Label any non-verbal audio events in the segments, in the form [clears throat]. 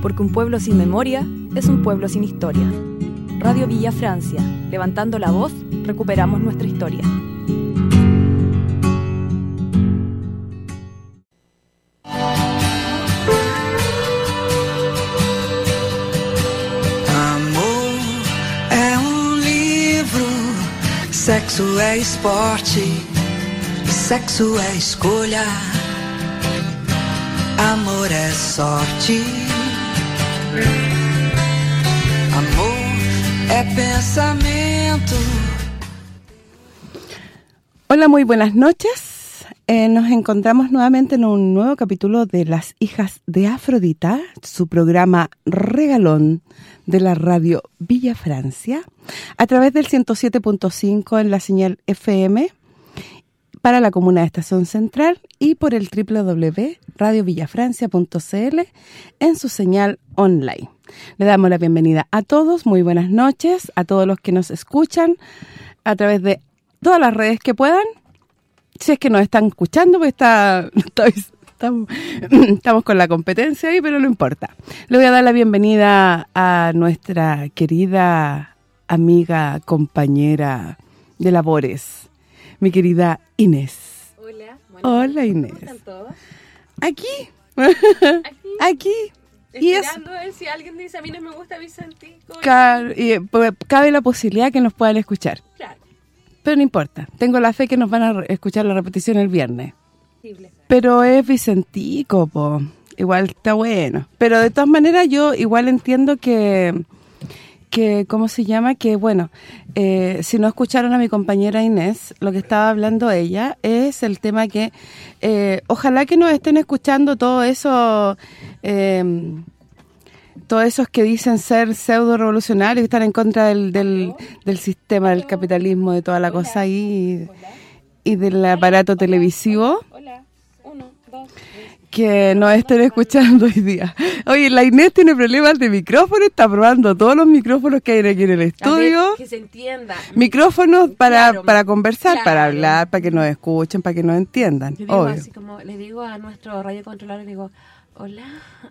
porque un pueblo sin memoria es un pueblo sin historia. Radio Villa Francia, levantando la voz, recuperamos nuestra historia. Amor é um livro, sexo é esporte, sexo é escolha, amor é sorte. Amor é pensamento. Hola, muy buenas noches. Eh, nos encontramos nuevamente en un nuevo capítulo de Las Hijas de Afrodita, su programa regalón de la radio Villa Francia, a través del 107.5 en la señal FM para la comuna de Estación Central y por el www.radiovillafrancia.cl en su señal online. Le damos la bienvenida a todos, muy buenas noches, a todos los que nos escuchan a través de todas las redes que puedan, si es que nos están escuchando, pues está, [laughs] estamos, [clears throat] estamos con la competencia ahí, pero no importa. Le voy a dar la bienvenida a nuestra querida amiga, compañera de labores, mi querida Inés. Hola. Hola, Inés. ¿Cómo están todos? Aquí, Aquí. [laughs] aquí. Es, Esperando a ver si alguien dice a mí no me gusta Vicentico. ca- y, eh, cabe la posibilidad que nos puedan escuchar. Claro. Pero no importa, tengo la fe que nos van a escuchar la repetición el viernes. Posible. Pero es Vicentico, po. Igual está bueno. Pero de todas maneras yo igual entiendo que, que ¿cómo se llama? Que bueno, eh, si no escucharon a mi compañera Inés, lo que estaba hablando ella es el tema que eh, ojalá que nos estén escuchando todo eso... Eh, todos esos que dicen ser pseudo revolucionarios, que están en contra del, del, del sistema del capitalismo, de toda la cosa ahí y, y del aparato televisivo que nos estén escuchando hoy día. Oye, la Inés tiene problemas de micrófono, está probando todos los micrófonos que hay aquí en el estudio. que se entienda. Micrófonos para, Claro, para conversar, para hablar, para que nos escuchen, para que nos entiendan. Yo digo Obvio. así como, le digo a nuestro radio controlador, le digo, hola,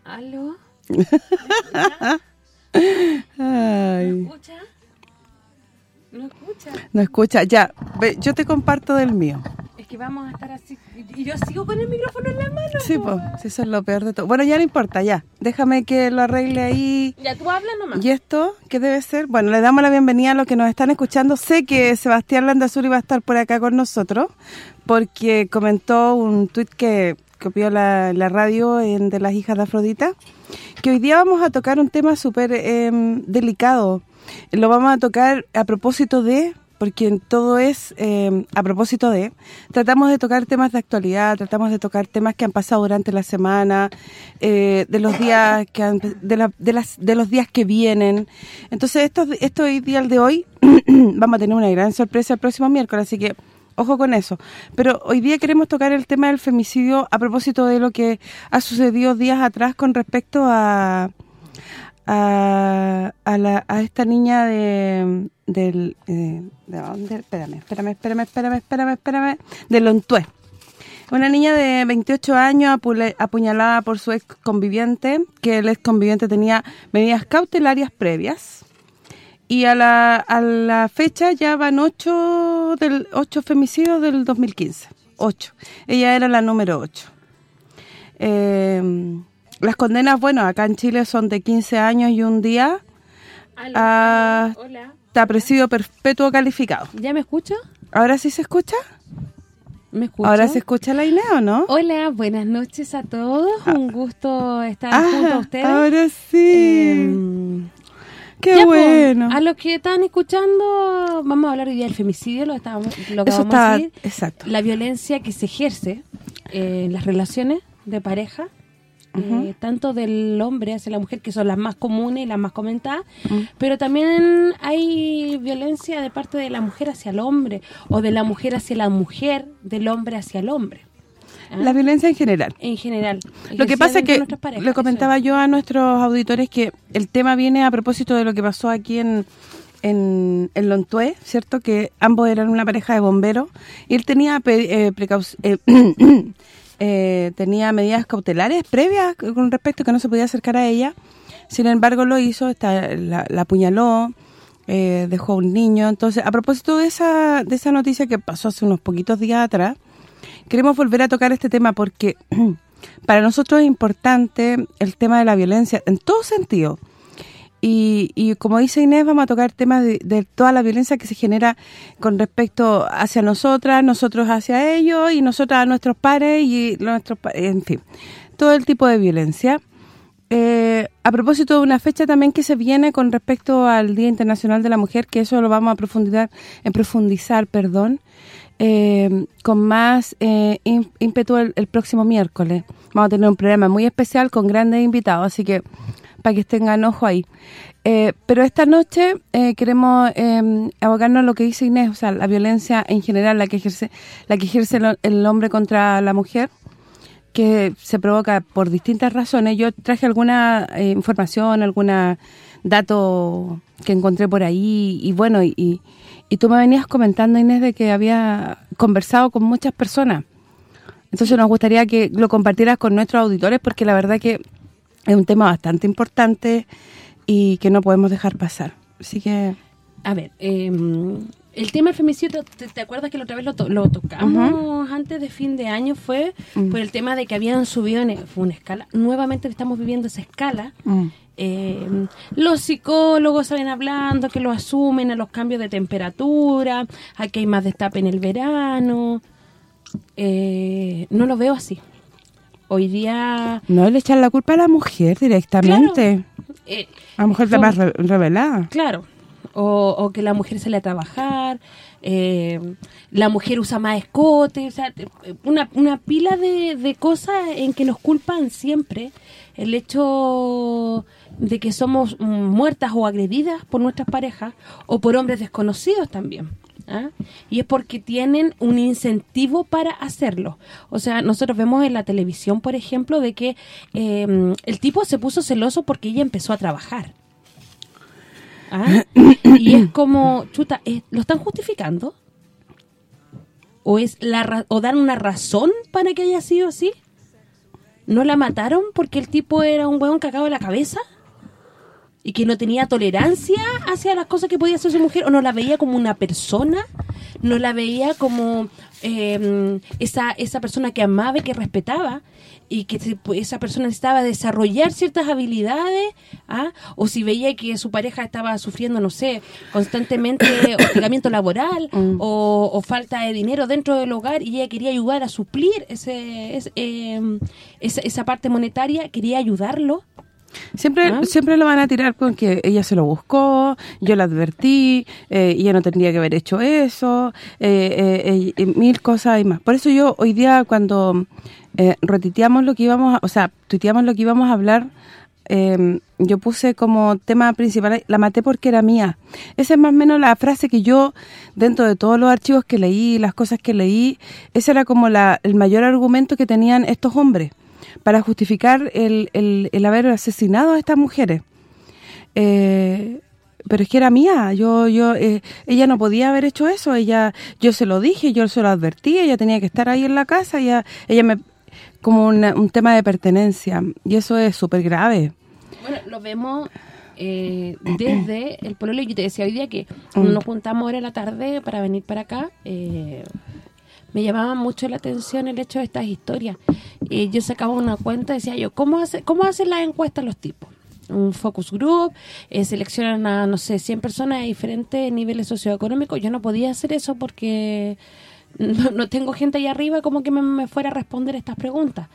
aló, Ay, ¿escucha? ¿No escucha? no escucha. Ya, ve, yo te comparto del mío. Es que vamos a estar así, y yo sigo con el micrófono en la mano. Sí, pues, eso es lo peor de todo. Bueno, ya no importa, ya. Déjame que lo arregle ahí. Ya, tú hablas nomás. ¿Y esto qué debe ser? Bueno, le damos la bienvenida a los que nos están escuchando. Sé que Sebastián Landazuri va a estar por acá con nosotros porque comentó un tuit que copió la, la radio en de las hijas de Afrodita, que hoy día vamos a tocar un tema súper em, delicado. Lo vamos a tocar a propósito de, porque todo es em, a propósito de, tratamos de tocar temas de actualidad, tratamos de tocar temas que han pasado durante la semana, eh, de los días que han- de, la- de las de los días que vienen. Entonces, esto esto día de hoy [clears throat] vamos a tener una gran sorpresa el próximo miércoles, así que ojo con eso. Pero hoy día queremos tocar el tema del femicidio a propósito de lo que ha sucedido días atrás con respecto a a, a, la, a esta niña de del eh, ¿de dónde? Espérame, espérame, espérame, espérame, espérame, espérame, de Lontué. Una niña de 28 años apuñalada por su ex conviviente, que el ex conviviente tenía medidas cautelarias previas. Y a la, a la fecha ya van ocho, del, ocho femicidios del 2015. Ocho. Ella era la número ocho. Eh, las condenas, bueno, acá en Chile son de 15 años y un día Ah. a presidio perpetuo calificado. ¿Ya me escucha? ¿Ahora sí se escucha? ¿Me escucha? ¿Ahora se escucha la Inés o no? Hola, buenas noches a todos. Un gusto estar junto a Ah, ustedes. ahora sí. Eh, Qué ya, bueno. a los que están escuchando, vamos a hablar hoy día del femicidio, lo, estábamos, lo que Eso vamos a está, decir. exacto. La violencia que se ejerce eh, en las relaciones de pareja, eh, tanto del hombre hacia la mujer, que son las más comunes y las más comentadas, pero también hay violencia de parte de la mujer hacia el hombre, o de la mujer hacia la mujer, del hombre hacia el hombre. ¿ah? La violencia en general. en general. Lo que pasa es que, parejas, le comentaba yo a nuestros auditores que el tema viene a propósito de lo que pasó aquí en en, en Lontué, ¿cierto? Que ambos eran una pareja de bomberos y él tenía eh, precau- eh, [clears throat] eh, tenía medidas cautelares previas con respecto a que no se podía acercar a ella Sin embargo, lo hizo, está, la, la apuñaló, eh, dejó un niño. Entonces, a propósito de esa, de esa noticia que pasó hace unos poquitos días atrás, queremos volver a tocar este tema porque [clears throat] para nosotros es importante el tema de la violencia en todo sentido. Y, y como dice Inés, vamos a tocar temas de, de, toda la violencia que se genera con respecto hacia nosotras, nosotros hacia ellos y nosotras a nuestros pares y nuestros en fin, todo el tipo de violencia. Eh, a propósito de una fecha también que se viene con respecto al Día Internacional de la Mujer, que eso lo vamos a profundizar, en profundizar, perdón, eh, con más eh, ímpetu el, el, próximo miércoles. Vamos a tener un programa muy especial con grandes invitados, así que para que tengan ojo ahí. Eh, pero esta noche eh, queremos eh, abocarnos a lo que dice Inés, o sea, la violencia en general, la que ejerce la que ejerce el hombre contra la mujer, que se provoca por distintas razones. Yo traje alguna eh, información, alguna dato que encontré por ahí, y bueno, y, y tú me venías comentando, Inés, de que había conversado con muchas personas. Entonces nos gustaría que lo compartieras con nuestros auditores, porque la verdad que es un tema bastante importante y que no podemos dejar pasar. Así que... A ver, eh, el tema del femicidio, ¿te, ¿te, acuerdas que la otra vez lo, to lo tocamos uh -huh. antes de fin de año? Fue uh -huh. por el tema de que habían subido en fue una escala. Nuevamente estamos viviendo esa escala. Uh -huh. eh, los psicólogos salen hablando que lo asumen a los cambios de temperatura, a que hay más destape en el verano. Eh, no lo veo así. Hoy día... No le echan la culpa a la mujer directamente. Claro, eh, la mujer está más re revelada. Claro. O, o, que la mujer sale a trabajar, eh, la mujer usa más escote, o sea, una, una pila de, de cosas en que nos culpan siempre el hecho de que somos muertas o agredidas por nuestras parejas o por hombres desconocidos también. ¿Ah? y es porque tienen un incentivo para hacerlo. O sea, nosotros vemos en la televisión, por ejemplo, de que eh, el tipo se puso celoso porque ella empezó a trabajar. ¿Ah? Y es como, chuta, ¿lo están justificando? ¿O es la o dan una razón para que haya sido así? ¿No la mataron porque el tipo era un hueón cagado de la cabeza? Y que no tenía tolerancia hacia las cosas que podía hacer su mujer o no la veía como una persona, no la veía como eh, esa esa persona que amaba y que respetaba y que esa persona necesitaba desarrollar ciertas habilidades, ¿ah? o si veía que su pareja estaba sufriendo, no sé, constantemente [coughs] hostigamiento laboral mm. o, o, falta de dinero dentro del hogar y ella quería ayudar a suplir ese, ese eh, esa, esa parte monetaria, quería ayudarlo, Siempre ¿Ah? siempre lo van a tirar porque ella se lo buscó, yo la advertí, eh, ella no tendría que haber hecho eso, eh, eh, mil cosas y más. Por eso yo hoy día cuando retiteamos lo que íbamos, a, o sea, tuiteamos lo que íbamos a hablar, yo puse como tema principal, la maté porque era mía. Esa es más o menos la frase que yo, dentro de todos los archivos que leí, las cosas que leí, ese era como la, el mayor argumento que tenían estos hombres para justificar el, el, el haber asesinado a estas mujeres. Eh, pero es que era mía, yo yo eh, ella no podía haber hecho eso, ella yo se lo dije, yo se lo advertí, ella tenía que estar ahí en la casa, ella ella me como una, un tema de pertenencia y eso es súper grave. Bueno, lo vemos eh, desde el pololo, yo te decía hoy día que mm. nos juntamos ahora en la tarde para venir para acá, eh, me llamaba mucho la atención el hecho de estas historias. Y yo sacaba una cuenta y decía yo, ¿cómo, hace, cómo hacen las encuestas los tipos? un focus group, eh, seleccionan a, no sé, 100 personas de diferentes niveles socioeconómicos. Yo no podía hacer eso porque [laughs] no, tengo gente ahí arriba como que me, me, fuera a responder estas preguntas.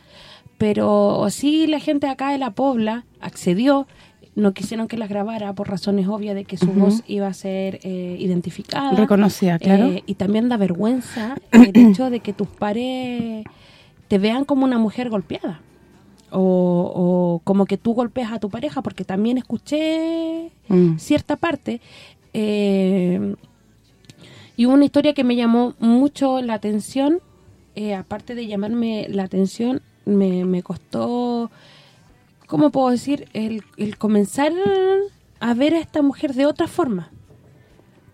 Pero sí la gente acá de la Pobla accedió, no quisieron que las grabara por razones obvias de que su uh -huh. voz iba a ser eh, identificada. Reconocida, claro. Eh, y también da vergüenza [clears throat] el hecho de que tus pares te vean como una mujer golpeada. O, o, como que tú golpeas a tu pareja, porque también escuché mm. cierta parte. Eh, y hubo una historia que me llamó mucho la atención, eh, aparte de llamarme la atención, me, me costó ¿cómo puedo decir? El, el, comenzar a ver a esta mujer de otra forma.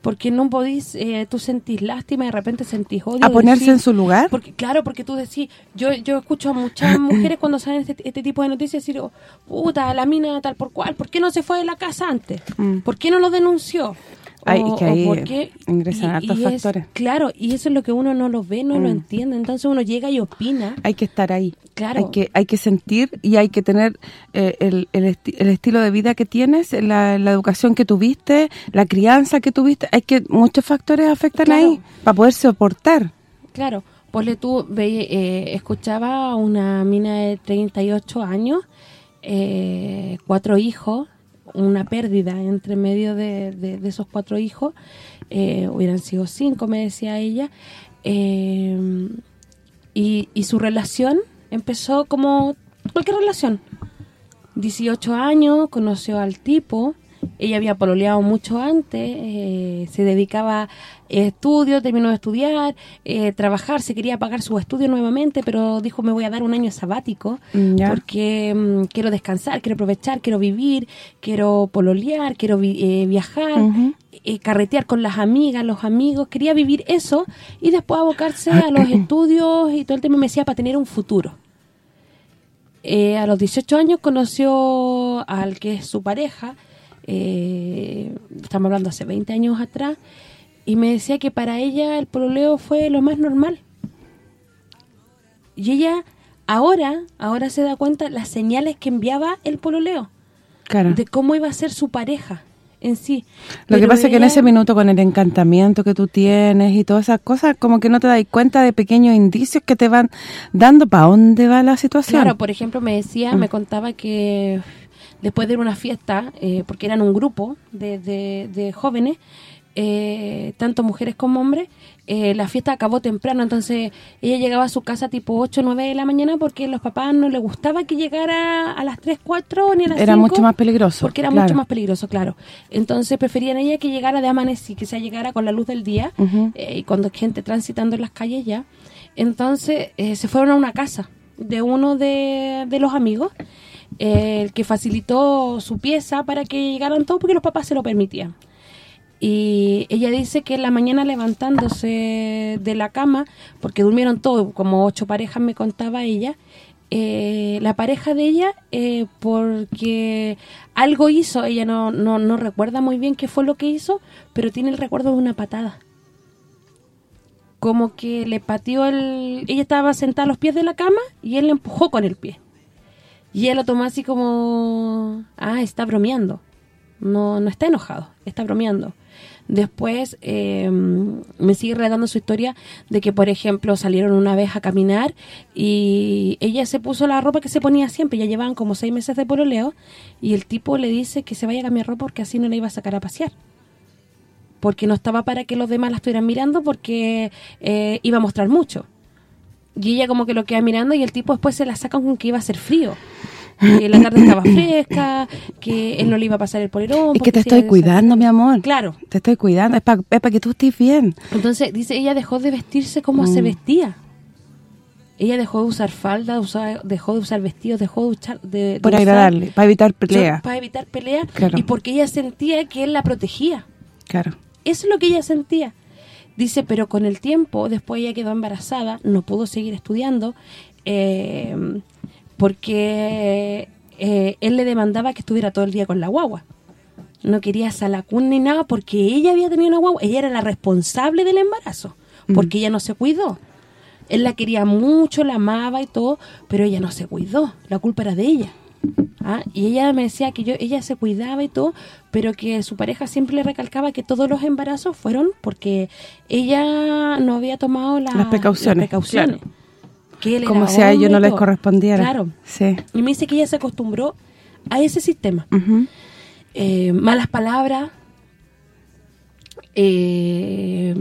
porque no podís, eh, tú sentís lástima y de repente sentís odio. ¿A ponerse en su lugar? Porque Claro, porque tú decís, yo yo escucho a muchas [clears throat] mujeres cuando salen este, este tipo de noticias decir, oh, puta, la mina tal por cual, ¿por qué no se fue de la casa antes? Mm. ¿Por qué no lo denunció? Ay, O- que o ahí por qué- ingresan hartos es- factores. claro, y eso es lo que uno no lo ve, no lo Mm. entiende, entonces uno llega y opina. Hay que estar ahí. Claro. Hay que hay que sentir y hay que tener eh, el, el, esti- el estilo de vida que tienes, la, la educación que tuviste, la crianza que tuviste. Hay que Muchos factores afectan Claro. ahí para poder soportar. Claro, ponle tú, ve, eh, escuchaba a una mina de 38 años, eh, cuatro hijos, una pérdida entre medio de, esos cuatro hijos, eh, hubieran sido cinco, me decía ella, eh, y, y su relación empezó como cualquier relación. 18 años, conoció al tipo, ella había pololeado mucho antes, eh, se dedicaba a estudio, terminó de estudiar, eh, trabajar, se quería pagar su estudio nuevamente, pero dijo me voy a dar un año sabático ya. porque mm, quiero descansar, quiero aprovechar, quiero vivir, quiero pololear, quiero vi- eh, viajar, eh, carretear con las amigas, los amigos, quería vivir eso y después abocarse a los [clears throat] estudios y todo el tema me decía para tener un futuro. Eh, a los 18 años conoció al que es su pareja, eh, estamos hablando hace 20 años atrás, y me decía que para ella el pololeo fue lo más normal. Y ella ahora, ahora se da cuenta las señales que enviaba el pololeo, Claro. de cómo iba a ser su pareja en sí. Lo que pasa es que en ese minuto con el encantamiento que tú tienes y todas esas cosas, como que no te das cuenta de pequeños indicios que te van dando para dónde va la situación. Claro, por ejemplo, me decía, Mm. me contaba que después de una fiesta, eh, porque eran un grupo de, de- de jóvenes, eh, tanto mujeres como hombres, eh, la fiesta acabó temprano, entonces ella llegaba a su casa tipo 8 o 9 de la mañana porque los papás no les gustaba que llegara a las 3, 4 ni a las Era 5, mucho más peligroso, Porque era claro. mucho más peligroso, claro. Entonces preferían ella que llegara de amanecer, que se llegara con la luz del día, eh, y cuando hay gente transitando en las calles ya. Entonces eh, se fueron a una casa de uno de, de los amigos, el que facilitó su pieza para que llegaran todos porque los papás se lo permitían. Y ella dice que en la mañana levantándose de la cama, porque durmieron todos, como ocho parejas me contaba ella, eh, la pareja de ella, eh, porque algo hizo, ella no, no, no recuerda muy bien qué fue lo que hizo, pero tiene el recuerdo de una patada. Como que le pateó el... Ella estaba sentada a los pies de la cama y él le empujó con el pie. Y ella lo tomó así como... Ah, está bromeando. No, no está enojado, está bromeando. Después eh, me sigue relatando su historia de que, por ejemplo, salieron una vez a caminar y ella se puso la ropa que se ponía siempre, ya llevaban como seis meses de pololeo, y el tipo le dice que se vaya a cambiar ropa porque así no la iba a sacar a pasear. Porque no estaba para que los demás la estuvieran mirando porque eh, iba a mostrar mucho. Y ella como que lo queda mirando y el tipo después se la saca con que iba a hacer frío. Que la tarde estaba fresca, que él no le iba a pasar el polerón. Es que te estoy cuidando, mi amor. Claro. Te estoy cuidando, es para que tú estés bien. Entonces, dice, ella dejó de vestirse como Mm. se vestía. Ella dejó de usar falda, usar- dejó de usar vestidos, dejó de usar... De, de Por agradarle, para evitar pelea. Para evitar pelea Claro. y porque ella sentía que él la protegía. Claro. Eso es lo que ella sentía. Dice, pero con el tiempo, después ella quedó embarazada, no pudo seguir estudiando, eh, porque eh, él le demandaba que estuviera todo el día con la guagua. No quería salacún ni nada porque ella había tenido una guagua. Ella era la responsable del embarazo, porque ella no se cuidó. Él la quería mucho, la amaba y todo, pero ella no se cuidó. La culpa era de ella. ¿ah? Y ella me decía que yo ella se cuidaba y todo, pero que su pareja siempre le recalcaba que todos los embarazos fueron porque ella no había tomado la- Las precauciones, precauciones. claro. Que Como si a ellos no les correspondiera. Claro. Sí. Y me dice que ella se acostumbró a ese sistema. Eh, malas palabras, eh,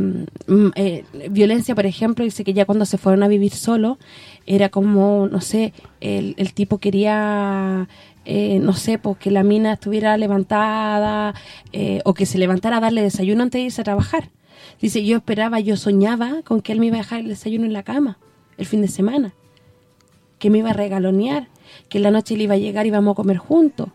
mm, eh, violencia, por ejemplo, dice que ya cuando se fueron a vivir solo, era como, no sé, el, el tipo quería, eh, no sé, pues que la mina estuviera levantada eh, o que se levantara a darle desayuno antes de irse a trabajar. Dice, yo esperaba, yo soñaba con que él me iba a dejar el desayuno en la cama el fin de semana que me iba a regalonear, que en la noche le iba a llegar y íbamos a comer juntos.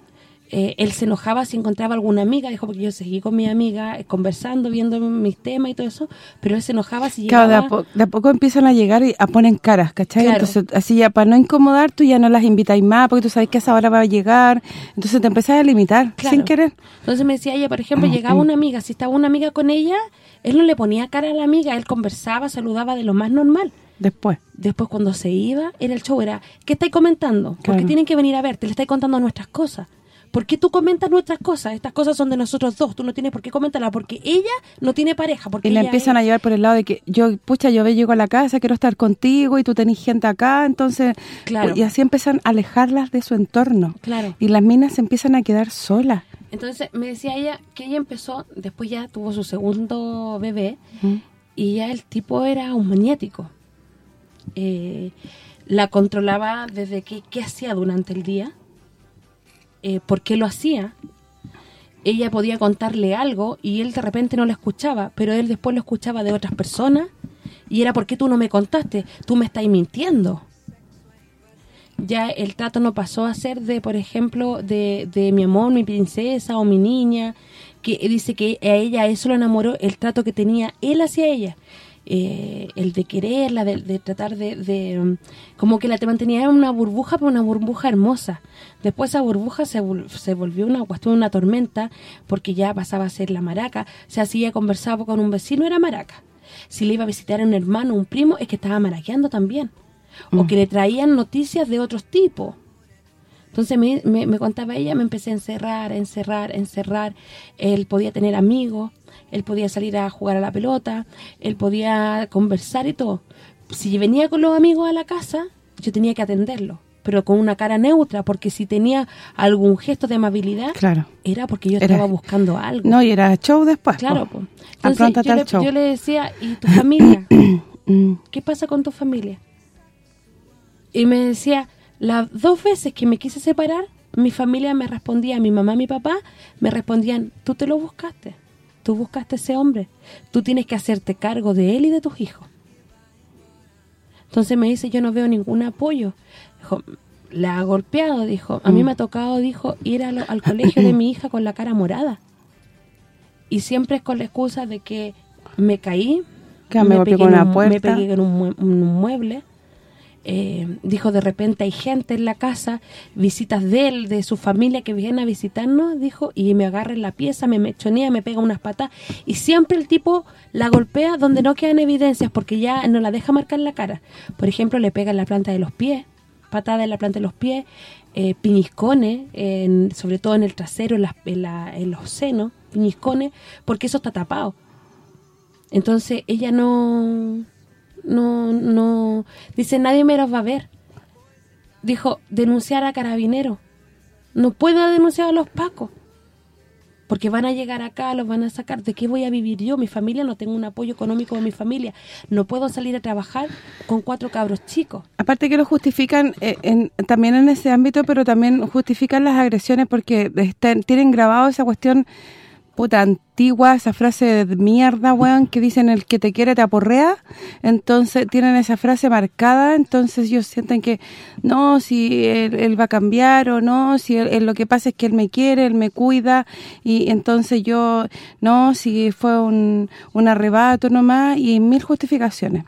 Eh, él se enojaba si encontraba alguna amiga, dijo, porque yo seguí con mi amiga, eh, conversando, viendo mis temas y todo eso, pero él se enojaba si Claro, llegaba... po- de a poco empiezan a llegar y a poner caras, ¿cachai? Claro. Entonces, así ya para no incomodar, tú ya no las invitáis más, porque tú sabes que a esa hora va a llegar, entonces te empezás a limitar, Claro. sin querer. Entonces me decía ella, por ejemplo, llegaba una amiga, si estaba una amiga con ella, él no le ponía cara a la amiga, él conversaba, saludaba de lo más normal. Después. Después cuando se iba, era el show, era, ¿qué estáis comentando? Porque Claro. tienen que venir a verte, le estáis contando nuestras cosas. ¿Por qué tú comentas nuestras cosas? Estas cosas son de nosotros dos, tú no tienes por qué comentarlas, porque ella no tiene pareja, porque Y le ella empiezan es- a llevar por el lado de que yo, pucha, yo llego a la casa, quiero estar contigo y tú tenés gente acá, entonces... Claro. Y así empiezan a alejarlas de su entorno. Claro. Y las minas se empiezan a quedar solas. Entonces me decía ella que ella empezó, después ya tuvo su segundo bebé, ¿Mm? y ya el tipo era un maniático. Eh, la controlaba desde qué, qué hacía durante el día, eh, por qué lo hacía. Ella podía contarle algo y él de repente no lo escuchaba, pero él después lo escuchaba de otras personas y era ¿por qué tú no me contaste? Tú me estás mintiendo. Ya el trato no pasó a ser de, por ejemplo, de, de mi amor, mi princesa o mi niña, que dice que a ella eso lo enamoró el trato que tenía él hacia ella. Eh, el de quererla, de, de tratar de, de, um, como que la te mantenía en una burbuja, pero una burbuja hermosa. Después esa burbuja se, se volvió una cuestión, una tormenta, porque ya pasaba a ser la maraca. O sea, si ella conversaba con un vecino, era maraca. Si le iba a visitar a un hermano, un primo, es que estaba maraqueando también. O que le traían noticias de otros tipos. Entonces me, me, me contaba ella, me empecé a encerrar, a encerrar, a encerrar. Él podía tener amigos, él podía salir a jugar a la pelota, él podía conversar y todo. Si venía con los amigos a la casa, yo tenía que atenderlo, pero con una cara neutra, porque si tenía algún gesto de amabilidad, Claro. era porque yo Era- estaba buscando algo. No, y era show después. claro, pues. Entonces yo le, show. yo le decía, ¿y tu familia? [clears throat] Mm. ¿qué pasa con tu familia? Y me decía, las dos veces que me quise separar, mi familia me respondía, mi mamá y mi papá me respondían, tú te lo buscaste, tú buscaste ese hombre, tú tienes que hacerte cargo de él y de tus hijos. Entonces me dice, yo no veo ningún apoyo. Dijo, la ha golpeado, dijo. A mí me ha tocado, dijo, ir a lo- al colegio de mi hija con la cara morada. Y siempre es con la excusa de que me caí, Que me golpeé pegué con en un- puerta. Me pegué en un mueble. Eh, dijo, de repente hay gente en la casa, visitas de él, de su familia que vienen a visitarnos, dijo, y me agarra en la pieza, me mechonea, me pega unas patas. Y siempre el tipo la golpea donde no quedan evidencias, porque ya no la deja marcar la cara. Por ejemplo, le pega en la planta de los pies, patada en la planta de los pies, eh, piñiscones, en- sobre todo en el trasero, en, las- en la- en los senos, piñiscones, porque eso está tapado. Entonces ella no, no, no, dice nadie me los va a ver. Dijo, denunciar a carabineros. No puedo denunciar a los pacos. Porque van a llegar acá, los van a sacar. ¿De qué voy a vivir yo? Mi familia, no tengo un apoyo económico de mi familia. No puedo salir a trabajar con cuatro cabros chicos. Aparte que lo justifican eh, en- también en ese ámbito, pero también justifican las agresiones porque tienen grabado esa cuestión puta antigua, esa frase de mierda, weón, que dicen el que te quiere te aporrea, entonces tienen esa frase marcada, entonces ellos sienten que no, si él, va a cambiar o no, si él- lo que pasa es que él me quiere, él me cuida, y entonces yo, no, si fue un, un arrebato nomás, y mil justificaciones.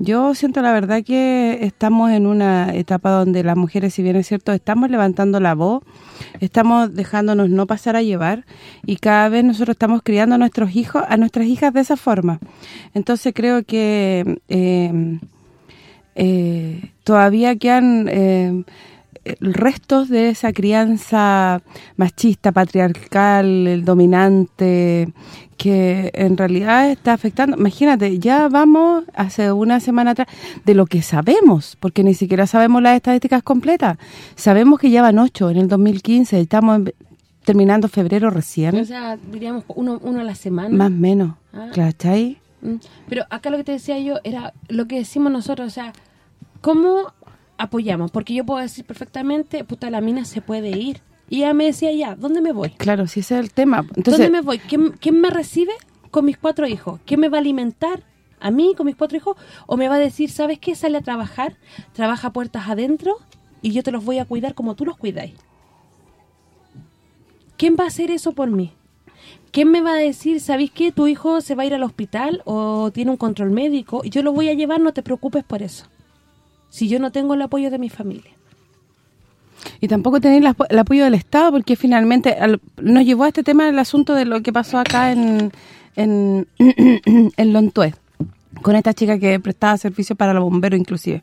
Yo siento la verdad que estamos en una etapa donde las mujeres, si bien es cierto, estamos levantando la voz, estamos dejándonos no pasar a llevar y cada vez nosotros estamos criando a nuestros hijos, a nuestras hijas de esa forma. Entonces creo que eh, eh, todavía quedan eh, restos de esa crianza machista, patriarcal, el dominante, que en realidad está afectando. Imagínate, ya vamos hace una semana atrás de lo que sabemos, porque ni siquiera sabemos las estadísticas completas. Sabemos que ya van ocho en el 2015, estamos en- terminando febrero recién, O sea, diríamos uno, uno a la semana. más o menos, Ah. ¿cachai? Mm. Pero acá lo que te decía yo era lo que decimos nosotros, o sea, ¿cómo apoyamos? Porque yo puedo decir perfectamente, puta, la mina se puede ir. Y ella me decía, ya, ¿dónde me voy? Claro, si ese es el tema. Entonces, ¿Dónde me voy? ¿Quién, quién me recibe con mis cuatro hijos? ¿Quién me va a alimentar? ¿A mí con mis cuatro hijos? ¿O me va a decir, ¿sabes qué? Sale a trabajar, trabaja puertas adentro y yo te los voy a cuidar como tú los cuidáis? ¿Quién va a hacer eso por mí? ¿Quién me va a decir, ¿sabéis qué? Tu hijo se va a ir al hospital o tiene un control médico y yo lo voy a llevar, no te preocupes por eso. Si yo no tengo el apoyo de mi familia. Y tampoco tenéis el, apo- el apoyo del Estado, porque finalmente al- nos llevó a este tema el asunto de lo que pasó acá en, en, [clears throat] Lontué, con esta chica que prestaba servicio para los bomberos inclusive.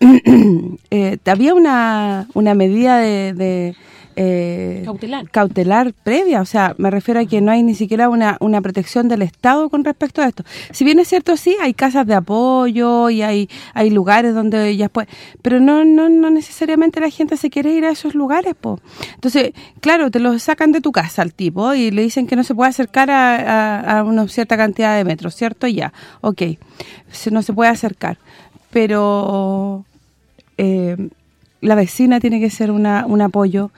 [clears throat] Eh, había una, una medida de, eh, Cautelar. cautelar previa, o sea, me refiero a que no hay ni siquiera una, una protección del Estado con respecto a esto. Si bien es cierto, sí, hay casas de apoyo y hay hay lugares donde ellas pueden, pero no no no necesariamente la gente se quiere ir a esos lugares, po. Entonces, claro, te lo sacan de tu casa al tipo y le dicen que no se puede acercar a, a, a una cierta cantidad de metros, ¿cierto? Ya, ok, no se puede acercar, pero... Eh, la vecina tiene que ser una, un apoyo,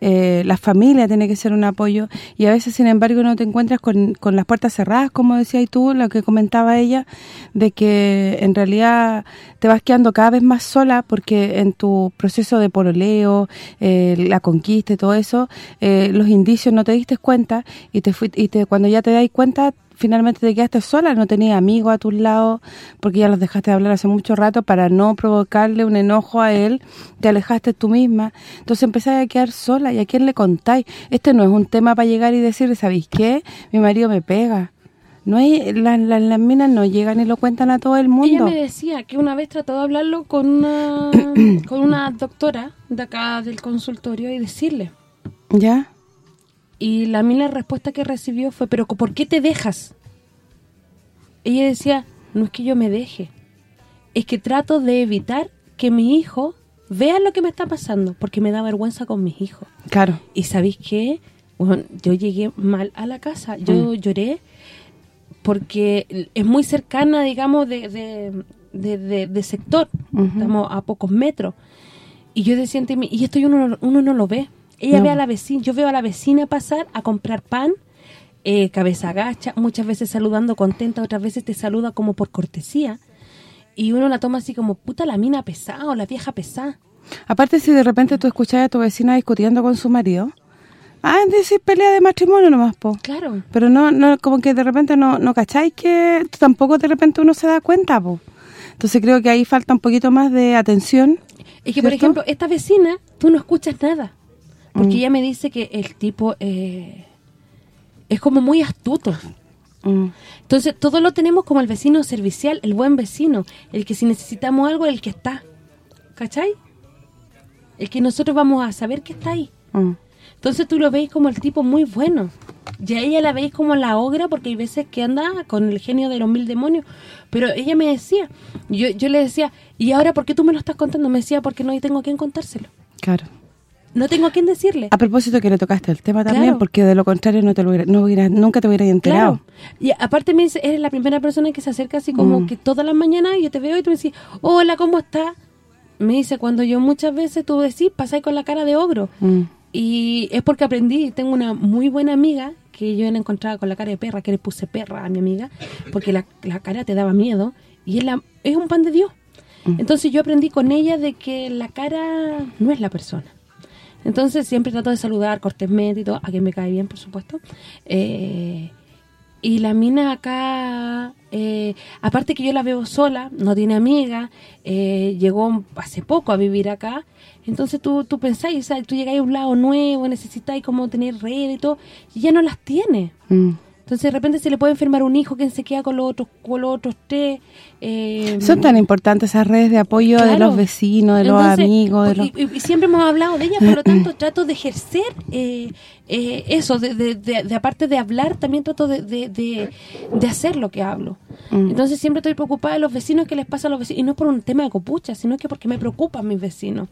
eh, la familia tiene que ser un apoyo y a veces, sin embargo, no te encuentras con, con las puertas cerradas, como decías tú, lo que comentaba ella, de que en realidad te vas quedando cada vez más sola porque en tu proceso de pololeo, eh, la conquista y todo eso, eh, los indicios no te diste cuenta y te y te cuando ya te das cuenta finalmente te quedaste sola, no tenías amigos a tus lados, porque ya los dejaste de hablar hace mucho rato para no provocarle un enojo a él, te alejaste tú misma, entonces empezaste a quedar sola, ¿y a quién le contáis? Este no es un tema para llegar y decir, ¿sabéis qué? Mi marido me pega. No hay las, las, las minas no llegan y lo cuentan a todo el Ella mundo. me decía que una vez trató de hablarlo con una [clears throat] con una doctora de acá del consultorio y decirle. ¿Ya? Y la mina respuesta que recibió fue, ¿pero por qué te dejas? Ella decía, no es que yo me deje, es que trato de evitar que mi hijo vea lo que me está pasando, porque me da vergüenza con mis hijos. Claro. Y ¿sabéis qué? Bueno, yo llegué mal a la casa, yo lloré porque es muy cercana, digamos, de, de, de, de- de sector, estamos a pocos metros. Y yo decía, mí, y esto uno, uno no lo ve. Ella No. ve a la vecina, yo veo a la vecina pasar a comprar pan, eh, cabeza agacha, muchas veces saludando contenta, otras veces te saluda como por cortesía. Y uno la toma así como, puta la mina pesada o la vieja pesada. Aparte, si de repente tú escuchas a tu vecina discutiendo con su marido, ah, decir pelea de matrimonio nomás, po. Claro. Pero no, no como que de repente no, no cacháis que tampoco de repente uno se da cuenta, po. Entonces creo que ahí falta un poquito más de atención. Es que, por ejemplo, esta vecina, tú no escuchas nada. Porque Mm. ella me dice que el tipo eh, es como muy astuto. Mm, Entonces, todo lo tenemos como el vecino servicial, el buen vecino. El que si necesitamos algo, el que está. ¿Cachai? El que nosotros vamos a saber que está ahí. mm. Entonces tú lo veis como el tipo muy bueno. Y a ella la veis como la ogra porque hay veces que anda con el genio de los mil demonios. Pero ella me decía, yo yo le decía, ¿y ahora por qué tú me lo estás contando? Me decía, porque no tengo a quién contárselo. Claro. No tengo a quién decirle. A propósito que le tocaste el tema también, Claro. porque de lo contrario no te lo hubiera, no hubiera- nunca te hubieras enterado. Claro. Y aparte me dice, eres la primera persona que se acerca así como Mm. que todas las mañanas yo te veo y tú me decís, hola, ¿cómo estás? Me dice, cuando yo muchas veces tú decís, pasáis con la cara de ogro. Mm. Y es porque aprendí, tengo una muy buena amiga que yo la encontraba con la cara de perra, que le puse perra a mi amiga, porque la, la cara te daba miedo, y es, la, es un pan de Dios. Entonces yo aprendí con ella de que la cara no es la persona. Entonces siempre trato de saludar cortésmente y todo, a quien me cae bien, por supuesto. Eh, y la mina acá, eh, aparte que yo la veo sola, no tiene amiga, eh, llegó hace poco a vivir acá, entonces tú, tú pensáis, ¿sabes? tú llegáis a un lado nuevo, necesitáis como tener red y todo, y ya no las tiene. Mm. Entonces de repente se le puede enfermar un hijo, quien se queda con los otros con los otros tres. eh, Son tan importantes esas redes de apoyo de los vecinos, de los amigos, de y- los... y, y siempre hemos hablado de ella, por lo tanto [clears throat] trato de ejercer eh, eh, eso, de, de, de- de aparte de hablar, también trato de, de, de- de hacer lo que hablo. Mm. Entonces siempre estoy preocupada de los vecinos, qué les pasa a los vecinos, y no por un tema de copucha, sino que porque me preocupan mis vecinos.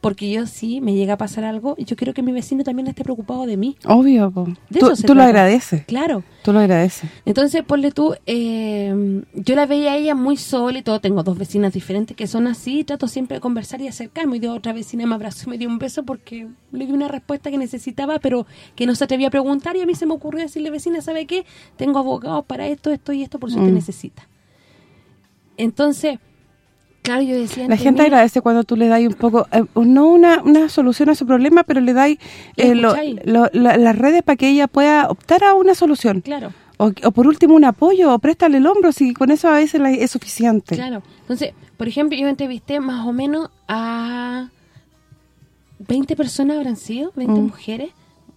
Porque yo sí, me llega a pasar algo, y yo quiero que mi vecino también esté preocupado de mí. Obvio, po. De tú, eso se tú lo agradeces, Claro. tú lo agradeces. Entonces, ponle tú, eh, yo la veía a ella muy sola y todo, tengo dos vecinas diferentes que son así, trato siempre de conversar y acercarme, y de otra vecina me abrazó y me dio un beso porque le di una respuesta que necesitaba, pero que no se atrevía a preguntar, y a mí se me ocurrió decirle, vecina, ¿sabe qué? Tengo abogados para esto, esto y esto, por si usted Mm. necesita. Entonces, Claro, yo decía... La gente agradece cuando tú le das un poco, eh, no una, una solución a su problema, pero le das eh, lo- escucháis. lo- la- las redes para que ella pueda optar a una solución. Claro. O, o por último un apoyo, o préstale el hombro, si con eso a veces es suficiente. Claro. Entonces, por ejemplo, yo entrevisté más o menos a 20 personas habrán sido, 20 Mm. mujeres,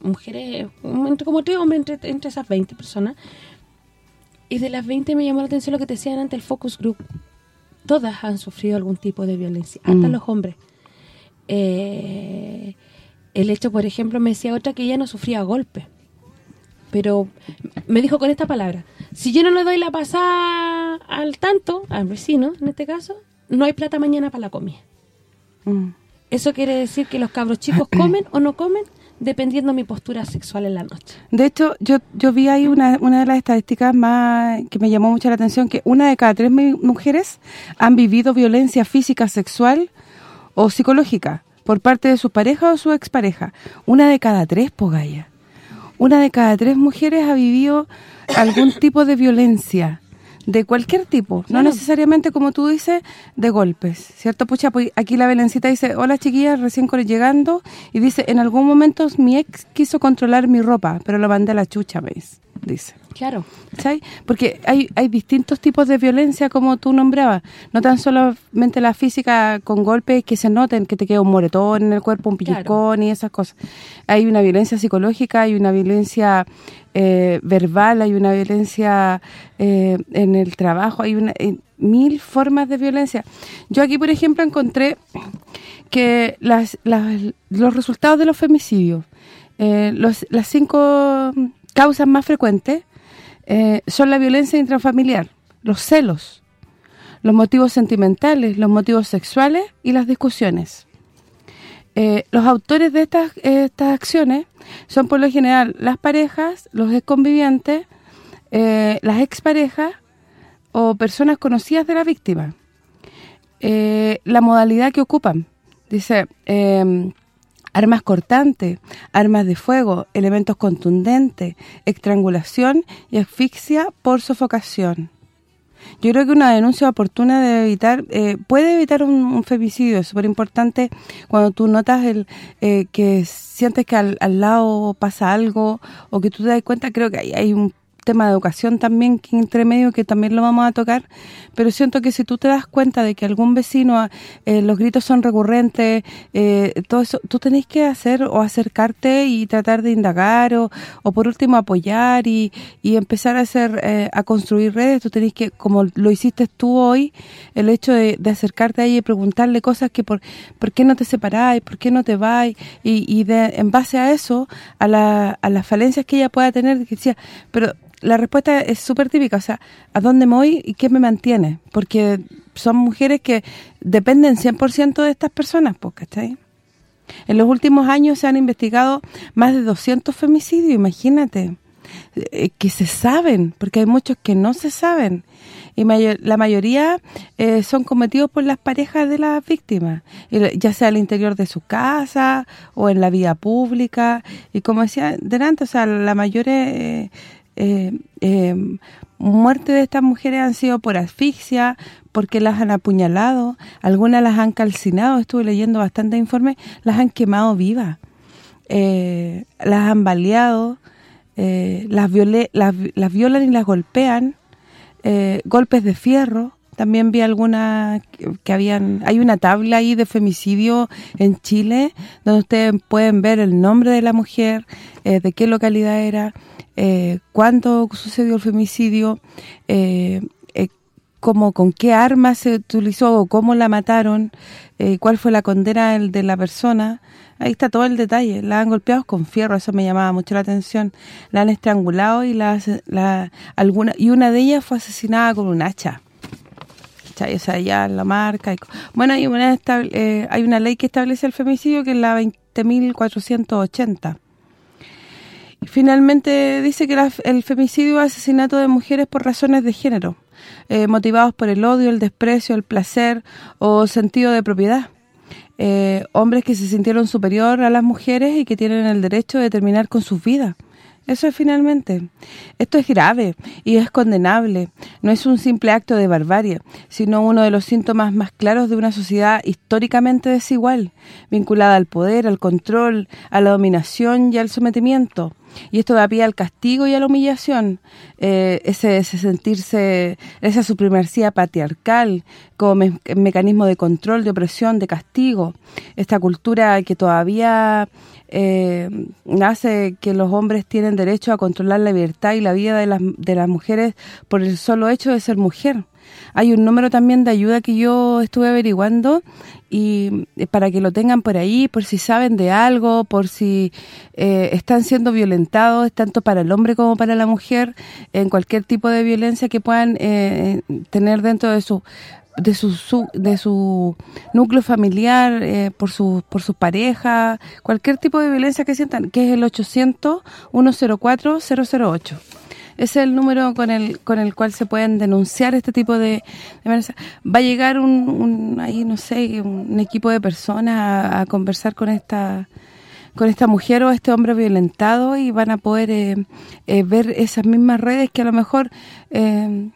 mujeres, entre como tres hombres entre, entre esas 20 personas. Y de las 20 me llamó la atención lo que te decían ante el focus group. Todas han sufrido algún tipo de violencia, hasta Mm. los hombres. Eh, el hecho, por ejemplo, me decía otra que ella no sufría golpes. Pero me dijo con esta palabra, si yo no le doy la pasada al tanto, al vecino en este caso, no hay plata mañana para la comida. Mm. Eso quiere decir que los cabros chicos comen o no comen dependiendo de mi postura sexual en la noche. De hecho, yo yo vi ahí una, de las estadísticas más que me llamó mucho la atención, que una de cada tres mu- mujeres han vivido violencia física, sexual o psicológica por parte de su pareja o su expareja. Una de cada tres, Pogaya. Una de cada tres mujeres ha vivido algún tipo de violencia, de cualquier tipo, no necesariamente, como tú dices, de golpes, ¿cierto? Pucha, pues aquí la Belencita dice, hola chiquillas, recién llegando, y dice, en algún momento mi ex quiso controlar mi ropa, pero lo mandé a la chucha, me dice. Claro. ¿Cachai? Porque hay, hay distintos tipos de violencia como tú nombrabas, no tan solamente la física con golpes que se noten, que te queda un moretón en el cuerpo, un Claro. pellizcón y esas cosas. Hay una violencia psicológica, hay una violencia eh, verbal, hay una violencia eh, en el trabajo, hay una eh, mil formas de violencia. Yo aquí, por ejemplo, encontré que las, las- los resultados de los femicidios, los, las cinco causas más frecuentes eh, son la violencia intrafamiliar, los celos, los motivos sentimentales, los motivos sexuales y las discusiones. Eh, los autores de estas, estas acciones son por lo general las parejas, los exconvivientes, eh, las exparejas o personas conocidas de la víctima. La modalidad que ocupan, dice, eh, armas cortantes, armas de fuego, elementos contundentes, estrangulación y asfixia por sofocación. Yo creo que una denuncia oportuna debe evitar, eh, puede evitar un, femicidio, es súper importante cuando tú notas el eh, que sientes que al, al lado pasa algo o que tú te das cuenta, creo que hay, hay un tema de educación también que entre medio que también lo vamos a tocar, pero siento que si tú te das cuenta de que algún vecino, eh, los gritos son recurrentes, eh, todo eso, tú tenés que hacer o acercarte y tratar de indagar o, o por último apoyar y, y empezar a hacer eh, a construir redes, tú tenés que, como lo hiciste tú hoy, el hecho de, acercarte a ella y preguntarle cosas que por, por qué no te separáis, por qué no te vais y, y de, en base a eso, a, la, a las falencias que ella pueda tener, que decía, pero la respuesta es súper típica, o sea, ¿a dónde me voy y qué me mantiene? Porque son mujeres que dependen 100% de estas personas, ¿cachai? En los últimos años se han investigado más de 200 femicidios, imagínate, eh, que se saben, porque hay muchos que no se saben. Y mayo- la mayoría eh, son cometidos por las parejas de las víctimas, ya sea al interior de su casa o en la vía pública. Y como decía delante, o sea, la mayor eh, eh, eh, muerte de estas mujeres han sido por asfixia, porque las han apuñalado, algunas las han calcinado, estuve leyendo bastante informes, las han quemado vivas, eh, las han baleado, eh, las, las, las violan y las golpean, eh, golpes de fierro, también vi algunas que, habían hay una tabla ahí de femicidio en Chile donde ustedes pueden ver el nombre de la mujer, de qué localidad era, eh, cuándo sucedió el femicidio, eh, eh, cómo, con qué arma se utilizó o cómo la mataron, eh, cuál fue la condena de la persona. Ahí está todo el detalle. La han golpeado con fierro, eso me llamaba mucho la atención. La han estrangulado y la, alguna y una de ellas fue asesinada con un hacha. O sea, ya la marca. y bueno, hay una estab- eh, hay una ley que establece el femicidio que es la 20.480. Finalmente dice que el femicidio es asesinato de mujeres por razones de género, eh, motivados por el odio, el desprecio, el placer o sentido de propiedad. Eh, hombres que se sintieron superior a las mujeres y que tienen el derecho de terminar con sus vidas. Eso es finalmente. Esto es grave y es condenable. No es un simple acto de barbarie, sino uno de los síntomas más claros de una sociedad históricamente desigual, vinculada al poder, al control, a la dominación y al sometimiento. Y esto da pie al castigo y a la humillación, eh, ese, sentirse, esa supremacía patriarcal como mecanismo de control, de opresión, de castigo. Esta cultura que todavía eh, hace que los hombres tienen derecho a controlar la libertad y la vida de las, de las mujeres por el solo hecho de ser mujer. Hay un número también de ayuda que yo estuve averiguando y eh, para que lo tengan por ahí, por si saben de algo, por si eh, están siendo violentados, tanto para el hombre como para la mujer, en cualquier tipo de violencia que puedan eh, tener dentro de su de su, de su núcleo familiar, por su por su pareja, cualquier tipo de violencia que sientan, que es el 800 104 008 ese es el número con el con el cual se pueden denunciar este tipo de, Va a llegar un, ahí no sé, un, equipo de personas a, conversar con esta con esta mujer o este hombre violentado y van a poder eh, eh, ver esas mismas redes que a lo mejor eh,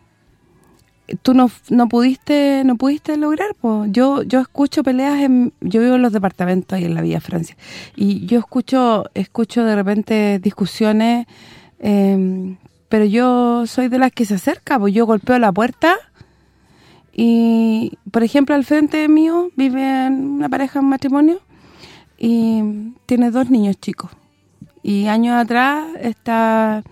tú no, no pudiste no pudiste lograr pues yo yo escucho peleas en yo vivo en los departamentos ahí en la Villa Francia y yo escucho escucho de repente discusiones eh, pero yo soy de las que se acerca, pues yo golpeo la puerta y, por ejemplo, al frente mío vive una pareja en matrimonio y tiene dos niños chicos. Y años atrás esta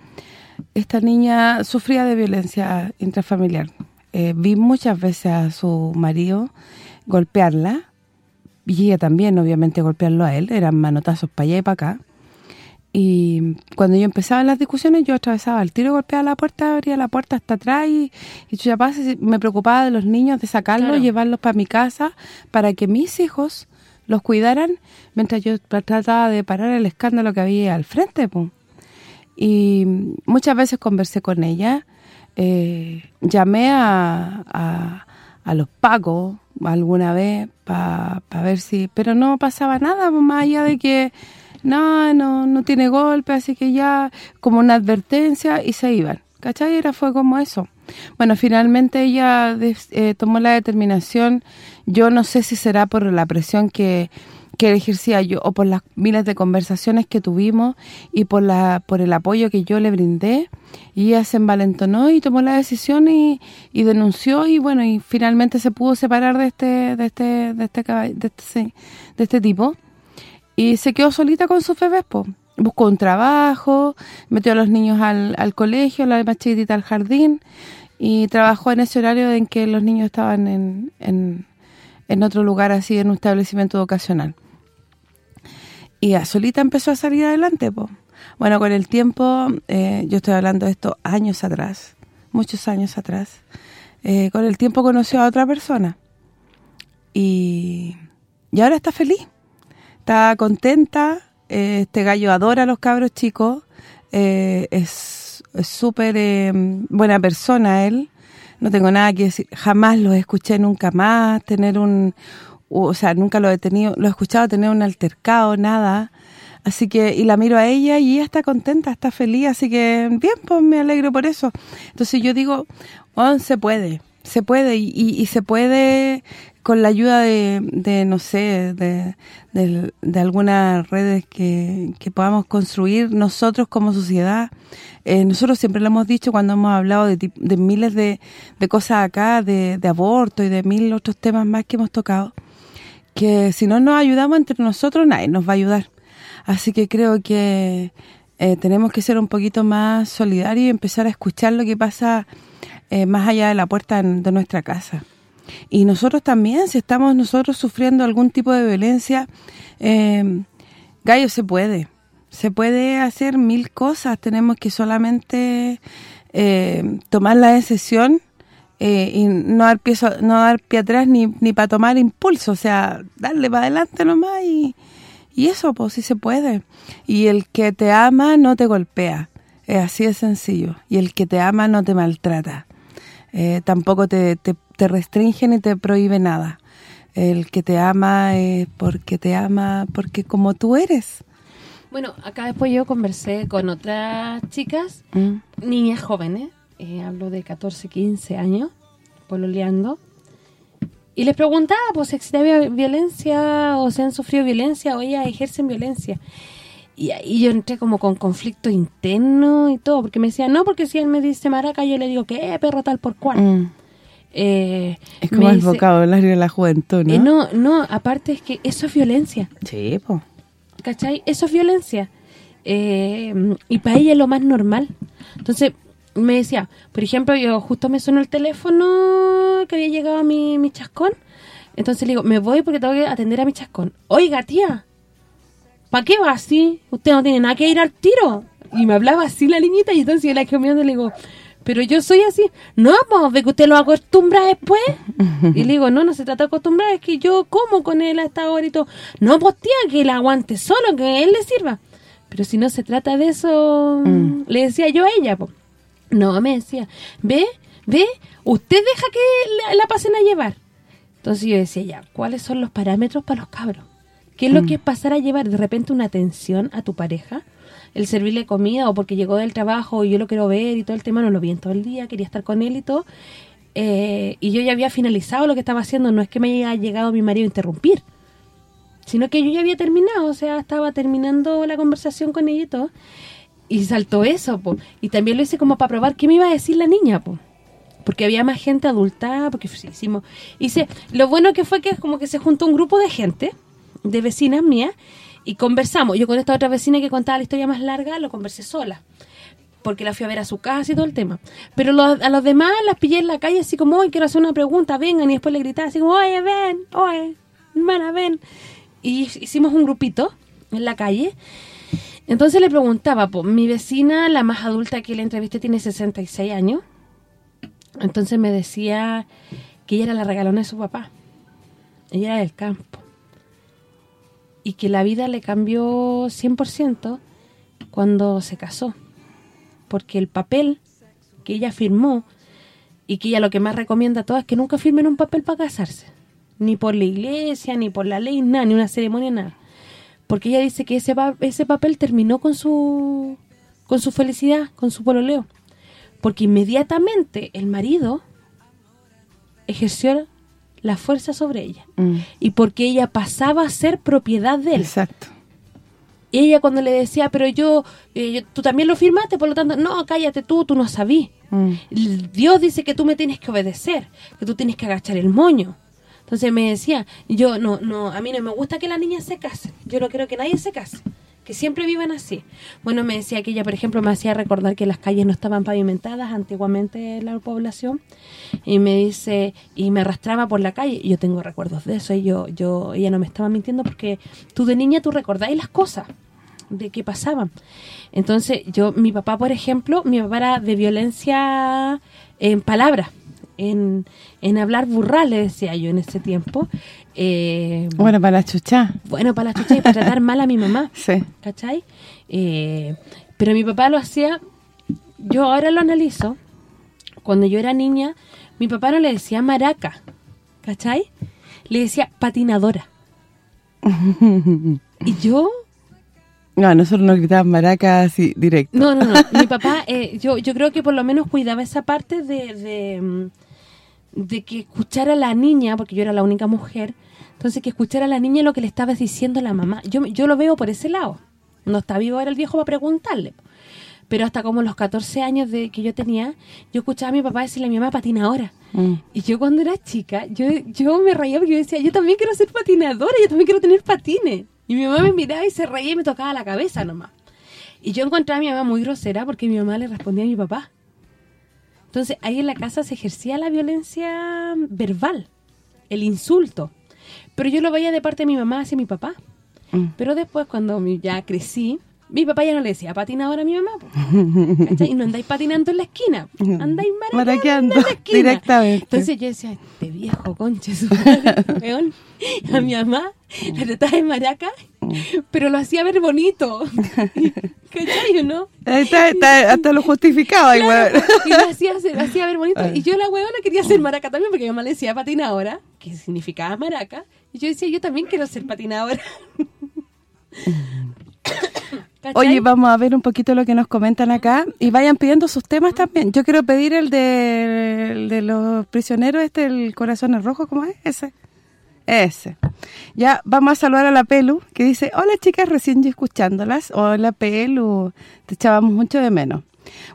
esta niña sufría de violencia intrafamiliar. Eh, vi muchas veces a su marido golpearla y ella también, obviamente, golpearlo a él. Eran manotazos para allá y para acá. Y cuando yo empezaba las discusiones, yo atravesaba el tiro, golpeaba la puerta, abría la puerta hasta atrás y, y yo ya pasé, me preocupaba de los niños, de sacarlos, llevarlos para mi casa, para que mis hijos los cuidaran, mientras yo trataba de parar el escándalo que había al frente. Y muchas veces conversé con ella, eh, llamé a, a, los pagos alguna vez para ver si... Pero no pasaba nada, más allá de que no, no, no tiene golpe, así que ya como una advertencia y se iban. ¿Cachai? Era fue como eso. Bueno, finalmente ella eh, tomó la determinación, yo no sé si será por la presión que, que ejercía yo o por las miles de conversaciones que tuvimos y por la por el apoyo que yo le brindé y ella se envalentonó y tomó la decisión y, y denunció y bueno y finalmente se pudo separar de este de este de este de este, de este tipo y se quedó solita con sus bebés. Buscó un trabajo, metió a los niños al, al colegio, la más chiquitita al jardín, y trabajó en ese horario en que los niños estaban en, en, otro lugar así, en un establecimiento educacional. Y a solita empezó a salir adelante, pues. Bueno, con el tiempo, eh, yo estoy hablando de esto años atrás, muchos años atrás, eh, con el tiempo conoció a otra persona. Y, y ahora está feliz está contenta, eh, este gallo adora a los cabros chicos, es súper buena persona él, no tengo nada que decir, jamás lo escuché nunca más, tener un, o sea, nunca lo he tenido, lo he escuchado tener un altercado, nada, así que, y la miro a ella y ella está contenta, está feliz, así que, bien, pues me alegro por eso. Entonces yo digo, oh, se puede, se puede y, y, se puede con la ayuda de, de no sé, de, de, algunas redes que, que, podamos construir nosotros como sociedad. Eh, nosotros siempre lo hemos dicho cuando hemos hablado de, de miles de, de cosas acá, de, de aborto y de mil otros temas más que hemos tocado, que si no nos ayudamos entre nosotros, nadie nos va a ayudar. Así que creo que eh, tenemos que ser un poquito más solidarios y empezar a escuchar lo que pasa eh, más allá de la puerta de nuestra casa. Y nosotros también, si estamos nosotros sufriendo algún tipo de violencia, eh, gallo, se puede. Se puede hacer mil cosas. Tenemos que solamente eh, tomar la decisión eh, y no dar pie, no dar pie atrás ni, ni para tomar impulso. O sea, darle para adelante nomás y, y eso, pues sí se puede. Y el que te ama no te golpea. Es así de sencillo. Y el que te ama no te maltrata. Eh, tampoco te, te, te restringe ni te prohíbe nada. El que te ama es porque te ama, porque como tú eres. Bueno, acá después yo conversé con otras chicas, Mm. niñas jóvenes, eh, hablo de 14, 15 años, pololeando, y les preguntaba pues si existía violencia o si han sufrido violencia o ellas ejercen violencia. Y ahí yo entré como con conflicto interno y todo, porque me decían, no, porque si él me dice maraca, yo le digo que perro tal por cual. Mm. Eh, Es como el dice- vocabulario de la juventud, ¿no? Eh, no, no, aparte es que eso es violencia. Sí, pues. ¿cachai? Eso es violencia. Eh, y para ella es lo más normal. Entonces, me decía, por ejemplo, yo justo me sonó el teléfono que había llegado a mi, mi chascón. Entonces le digo, me voy porque tengo que atender a mi chascón. Oiga, tía, ¿para qué va así? Usted no tiene nada que ir al tiro. Y me hablaba así la niñita y entonces yo la quedé mirando y le digo, pero yo soy así. No, pues, ve que usted lo acostumbra después. y le digo, no, no se trata de acostumbrar, es que yo como con él a esta hora y todo. No, pues tía, que él aguante solo, que él le sirva. Pero si no se trata de eso, Mm. le decía yo a ella, pues. No, me decía, ve, ve, usted deja que la, la pasen a llevar. Entonces yo decía, ya, ¿cuáles son los parámetros para los cabros? ¿Qué es lo que es pasar a llevar de repente una atención a tu pareja? El servirle comida o porque llegó del trabajo y yo lo quiero ver y todo el tema, no lo vi en todo el día, quería estar con él y todo. Eh, y yo ya había finalizado lo que estaba haciendo, no es que me haya llegado mi marido a interrumpir, sino que yo ya había terminado, o sea, estaba terminando la conversación con ella y todo. Y saltó eso, po. Y también lo hice como para probar qué me iba a decir la niña, po. Porque había más gente adulta, porque hicimos... Hice, lo bueno que fue que como que se juntó un grupo de gente, de vecinas mías, y conversamos. Yo con esta otra vecina que contaba la historia más larga, lo conversé sola. Porque la fui a ver a su casa y todo el tema. Pero a los demás las pillé en la calle así como, hoy quiero hacer una pregunta, vengan. Y después le gritaba así como, oye, ven, oye, hermana, ven. Y hicimos un grupito en la calle. Entonces le preguntaba, pues, mi vecina, la más adulta que la entrevisté, tiene 66 años. Entonces me decía que ella era la regalona de su papá. Ella era del campo. Y que la vida le cambió 100% cuando se casó. Porque el papel que ella firmó y que ella lo que más recomienda a todas es que nunca firmen un papel para casarse. Ni por la iglesia, ni por la ley, nada, ni una ceremonia, nada. Porque ella dice que ese, pa- ese papel terminó con su con su felicidad, con su pololeo. Porque inmediatamente el marido ejerció la fuerza sobre ella. Mm. Y porque ella pasaba a ser propiedad de él. Exacto. Y ella cuando le decía, pero yo, eh, yo- tú también lo firmaste, por lo tanto, no, cállate tú, tú no sabí. Mm. Dios dice que tú me tienes que obedecer, que tú tienes que agachar el moño. Entonces me decía, yo no, no, a mí no me gusta que las niñas se casen. Yo no quiero que nadie se case, que siempre vivan así. Bueno, me decía que ella, por ejemplo, me hacía recordar que las calles no estaban pavimentadas antiguamente en la población y me dice y me arrastraba por la calle. Yo tengo recuerdos de eso y yo yo ella no me estaba mintiendo porque tú de niña tú recordáis las cosas de qué pasaban. Entonces, yo, mi papá, por ejemplo, mi papá era de violencia en palabras, en, en hablar burrales, decía yo en ese tiempo. Eh, Bueno, para la chucha. bueno, para la chucha y para tratar mal a mi mamá, [laughs] Sí. ¿cachai? Eh, pero mi papá lo hacía, yo ahora lo analizo, cuando yo era niña, mi papá no le decía maraca, ¿cachai? Le decía patinadora. [laughs] y yo No, nosotros nos gritaban maracas así, directo. No, no, no. Mi [laughs] papá, eh, yo yo creo que por lo menos cuidaba esa parte de, de, mm, de que escuchara a la niña, porque yo era la única mujer, entonces que escuchara a la niña lo que le estaba diciendo la mamá. Yo yo lo veo por ese lado. No está vivo ahora el viejo para preguntarle. Pero hasta como los 14 años de que yo tenía, yo escuchaba a mi papá decirle a mi mamá patinadora. Mm. Y yo cuando era chica, yo yo me reía porque yo decía, yo también quiero ser patinadora, yo también quiero tener patines. Y mi mamá me miraba y se reía y me tocaba la cabeza nomás. Y yo encontraba a mi mamá muy grosera porque mi mamá le respondía a mi papá. Entonces, ahí en la casa se ejercía la violencia verbal, el insulto. Pero yo lo veía de parte de mi mamá hacia mi papá. Mm. Pero después, cuando ya crecí, mi papá ya no le decía patinadora a mi mamá. ¿Cachai? Y no andáis patinando en la esquina. Andáis maraqueando en la esquina. directamente. Entonces yo decía, este viejo conche su weón. A mi mamá la trataba de maraca, pero lo hacía ver bonito. ¿Cachai o no? Ahí está, está- hasta lo justificaba Claro, igual. y lo hacía, lo hacía ver bonito. Y yo la huevona quería ser maraca también, porque mi mamá le decía patinadora, que significaba maraca. Y yo decía, yo también quiero ser patinadora. Oye, vamos a ver un poquito lo que nos comentan acá y vayan pidiendo sus temas también. Yo quiero pedir el de, los prisioneros, este, el corazón rojo, ¿cómo es? Ese. Ese. Ya vamos a saludar a la Pelu, que dice, hola chicas, recién yo escuchándolas. Hola Pelu, te echábamos mucho de menos.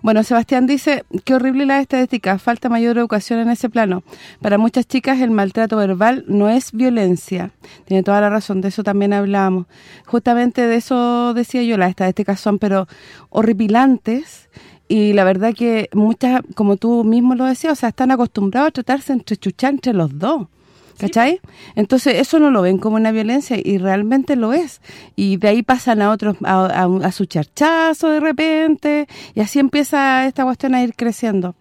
Bueno, Sebastián dice, qué horrible la estadística, falta mayor educación en ese plano. Para muchas chicas el maltrato verbal no es violencia. Tiene toda la razón, de eso también hablábamos. Justamente de eso decía yo, las estadísticas son pero horripilantes y la verdad que muchas, como tú mismo lo decías, o sea, están acostumbrados a tratarse entre chuchar entre los dos. ¿Cachai? Entonces, eso no lo ven como una violencia y realmente lo es. Y de ahí pasan a otros, a, a, a su charchazo de repente y así empieza esta cuestión a ir creciendo.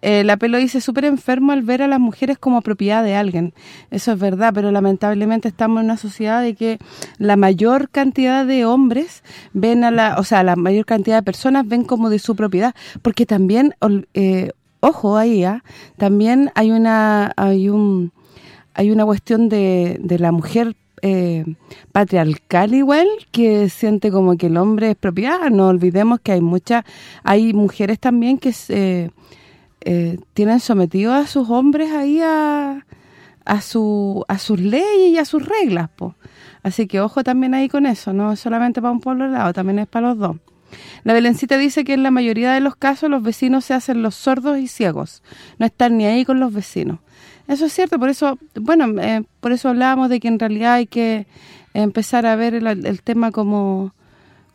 Eh, la pelo dice, súper enfermo al ver a las mujeres como propiedad de alguien. Eso es verdad, pero lamentablemente estamos en una sociedad de que la mayor cantidad de hombres ven a la, o sea, la mayor cantidad de personas ven como de su propiedad, porque también eh, ojo ahí, ¿ah? también hay una hay un hay una cuestión de, de la mujer eh, patriarcal igual que siente como que el hombre es propiedad no olvidemos que hay muchas hay mujeres también que eh, eh, tienen sometido a sus hombres ahí a, a su a sus leyes y a sus reglas po. así que ojo también ahí con eso no solamente para un pueblo lado también es para los dos la Belencita dice que en la mayoría de los casos los vecinos se hacen los sordos y ciegos no están ni ahí con los vecinos. Eso es cierto, por eso, bueno, eh, por eso hablábamos de que en realidad hay que empezar a ver el, el tema como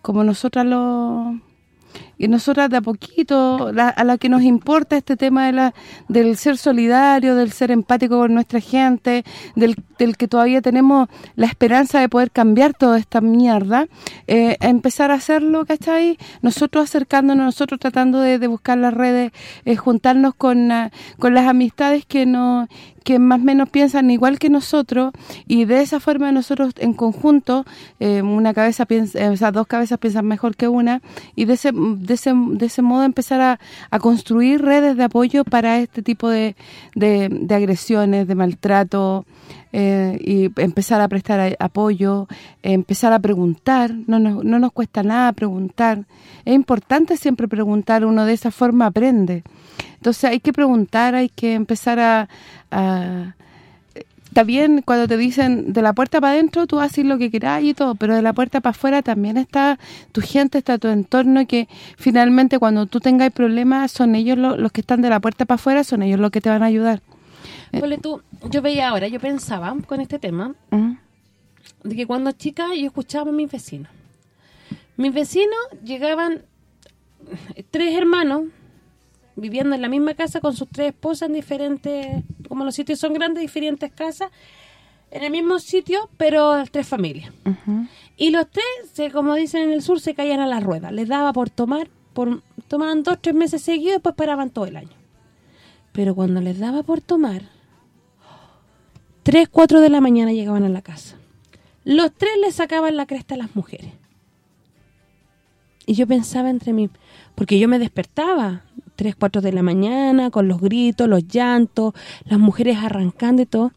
como nosotras lo y nosotras de a poquito, la, a la que nos importa este tema de la del ser solidario, del ser empático con nuestra gente, del, del que todavía tenemos la esperanza de poder cambiar toda esta mierda, eh, empezar a hacerlo, ¿cachai? Nosotros acercándonos, nosotros tratando de, de buscar las redes, eh, juntarnos con, uh, con las amistades que no que más o menos piensan igual que nosotros y de esa forma nosotros en conjunto eh, una cabeza piensa, o sea, dos cabezas piensan mejor que una y de ese de ese, de ese modo empezar a, a construir redes de apoyo para este tipo de, de agresiones, de maltrato eh, y empezar a prestar apoyo, empezar a preguntar, no nos, no nos cuesta nada preguntar. Es importante siempre preguntar, uno de esa forma aprende. Entonces hay que preguntar, hay que empezar a, a cuando te dicen de la puerta para adentro tú haces lo que quieras y todo, pero de la puerta para afuera también está tu gente, está tu entorno que finalmente cuando tú tengas problemas son ellos los, los que están de la puerta para afuera, son ellos los que te van a ayudar. Ponle tú, yo veía ahora, yo pensaba con este tema, uh -huh. de que cuando chica yo escuchaba a mis vecinos. Mis vecinos llegaban tres hermanos viviendo en la misma casa con sus tres esposas en diferentes, como los sitios son grandes, diferentes casas, en el mismo sitio, pero tres familias. Uh -huh. Y los tres, se, como dicen en el sur, se caían a la rueda. Les daba por tomar, por tomaban dos, tres meses seguidos, después paraban todo el año. Pero cuando les daba por tomar, tres, cuatro de la mañana llegaban a la casa. Los tres les sacaban la cresta a las mujeres. Y yo pensaba entre mí, porque yo me despertaba, 3, 4 de la mañana, con los gritos, los llantos, las mujeres arrancando y todo.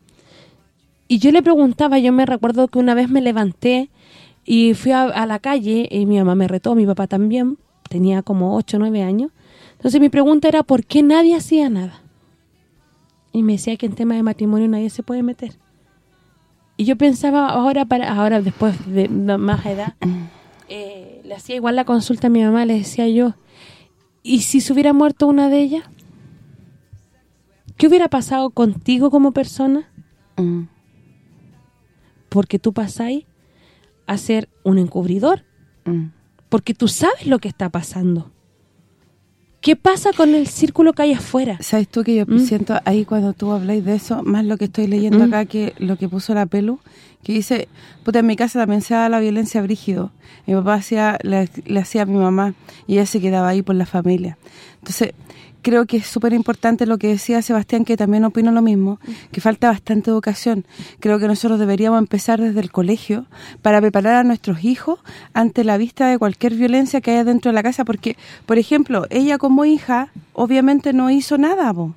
Y yo le preguntaba, yo me recuerdo que una vez me levanté y fui a, a la calle, y mi mamá me retó, mi papá también, tenía como 8 o 9 años. Entonces mi pregunta era, ¿por qué nadie hacía nada? Y me decía que en tema de matrimonio nadie se puede meter. Y yo pensaba, ahora para ahora después de más edad, eh, le hacía igual la consulta a mi mamá, le decía yo, ¿y si se hubiera muerto una de ellas? ¿Qué hubiera pasado contigo como persona? Mm. Porque tú pasáis a ser un encubridor. Mm. Porque tú sabes lo que está pasando. ¿Qué pasa con el círculo que hay afuera? ¿Sabes tú que yo mm. siento ahí cuando tú habláis de eso, más lo que estoy leyendo mm. acá que lo que puso la pelu, que dice, puta, en mi casa también se da la violencia brígido. Mi papá hacía le, le hacía a mi mamá y ella se quedaba ahí por la familia. Entonces, creo que es súper importante lo que decía Sebastián, que también opino lo mismo, que falta bastante educación. Creo que nosotros deberíamos empezar desde el colegio para preparar a nuestros hijos ante la vista de cualquier violencia que haya dentro de la casa, porque, por ejemplo, ella como hija, obviamente no hizo nada, ¿no?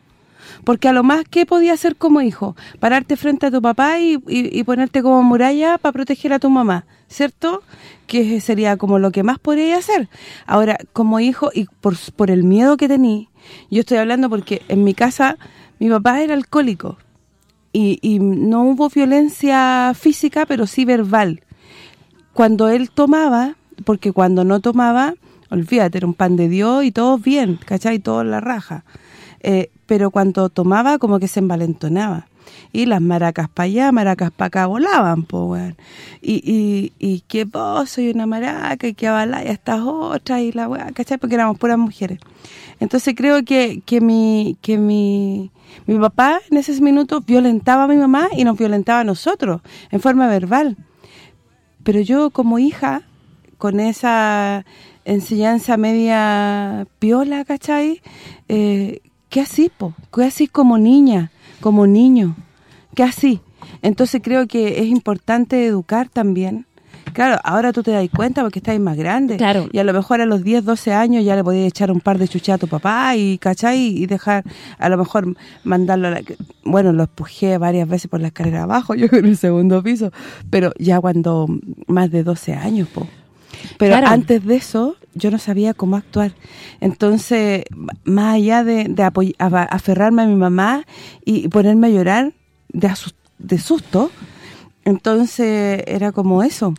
porque a lo más, ¿qué podía hacer como hijo? Pararte frente a tu papá y, y, ponerte como muralla para proteger a tu mamá, ¿cierto? Que sería como lo que más podría hacer. Ahora, como hijo, y por, por el miedo que tení, yo estoy hablando porque en mi casa mi papá era alcohólico, y, no hubo violencia física, pero sí verbal. Cuando él tomaba, porque cuando no tomaba, olvídate, era un pan de Dios y todos bien, ¿cachai? Todo en la raja. Eh, pero cuando tomaba, como que se envalentonaba. Y las maracas para allá, maracas para acá volaban, pues, weón. Y, y, y que vos soy una maraca y que avalá y estas otras y la weá, ¿cachai? Porque éramos puras mujeres. Entonces creo que, que mi que mi mi papá en esos minutos violentaba a mi mamá y nos violentaba a nosotros en forma verbal. Pero yo como hija, con esa enseñanza media piola, ¿cachai? Eh, ¿Qué así, po? ¿Qué así como niña, como niño? ¿Qué así? Entonces creo que es importante educar también Claro, ahora tú te das cuenta porque estás más grande. Claro. Y a lo mejor a los 10, 12 años ya le podías echar un par de chuchas a tu papá y, ¿cachai? Y dejar, a lo mejor mandarlo a la... Bueno, lo empujé varias veces por la escalera abajo, [laughs] yo en el segundo piso, pero ya cuando más de 12 años, po. Pero Claro. antes de eso, yo no sabía cómo actuar. Entonces, más allá de, de aferrarme a mi mamá y, ponerme a llorar de, de susto, entonces era como eso.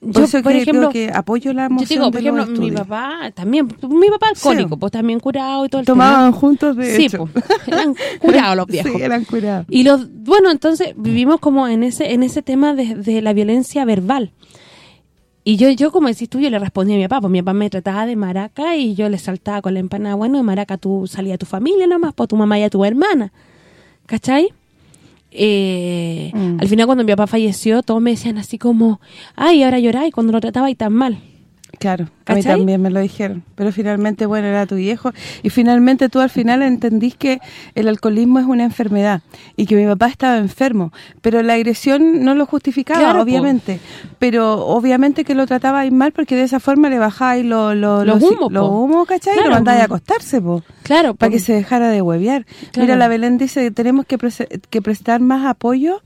Por Yo, eso por que ejemplo, creo que apoyo la Yo emoción digo, por ejemplo, mi papá también, mi papá alcohólico, Sí. pues también curado y todo el Tomaban tema. juntos, de Sí, hecho. pues, eran curados los [laughs] viejos. Sí, eran curados. Y los bueno, entonces vivimos como en ese en ese tema de, de la violencia verbal. Y yo yo como decís tú, yo le respondí a mi papá, pues mi papá me trataba de maraca y yo le saltaba con la empanada, bueno, de maraca tú salías a tu familia nomás, pues tu mamá y a tu hermana. ¿Cachai? Eh, Mm. Al final cuando mi papá falleció, todos me decían así como, ay, ahora lloráis cuando lo trataba y tan mal. Claro, a mí también me lo dijeron, pero finalmente, bueno, era tu viejo y finalmente tú al final entendís que el alcoholismo es una enfermedad y que mi papá estaba enfermo, pero la agresión no lo justificaba, Claro, po. obviamente, pero obviamente que lo tratabais mal porque de esa forma le bajáis lo, lo, Los los- humos, los humos, ¿cachai? Y lo mandáis a acostarse, po. Claro, para po. que se dejara de huevear. Claro. Mira, la Belén dice que tenemos que prestar más apoyo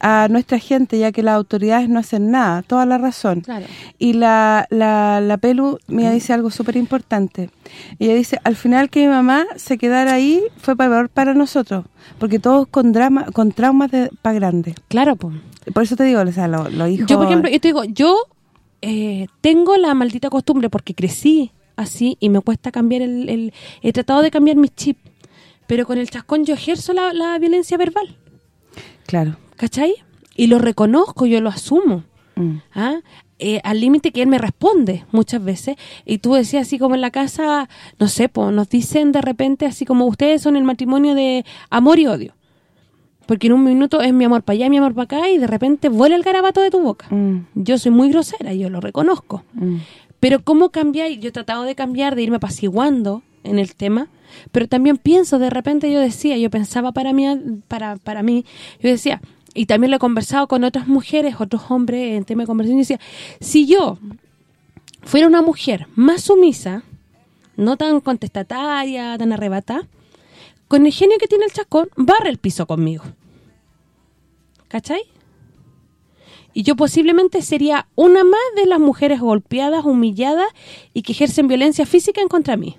a nuestra gente, ya que las autoridades no hacen nada, toda la razón. Claro. Y la, la, la Pelu me dice algo súper importante. Ella dice, al final que mi mamá se quedara ahí fue peor para nosotros, porque todos con drama con traumas de para grandes. Claro, pues. Por eso te digo, o sea, los, los hijos... Yo, por ejemplo, yo te digo, yo eh, tengo la maldita costumbre porque crecí así y me cuesta cambiar el, el- He tratado de cambiar mis chips, pero con el chascón yo ejerzo la, la violencia verbal, Claro. ¿Cachai? Y lo reconozco, yo lo asumo. Mm. ¿ah? Eh, al límite que él me responde muchas veces y tú decías así como en la casa no sé, pues nos dicen de repente así como ustedes son el matrimonio de amor y odio porque en un minuto es mi amor para allá, mi amor para acá y de repente vuela el garabato de tu boca Mm, yo soy muy grosera, yo lo reconozco mm. pero cómo cambiar, yo he tratado de cambiar de irme apaciguando en el tema pero también pienso, de repente yo decía yo pensaba para mí, para, para mí yo decía, y también lo he conversado con otras mujeres, otros hombres en tema de conversación, y decía, si yo fuera una mujer más sumisa, no tan contestataria, tan arrebatada, con el genio que tiene el chascón, barre el piso conmigo. ¿Cachai? Y yo posiblemente sería una más de las mujeres golpeadas, humilladas y que ejercen violencia física en contra mí.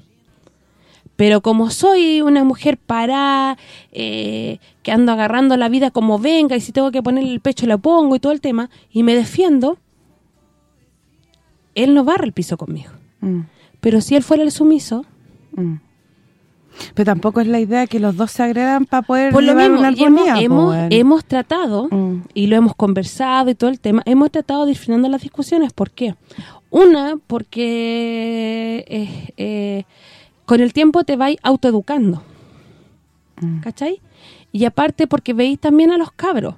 Pero como soy una mujer parada, eh, que ando agarrando la vida como venga y si tengo que ponerle el pecho le pongo y todo el tema, y me defiendo, él no barre el piso conmigo. Mm, Pero si él fuera el sumiso, mm. Pero tampoco es la idea que los dos se agredan para poder por lo mismo, una y hemos, armonía. po, hemos, tratado, Mm. y lo hemos conversado y todo el tema, hemos tratado de ir frenando las discusiones. ¿Por qué? Una, porque eh, eh, con el tiempo te vais autoeducando. Mm. ¿Cachai? Y aparte porque veis también a los cabros.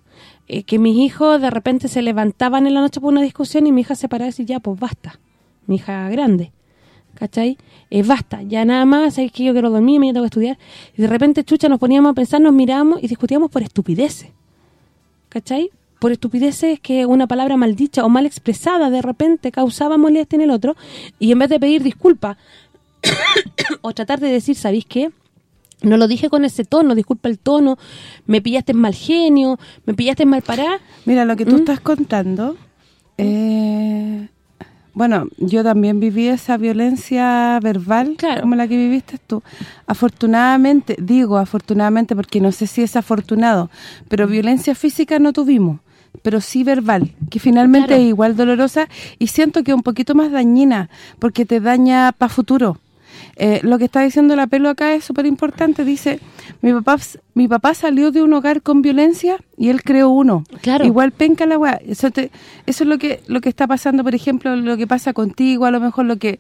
eh, que mis hijos de repente se levantaban en la noche por una discusión y mi hija se paraba y decía, ya, pues basta. Mi hija grande. ¿Cachai? Eh, basta, ya nada más, sabes que yo quiero dormir, mañana tengo que estudiar. Y de repente, chucha, nos poníamos a pensar, nos mirábamos y discutíamos por estupideces. ¿Cachai? Por estupideces que una palabra maldicha o mal expresada de repente causaba molestia en el otro y en vez de pedir disculpas [coughs] o tratar de decir, ¿sabéis qué? No lo dije con ese tono, disculpa el tono, me pillaste en mal genio, me pillaste en mal pará. Mira, lo que tú ¿Mm? estás contando, eh, bueno, yo también viví esa violencia verbal, Claro. como la que viviste tú. Afortunadamente, digo afortunadamente porque no sé si es afortunado, pero violencia física no tuvimos, pero sí verbal, que finalmente Claro. es igual dolorosa y siento que un poquito más dañina, porque te daña para futuro. Eh, lo que está diciendo la pelo acá es súper importante, dice, mi papá mi papá salió de un hogar con violencia y él creó uno. Claro. Igual penca la weá. Eso, te- eso es lo que lo que está pasando, por ejemplo, lo que pasa contigo, a lo mejor lo que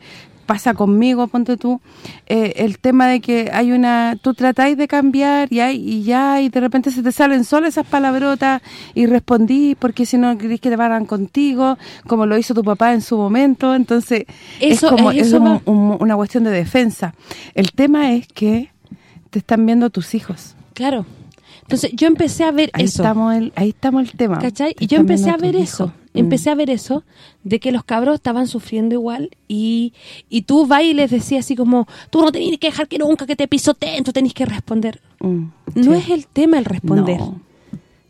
pasa conmigo, ponte tú, eh, el tema de que hay una, tú tratáis de cambiar y hay y ya, y de repente se te salen solo esas palabrotas y respondí porque si no querés que te paran contigo, como lo hizo tu papá en su momento, entonces Eso- es como a es eso un- va. un- una cuestión de defensa. El tema es que te están viendo tus hijos. Claro. Entonces yo empecé a ver Ahí eso. estamos el, ahí estamos el tema. ¿Cachai? Te Y yo empecé a ver eso. Mm. empecé a ver eso, de que los cabros estaban sufriendo igual y, y tú vas y les decías así como, tú no tenés que dejar que nunca que te pisoteen, tú tenés que responder. Mm, No sí. es el tema el responder, No.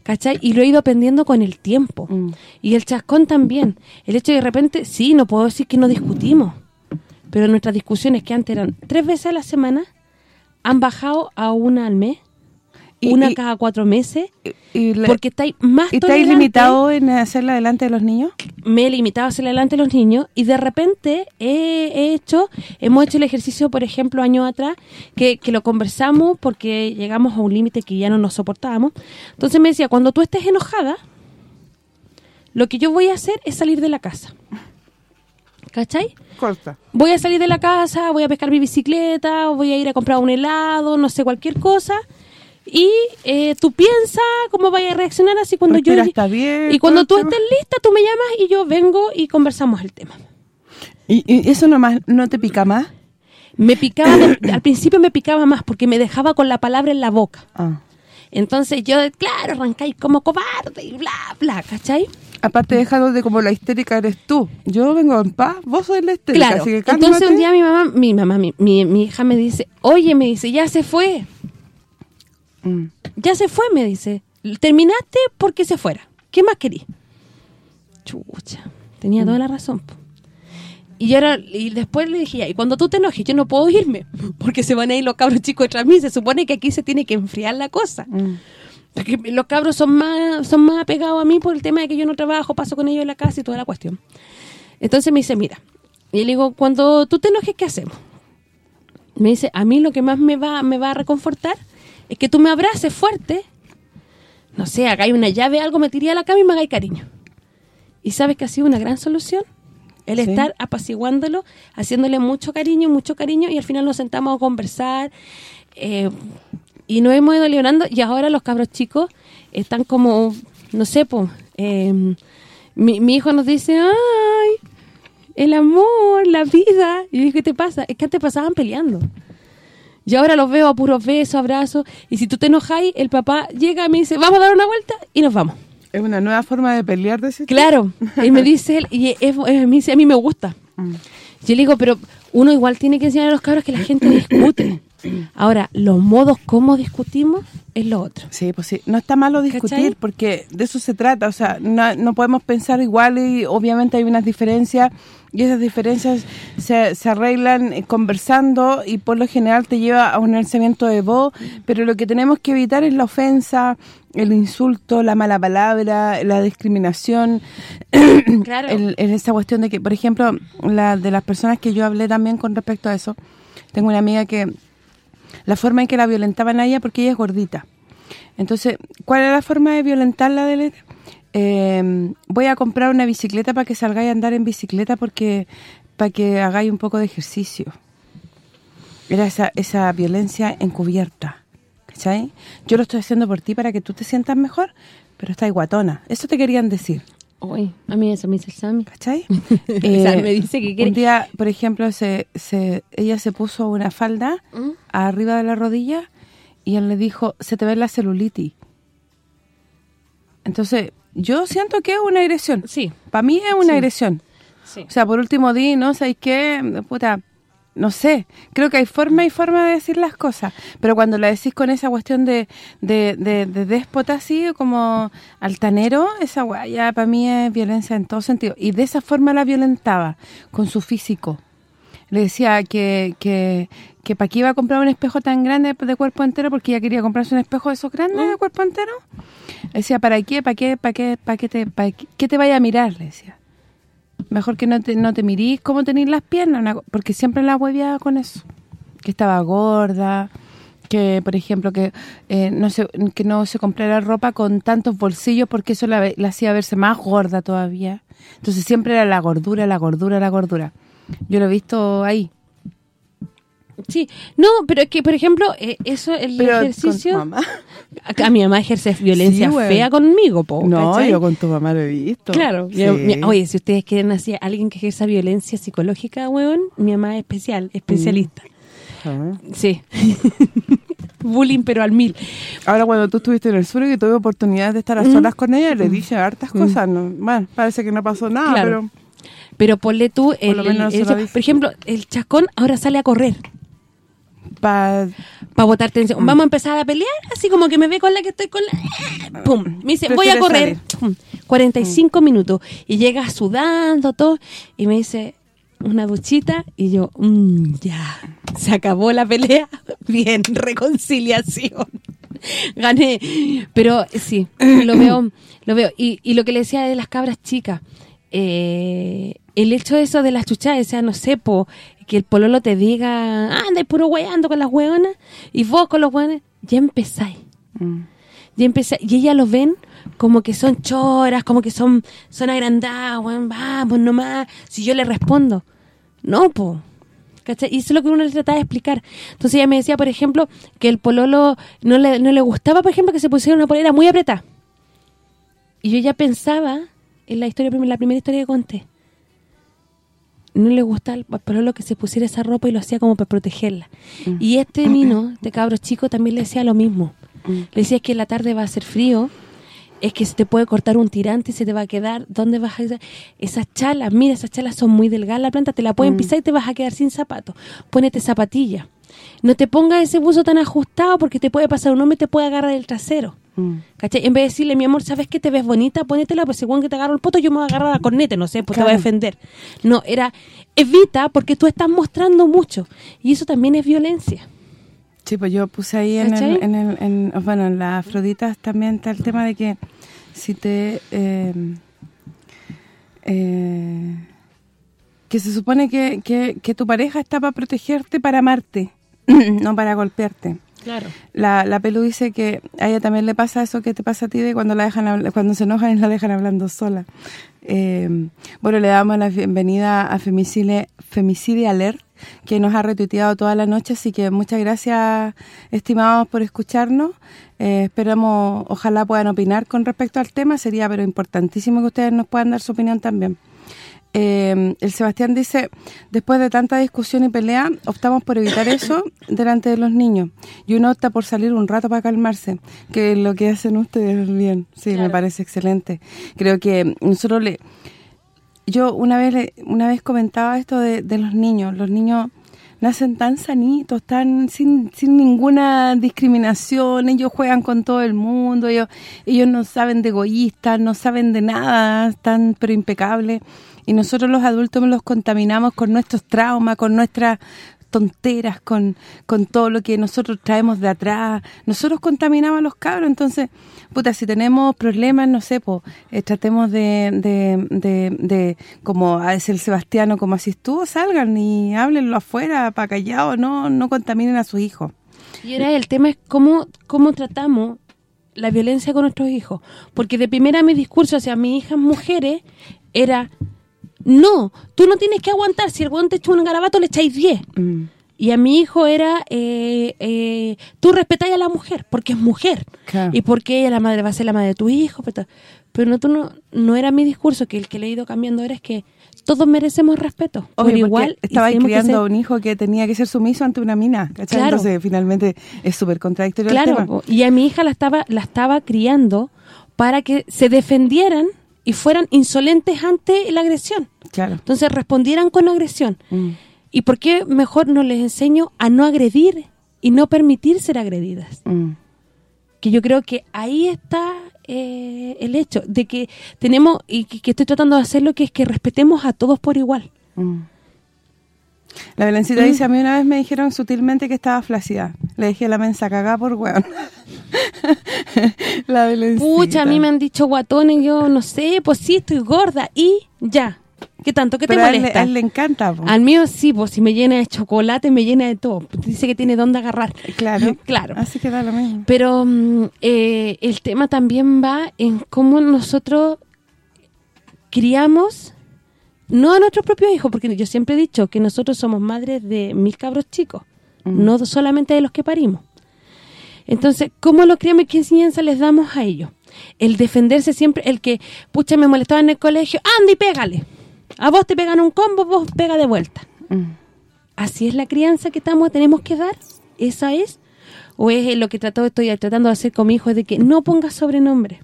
¿cachai? Y lo he ido aprendiendo con el tiempo. Mm. Y el chascón también. El hecho de que de repente, sí, no puedo decir que no discutimos, pero nuestras discusiones que antes eran tres veces a la semana, han bajado a una al mes, Y- una y- cada cuatro meses, Y, porque estáis más ¿y estáis limitado en hacerla delante de los niños? me he limitado a hacerle delante a los niños y de repente he, he hecho, hemos hecho el ejercicio, por ejemplo, años atrás, que, que lo conversamos porque llegamos a un límite que ya no nos soportábamos. Entonces me decía, cuando tú estés enojada, lo que yo voy a hacer es salir de la casa. ¿Cachai? Corta. Voy a salir de la casa, voy a pescar mi bicicleta, voy a ir a comprar un helado, no sé, cualquier cosa. Y eh, tú piensas cómo vayas a reaccionar así cuando yo... Respira, está bien, y cuando tú estés lista, tú me llamas y yo vengo y conversamos el tema. ¿Y, y eso nomás no te pica más? Me picaba, de- [coughs] al principio me picaba más porque me dejaba con la palabra en la boca. Ah. Entonces yo, claro, arrancáis como cobarde y bla, bla, ¿cachai? Aparte dejando de como la histérica eres tú. Yo vengo en paz, vos sois la histérica, Claro. así que Entonces un día mi mamá, mi mamá, mi, mi, mi hija me dice, oye, me dice, ya se fue, Mm. ya se fue, me dice. Terminaste porque se fuera. ¿Qué más querí? Chucha, tenía toda la razón. po. Y ahora y después le dije, ya, y cuando tú te enojes, yo no puedo irme, [laughs] porque se van a ir los cabros chicos detrás de mí. Se supone que aquí se tiene que enfriar la cosa. Mm. Porque los cabros son más son más apegados a mí por el tema de que yo no trabajo, paso con ellos en la casa y toda la cuestión. Entonces me dice, mira, y le digo, cuando tú te enojes, ¿qué hacemos? Me dice, a mí lo que más me va me va a reconfortar es que tú me abraces fuerte, no sé, hagáis una llave, algo, me tiré a la cama y me hagáis cariño. ¿Y sabes que ha sido una gran solución? El Sí. estar apaciguándolo, haciéndole mucho cariño, mucho cariño, y al final nos sentamos a conversar, eh, y nos hemos ido librando, y ahora los cabros chicos están como, no sé, pues, mi, mi hijo nos dice, ay, el amor, la vida. Y yo ¿qué te pasa? Es que antes pasaban peleando. Y ahora los veo a puros besos, abrazos. Y si tú te enojáis, el papá llega y me dice, vamos a dar una vuelta y nos vamos. Es una nueva forma de pelear, tú? Claro. [laughs] Y me dice él, y es- es- me dice, a mí me gusta. Mm. Yo le digo, pero uno igual tiene que enseñar a los cabros que la gente discute. [clears throat] Ahora, los modos como discutimos es lo otro. Sí, pues sí. No está malo discutir ¿Cachai? porque de eso se trata. O sea, no, no podemos pensar igual y obviamente hay unas diferencias y esas diferencias se, se arreglan eh, conversando y por lo general te lleva a un alzamiento de voz, pero lo que tenemos que evitar es la ofensa, el insulto, la mala palabra, la discriminación, [coughs] Claro. el- el- esa cuestión de que, por ejemplo, la de las personas que yo hablé también con respecto a eso, tengo una amiga que la forma en que la violentaban a ella porque ella es gordita. Entonces, ¿cuál era la forma de violentarla de? Eh, voy a comprar una bicicleta para que salgáis a andar en bicicleta porque para que hagáis un poco de ejercicio. Era esa, esa violencia encubierta, ¿cachai? Yo lo estoy haciendo por ti para que tú te sientas mejor, pero estás guatona. Eso te querían decir. Uy, a mí eso me dice el Sammy. ¿cachai? [laughs] Sea, me dice que quiere- Un día, por ejemplo, se, se ella se puso una falda ¿Mm? arriba de la rodilla y él le dijo, se te ve la celulitis. Entonces, yo siento que es una agresión. Sí, Para mí es una Sí. agresión. sí. O sea, por último di, ¿no? ¿Sabes qué? Puta, no sé, creo que hay forma y forma de decir las cosas, pero cuando la decís con esa cuestión de, de, de, de déspota así, como altanero, esa weá ya para mí es violencia en todo sentido. Y de esa forma la violentaba, con su físico. Le decía que, que, que para qué iba a comprar un espejo tan grande de cuerpo entero, porque ella quería comprarse un espejo de esos grandes de cuerpo entero. Le decía, ¿para qué? ¿Para qué? ¿Para qué? ¿Para qué te, para qué te vaya a mirar? Le decía mejor que no te, no te mirís cómo tenéis las piernas, porque siempre la hueveaba con eso. Que estaba gorda, que por ejemplo que eh, no se que no se comprara ropa con tantos bolsillos porque eso la, la hacía verse más gorda todavía. Entonces siempre era la gordura, la gordura, la gordura. Yo lo he visto ahí. Sí, no, pero es que, por ejemplo, eh, eso, el Pero con ejercicio... tu mamá. A, a mi mamá ejerce violencia Sí, fea conmigo, po, No, ¿cachai? yo con tu mamá lo he visto. Claro. Sí. yo- mi- oye, si ustedes quieren así alguien que ejerza violencia psicológica, weón, mi mamá es especial, especialista. Ah. Sí. [laughs] Bullying, pero al mil. Ahora cuando tú estuviste en el sur y que tuve oportunidad de estar a Mm. solas con ella, le dije hartas cosas. No, bueno, parece que no pasó nada, Claro. pero... Pero ponle tú, el, menos el- el- por ejemplo, el chascón ahora sale a correr Pa, para botar Mm. tensión. Vamos a empezar a pelear, así como que me ve con la que estoy con la... ¡Pum! Me dice, voy a correr. Pum. 45 minutos. Y llega sudando, todo. Y me dice, una duchita. Y yo, mm, ya, se acabó la pelea. [laughs] Bien, reconciliación. Gané. Pero sí, lo veo. lo veo Y, y lo que le decía de las cabras chicas, eh, el hecho de eso de las chuchadas, o sea, no sé, po, que el pololo te diga, anda, puro weando con las hueonas, y vos con los hueones, ya empezáis. mm. Ya empecé, y ellas los ven como que son choras, como que son son agrandadas, weón, vamos nomás. Si yo le respondo, no, po. ¿Cachai? Y eso es lo que uno le trataba de explicar. Entonces ella me decía, por ejemplo, que el pololo no le, no le gustaba, por ejemplo, que se pusiera una polera muy apretada. Y yo ya pensaba en la historia la primera historia que conté. No le gustaba al pololo que se pusiera esa ropa y lo hacía como para protegerla. Y este mino, de cabros chico, también le decía lo mismo. Le decía es que en la tarde va a hacer frío, es que se te puede cortar un tirante y se te va a quedar, ¿dónde vas a ir? Esas chalas, mira, esas chalas son muy delgadas, la planta te la pueden pisar y te vas a quedar sin zapatos. Pónete zapatilla. No te pongas ese buzo tan ajustado porque te puede pasar un hombre y te puede agarrar el trasero. Mm. ¿Cachai? En vez de decirle, mi amor, ¿sabes que te ves bonita? Pónetela, pues según que te agarro el poto, yo me voy a agarrar la corneta, no sé, pues te voy a Claro. defender. No, era, evita porque tú estás mostrando mucho. Y eso también es violencia. Sí, pues yo puse ahí en, el, en, el, en- bueno, en las Afroditas también está el tema de que si te... eh, eh, que se supone que, que, que tu pareja está para protegerte, para amarte, [clears throat] no para golpearte. Claro. La, la Pelu dice que a ella también le pasa eso que te pasa a ti de cuando la dejan cuando se enojan y la dejan hablando sola. Eh, bueno, le damos la bienvenida a Femicide, Femicide Alert, que nos ha retuiteado toda la noche, así que muchas gracias, estimados, por escucharnos. Eh, esperamos, ojalá puedan opinar con respecto al tema, sería pero importantísimo que ustedes nos puedan dar su opinión también. Eh, el Sebastián dice, después de tanta discusión y pelea, optamos por evitar [coughs] eso delante de los niños. Y uno opta por salir un rato para calmarse, que es lo que hacen ustedes bien. Sí, me parece excelente. Creo que nosotros le... Yo una vez le- una vez comentaba esto de, de los niños. Los niños nacen tan sanitos, tan sin, sin ninguna discriminación, ellos juegan con todo el mundo, ellos ellos no saben de egoístas, no saben de nada, están pero impecables. Y nosotros los adultos los contaminamos con nuestros traumas, con nuestras tonteras, con, con todo lo que nosotros traemos de atrás. Nosotros contaminamos a los cabros, entonces, puta, si tenemos problemas, no sé, pues tratemos de, de, de, de, como a el Sebastiano, como así tú, salgan y háblenlo afuera, para callado, no no contaminen a sus hijos. Y ahora el tema es cómo, cómo tratamos la violencia con nuestros hijos. Porque de primera mi discurso hacia mis hijas mujeres era, no, tú no tienes que aguantar, si el weón te echa un garabato le echáis 10. Mm, Y a mi hijo era, eh, eh, tú respetáis a la mujer, porque es mujer. Claro. Y porque ella la madre va a ser la madre de tu hijo. Pero, pero no, tú no, no era mi discurso, que el que le he ido cambiando ahora es que todos merecemos respeto. Obvio, por igual estaba criando a ser- un hijo que tenía que ser sumiso ante una mina. Claro. Entonces, finalmente, es súper contradictorio el Claro, tema. y a mi hija la estaba la estaba criando para que se defendieran y fueran insolentes ante la agresión. Claro. Entonces respondieran con agresión. Mm. ¿Y por qué mejor no les enseño a no agredir y no permitir ser agredidas? Mm. Que yo creo que ahí está eh, el hecho de que tenemos, y que, que estoy tratando de hacerlo, que es que respetemos a todos por igual. Mm. La Belencita Mm. dice, a mí una vez me dijeron sutilmente que estaba flácida. Le dije la mensa cagá por weón. [laughs] la Belencita. Pucha, a mí me han dicho guatones, yo no sé, pues sí, estoy gorda y ya. ¿Qué tanto? ¿Qué Pero te a él, molesta? a él le encanta, po. Al mío sí, pues si me llena de chocolate, me llena de todo. Dice que tiene dónde agarrar. Claro. [laughs] claro. Así que da lo mismo. Pero mm, eh, el tema también va en cómo nosotros criamos, no a nuestros propios hijos, porque yo siempre he dicho que nosotros somos madres de mil cabros chicos, Mm. no solamente de los que parimos. Entonces, ¿cómo los criamos y qué enseñanza les damos a ellos? El defenderse siempre, el que, pucha, me molestaba en el colegio, anda y pégale. A vos te pegan un combo, vos pega de vuelta. Mm. ¿Así es la crianza que estamos tenemos que dar? ¿Esa es? ¿O es lo que trato, estoy tratando de hacer con mi hijo, de que no pongas sobrenombre,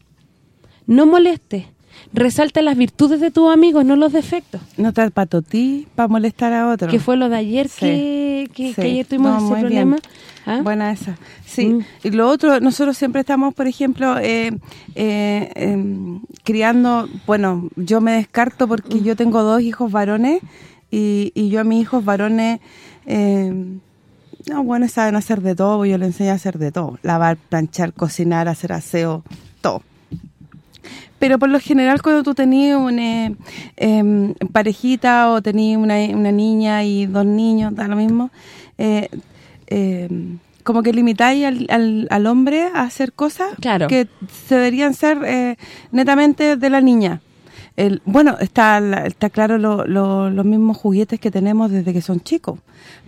no moleste, resalta las virtudes de tus amigos, no los defectos? No te patotí para molestar a otro. Que fue lo de ayer Sí. que, que, ayer tuvimos No, ese problema. ¿Ah? Buena esa. Sí. Mm. Y lo otro, nosotros siempre estamos, por ejemplo, eh, eh, em, criando, bueno, yo me descarto porque yo tengo dos hijos varones y, y yo a mis hijos varones, eh, no, bueno, saben hacer de todo, yo les enseño a hacer de todo. Lavar, planchar, cocinar, hacer aseo, todo. Pero por lo general cuando tú tenías una em, parejita o tenías una, una niña y dos niños, da lo mismo, eh, em, como que limitáis al, al, al hombre a hacer cosas Claro. que se deberían ser eh, netamente de la niña. El, bueno, está está claro lo- lo- los mismos juguetes que tenemos desde que son chicos.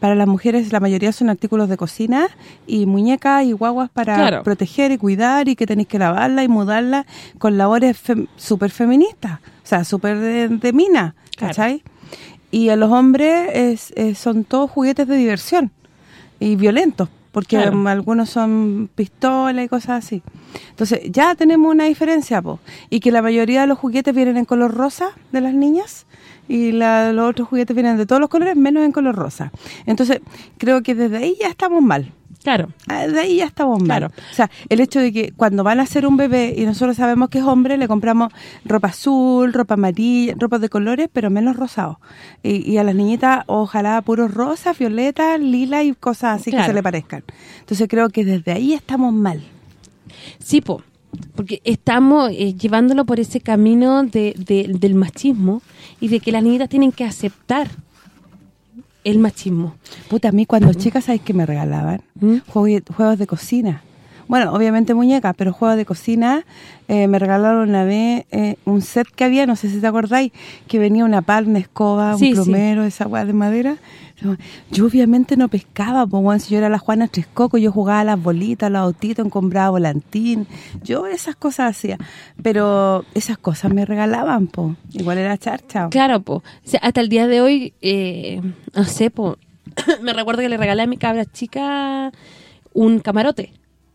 Para las mujeres la mayoría son artículos de cocina y muñecas y guaguas para Claro. proteger y cuidar y que tenéis que lavarla y mudarla con labores fem- súper feministas, o sea, súper de, de mina, Claro. ¿cachai? Y a los hombres es- es- son todos juguetes de diversión y violentos, porque Claro. um, algunos son pistolas y cosas así. Entonces, ya tenemos una diferencia, po, y que la mayoría de los juguetes vienen en color rosa de las niñas y la- los otros juguetes vienen de todos los colores menos en color rosa. Entonces, creo que desde ahí ya estamos mal. Claro. Ah, De ahí ya estamos mal. Claro. O sea, el hecho de que cuando van a ser un bebé y nosotros sabemos que es hombre, le compramos ropa azul, ropa amarilla, ropa de colores, pero menos rosado. Y, y a las niñitas, ojalá puros rosas, violetas, lila y cosas así que se le parezcan. Entonces creo que desde ahí estamos mal. Sí, po, porque estamos eh, llevándolo por ese camino de, de- del machismo y de que las niñitas tienen que aceptar el machismo. Puta, a mí cuando chicas, ¿sabes qué me regalaban? ¿Mm? Juegos de cocina. Bueno, obviamente muñecas, pero juegos de cocina. eh, me regalaron una vez eh, un set que había, no sé si te acordáis, que venía una palma, una escoba, Sí, un sí. plumero, esa hueá de madera. Yo obviamente no pescaba, pues bueno, si yo era la Juana Trescoco, yo jugaba a las bolitas, los autitos, compraba volantín. Yo esas cosas hacía. Pero esas cosas me regalaban, pues. Igual era charcha. Claro, po. O sea, hasta el día de hoy, eh, no sé, po, [coughs] me recuerdo que le regalé a mi cabra chica un camarote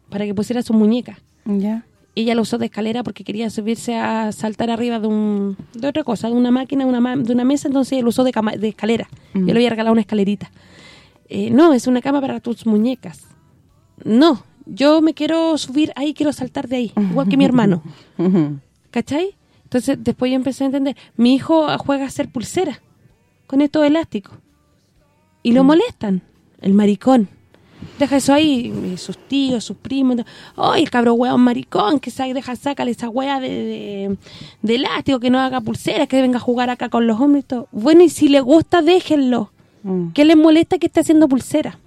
para que pusiera su muñeca. ¿Ya? Ella lo usó de escalera porque quería subirse a saltar arriba de un de otra cosa, de una máquina, una ma- de una mesa, entonces ella lo usó de, cama- de escalera. Mm. Yo le había regalado una escalerita. Eh, no, es una cama para tus muñecas. No, yo me quiero subir ahí, quiero saltar de ahí, igual que mi hermano. [laughs] ¿Cachai? Entonces después yo empecé a entender, mi hijo juega a hacer pulsera con estos elásticos. Y lo molestan, el maricón. Deja eso ahí, sus tíos, sus primos. ¡Ay, el cabro hueón maricón! Que sa- deja, sácale esa hueá de, de, de elástico, que no haga pulsera, que venga a jugar acá con los hombres y todo. Bueno, y si le gusta, déjenlo. Mm. ¿Qué les molesta que esté haciendo pulsera?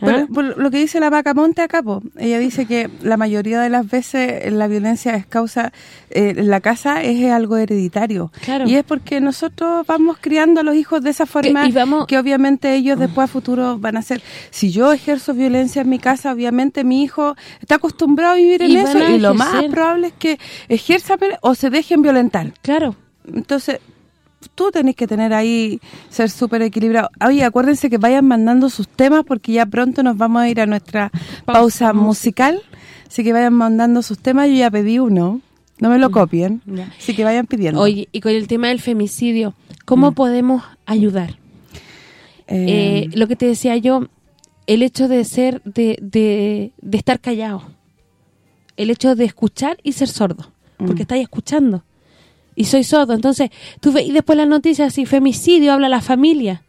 Pero, ¿Ah? por lo que dice la vaca Monte acá, po, ella dice que la mayoría de las veces la violencia es causa, eh, en la casa es algo hereditario. Claro. Y es porque nosotros vamos criando a los hijos de esa forma vamos- que obviamente ellos después a futuro van a ser. Si yo ejerzo violencia en mi casa, obviamente mi hijo está acostumbrado a vivir en Y eso y lo más probable es que ejerza o se dejen violentar. Claro. Entonces, tú tenés que tener ahí, ser súper equilibrado. Oye, acuérdense que vayan mandando sus temas porque ya pronto nos vamos a ir a nuestra pausa, musical. Así que vayan mandando sus temas. Yo ya pedí uno. No me lo copien. Ya. Así que vayan pidiendo. Oye, y con el tema del femicidio, ¿cómo Mm. podemos ayudar? Eh, Eh, lo que te decía yo, el hecho de ser, de, de, de estar callado. El hecho de escuchar y ser sordo. Porque Mm. estáis escuchando. Y soy sordo. Entonces, tú ves, y después las noticias, si femicidio, habla la familia.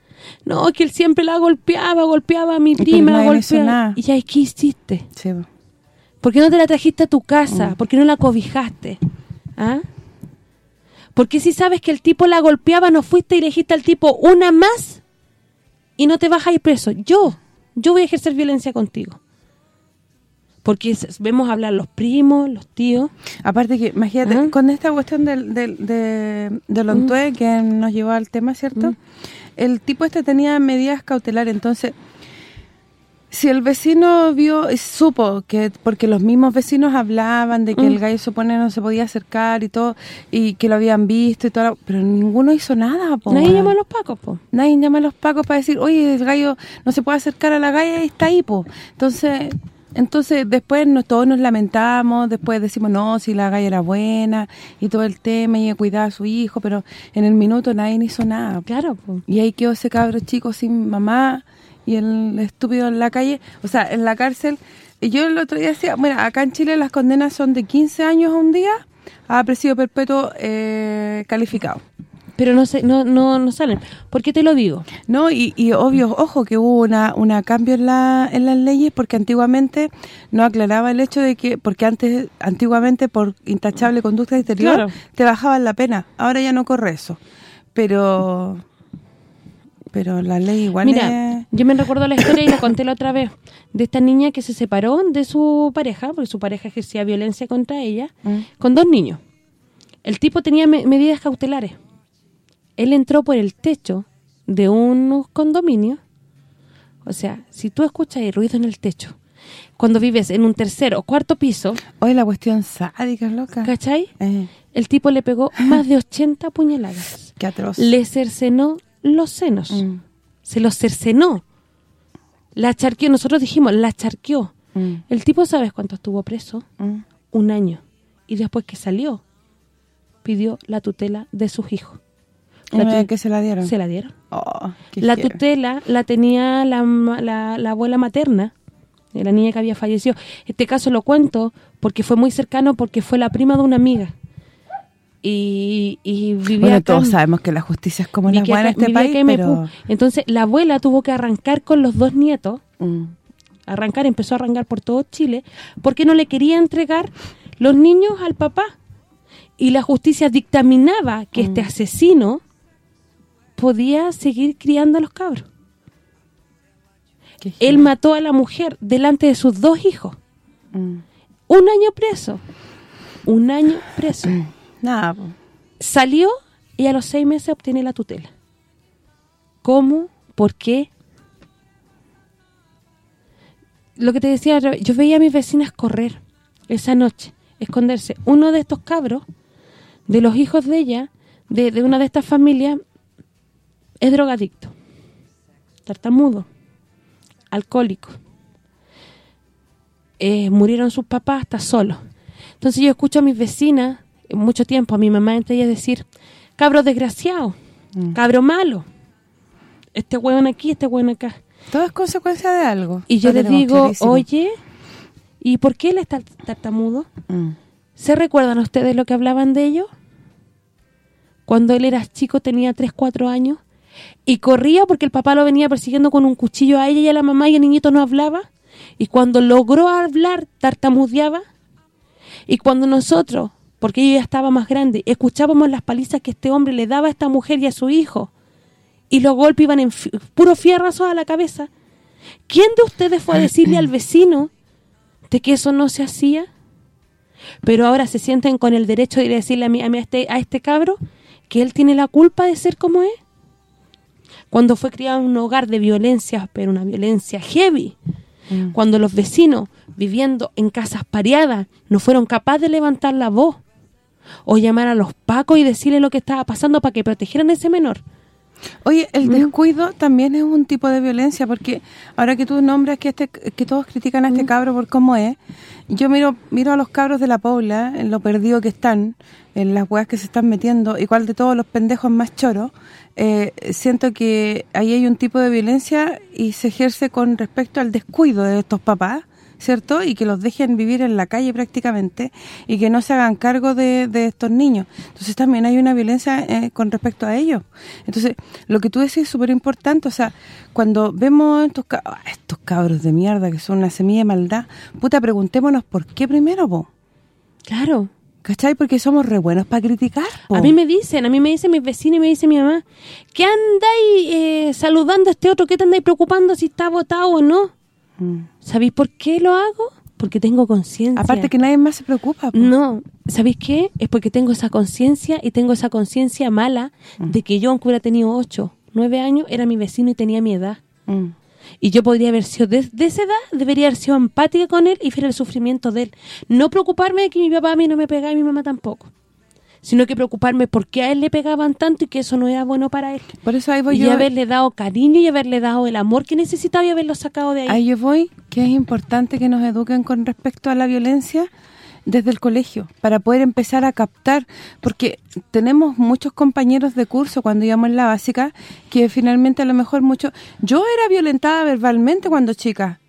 No, es que él siempre la golpeaba, golpeaba a mi prima, hizo golpeaba. Y ya, ¿qué hiciste? sí, po. ¿Por qué no te la trajiste a tu casa? Mm. ¿Por qué no la cobijaste? ¿Ah? ¿Por qué si sabes que el tipo la golpeaba no fuiste y le dijiste al tipo una más y no te vas a ir preso? Yo, yo voy a ejercer violencia contigo. Porque vemos hablar los primos, los tíos. Aparte que, imagínate, Ah. con esta cuestión del, del, de, de Lontue, que nos llevó al tema, ¿cierto? Mm. El tipo este tenía medidas cautelares, entonces, si el vecino vio, y supo que, porque los mismos vecinos hablaban de que Mm. el gallo supone no se podía acercar y todo, y que lo habían visto y todo, pero ninguno hizo nada, po. Nadie llamó a los pacos, po. Nadie llama a los pacos para decir, oye, el gallo no se puede acercar a la galla y está ahí, po. Entonces, entonces después nos, todos nos lamentamos, después decimos, no, si la galla era buena y todo el tema y cuidaba a su hijo, pero en el minuto nadie hizo nada. Claro, po. Y ahí quedó ese cabro chico sin mamá y el estúpido en la calle, o sea, en la cárcel. Y yo el otro día decía, bueno, acá en Chile las condenas son de 15 años a un día a presidio perpetuo eh, calificado. Pero no, se, no, no, no salen. ¿Por qué te lo digo? No, y, y obvio, ojo, que hubo una, una cambio en, la, en las leyes porque antiguamente no aclaraba el hecho de que, porque antes, antiguamente por intachable conducta exterior, Claro. te bajaban la pena. Ahora ya no corre eso. Pero pero la ley igual Mira, es... yo me recuerdo la historia y la conté la otra vez, de esta niña que se separó de su pareja, porque su pareja ejercía violencia contra ella, Mm. con dos niños. El tipo tenía me- medidas cautelares. Él entró por el techo de unos condominios. O sea, si tú escuchas el ruido en el techo, cuando vives en un tercer o cuarto piso, Hoy la cuestión sádica, loca. ¿cachai? Eh, El tipo le pegó [laughs] más de 80 puñaladas. qué atroz. Le cercenó los senos. Mm, Se los cercenó. La charqueó. Nosotros dijimos, la charqueó. mm, El tipo, ¿sabes cuánto estuvo preso? mm. Un año. Y después que salió, pidió la tutela de sus hijos. La que se la dieron. Se la dieron. Oh, La tutela la tenía la, la, la abuela materna, de la niña que había fallecido. Este caso lo cuento porque fue muy cercano, porque fue la prima de una amiga. Y, y vivía Bueno, acá todos sabemos que la justicia es como la buena en este país, en pero... Entonces, la abuela tuvo que arrancar con los dos nietos, Mm, arrancar, empezó a arrancar por todo Chile, porque no le quería entregar los niños al papá. Y la justicia dictaminaba que este asesino podía seguir criando a los cabros. Él mató a la mujer delante de sus dos hijos. Mm. Un año preso. Un año preso. [clears throat] Nada. Salió y a los seis meses obtiene la tutela. ¿Cómo? ¿Por qué? Lo que te decía, yo veía a mis vecinas correr esa noche, esconderse. Uno de estos cabros, de los hijos de ella, de, de una de estas familias, es drogadicto, tartamudo, alcohólico. Eh, murieron sus papás, está solo. Entonces yo escucho a mis vecinas, eh, mucho tiempo, a mi mamá entre ellas decir, cabro desgraciado, Mm. cabro malo, este hueón aquí, este hueón acá. Todo es consecuencia de algo. Y yo les digo, clarísimo. oye, ¿y por qué él está tartamudo? Mm. ¿Se recuerdan ustedes lo que hablaban de ellos? Cuando él era chico, tenía 3, 4 años, y corría porque el papá lo venía persiguiendo con un cuchillo a ella y a la mamá y el niñito no hablaba. Y cuando logró hablar, tartamudeaba. Y cuando nosotros, porque ella estaba más grande, escuchábamos las palizas que este hombre le daba a esta mujer y a su hijo, y los golpes iban en puro fierrazo a la cabeza, ¿quién de ustedes fue a decirle al vecino de que eso no se hacía? Pero ahora se sienten con el derecho de decirle a, mí, a este, a este cabro que él tiene la culpa de ser como es. Cuando fue criado en un hogar de violencia, pero una violencia heavy, Mm. cuando los vecinos viviendo en casas pareadas no fueron capaces de levantar la voz o llamar a los pacos y decirle lo que estaba pasando para que protegieran a ese menor. Oye, el ¿Mm? descuido también es un tipo de violencia, porque ahora que tú nombras que este que todos critican a ¿Mm? este cabro por cómo es, yo miro miro a los cabros de la Pobla, en lo perdido que están, en las weas que se están metiendo, igual de todos los pendejos más choros, eh, siento que ahí hay un tipo de violencia y se ejerce con respecto al descuido de estos papás, ¿cierto? Y que los dejen vivir en la calle prácticamente y que no se hagan cargo de, de estos niños. Entonces también hay una violencia eh, con respecto a ellos. Entonces, lo que tú decís es súper importante, o sea, cuando vemos estos, ca- ah, estos cabros de mierda que son una semilla de maldad, puta, preguntémonos por qué primero, po. Claro. ¿Cachai? Porque somos re buenos para criticar, po. A mí me dicen, a mí me dicen mis vecinos y me dice mi mamá, ¿qué andáis eh, saludando a este otro? ¿Qué te andáis preocupando si está votado o no? Mm. ¿Sabéis por qué lo hago? Porque tengo conciencia. Aparte que nadie más se preocupa. No, ¿sabéis qué? Es porque tengo esa conciencia y tengo esa conciencia mala Mm. de que yo, aunque hubiera tenido 8, 9 años, era mi vecino y tenía mi edad. Mm. Y yo podría haber sido, de, de esa edad, debería haber sido empática con él y ver el sufrimiento de él. No preocuparme de que mi papá a mí no me pegaba y mi mamá tampoco. Sino que preocuparme por qué a él le pegaban tanto y que eso no era bueno para él. Por eso ahí voy Y yo. haberle dado cariño y haberle dado el amor que necesitaba y haberlo sacado de ahí. Ahí yo voy, que es importante que nos eduquen con respecto a la violencia desde el colegio, para poder empezar a captar, porque tenemos muchos compañeros de curso cuando íbamos en la básica, que finalmente a lo mejor muchos... Yo era violentada verbalmente cuando chica,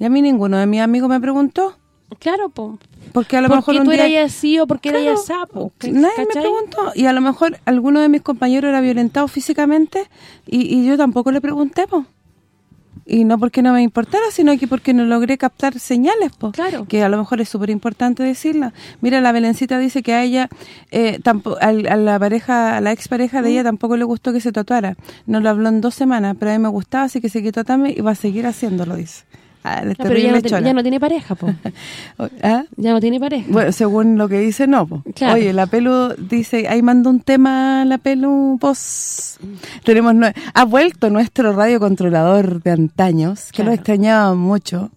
y a mí ninguno de mis amigos me preguntó, Claro, po. porque a lo ¿Por mejor un tú día... eras así o porque Claro, eras sapo? Nadie me preguntó, y a lo mejor alguno de mis compañeros era violentado físicamente, y, y yo tampoco le pregunté, po. Y no porque no me importara, sino que porque no logré captar señales, po. Claro. Que a lo mejor es súper importante decirla. Mira, la Belencita dice que a ella, eh, tampo- al- a, la pareja, a la expareja Mm. de ella tampoco le gustó que se tatuara. No lo habló en dos semanas, pero a mí me gustaba, así que se quitó también y va a seguir haciéndolo, dice. Ah, Ah, pero ya no, te- chola. ya no tiene pareja, po. [laughs] ¿Ah? Ya no tiene pareja. Bueno, según lo que dice, no. po. Claro. Oye, la Pelu dice, ahí mandó un tema la Pelu post. Tenemos ha vuelto nuestro radiocontrolador de antaños, que Claro. lo extrañaba mucho.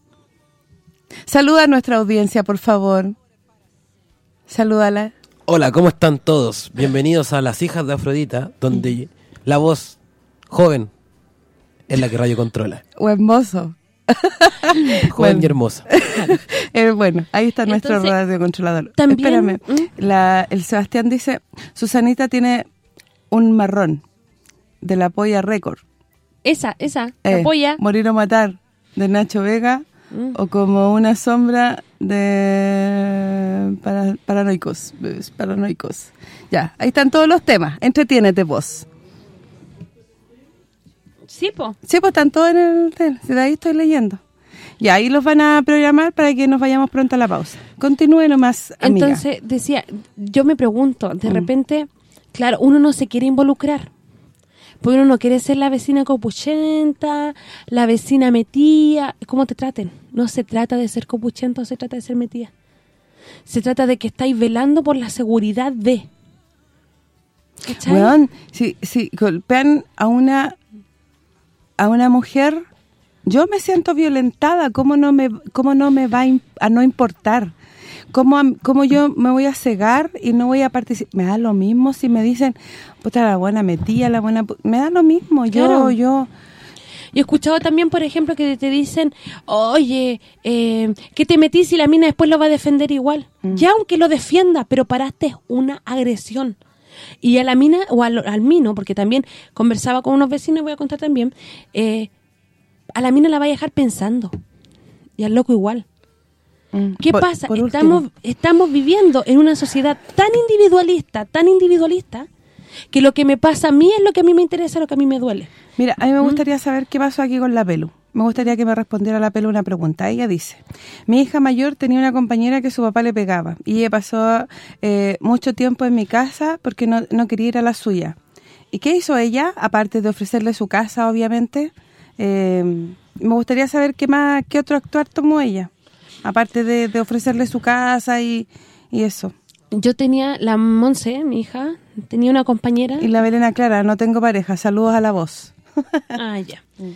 Saluda a nuestra audiencia, por favor. Salúdala. Hola, ¿cómo están todos? Bienvenidos a Las Hijas de Afrodita, donde la voz joven es la que radio controla. O hermoso. [laughs] Joven Bueno. y hermosa. [laughs] Eh, bueno, ahí está nuestro Entonces, radiocontrolador. también- Espérame. ¿Mm? La, el Sebastián dice, Susanita tiene un marrón de la Polla Record. Esa, esa, Eh, apoya. Morir o matar de Nacho Vega Mm. o como una sombra de para- paranoicos, bebés paranoicos. Ya, ahí están todos los temas. Entretiénete vos. Sí, po. Sí, pues están todos en el hotel. De ahí estoy leyendo. Y ahí los van a programar para que nos vayamos pronto a la pausa. Continúe nomás, amiga. Entonces, decía, yo me pregunto, de Mm. repente, claro, uno no se quiere involucrar. Porque uno no quiere ser la vecina copuchenta, la vecina metida, como te traten. No se trata de ser copuchenta o se trata de ser metida. Se trata de que estáis velando por la seguridad de. ¿Cachai? Weón, si, si golpean a una a una mujer, yo me siento violentada, ¿cómo no me cómo no me va a, no importar? ¿Cómo, ¿Cómo yo me voy a cegar y no voy a participar? Me da lo mismo si me dicen, puta, la buena metía, la buena... pu-". Me da lo mismo, Claro. yo, yo... Yo he escuchado también, por ejemplo, que te dicen, oye, eh, que te metís y la mina después lo va a defender igual. Ya aunque lo defienda, pero paraste una agresión. Y a la mina, o al, al mino, porque también conversaba con unos vecinos, voy a contar también, eh, a la mina la va a dejar pensando. Y al loco igual. mm, ¿Qué por- pasa? por estamos estamos viviendo en una sociedad tan individualista, tan individualista, que lo que me pasa a mí es lo que a mí me interesa, lo que a mí me duele. Mira, a mí me gustaría saber qué pasó aquí con la Pelu. Me gustaría que me respondiera la Pelu una pregunta. Ella dice, mi hija mayor tenía una compañera que su papá le pegaba y ella pasó eh, mucho tiempo en mi casa porque no, no quería ir a la suya. ¿Y qué hizo ella? Aparte de ofrecerle su casa, obviamente, eh, me gustaría saber qué más, qué otro actuar tomó ella, aparte de, de ofrecerle su casa y, y eso. Yo tenía, la Monse, mi hija, tenía una compañera... Y la Belena Clara, no tengo pareja, saludos a la voz. Ah, ya. [laughs]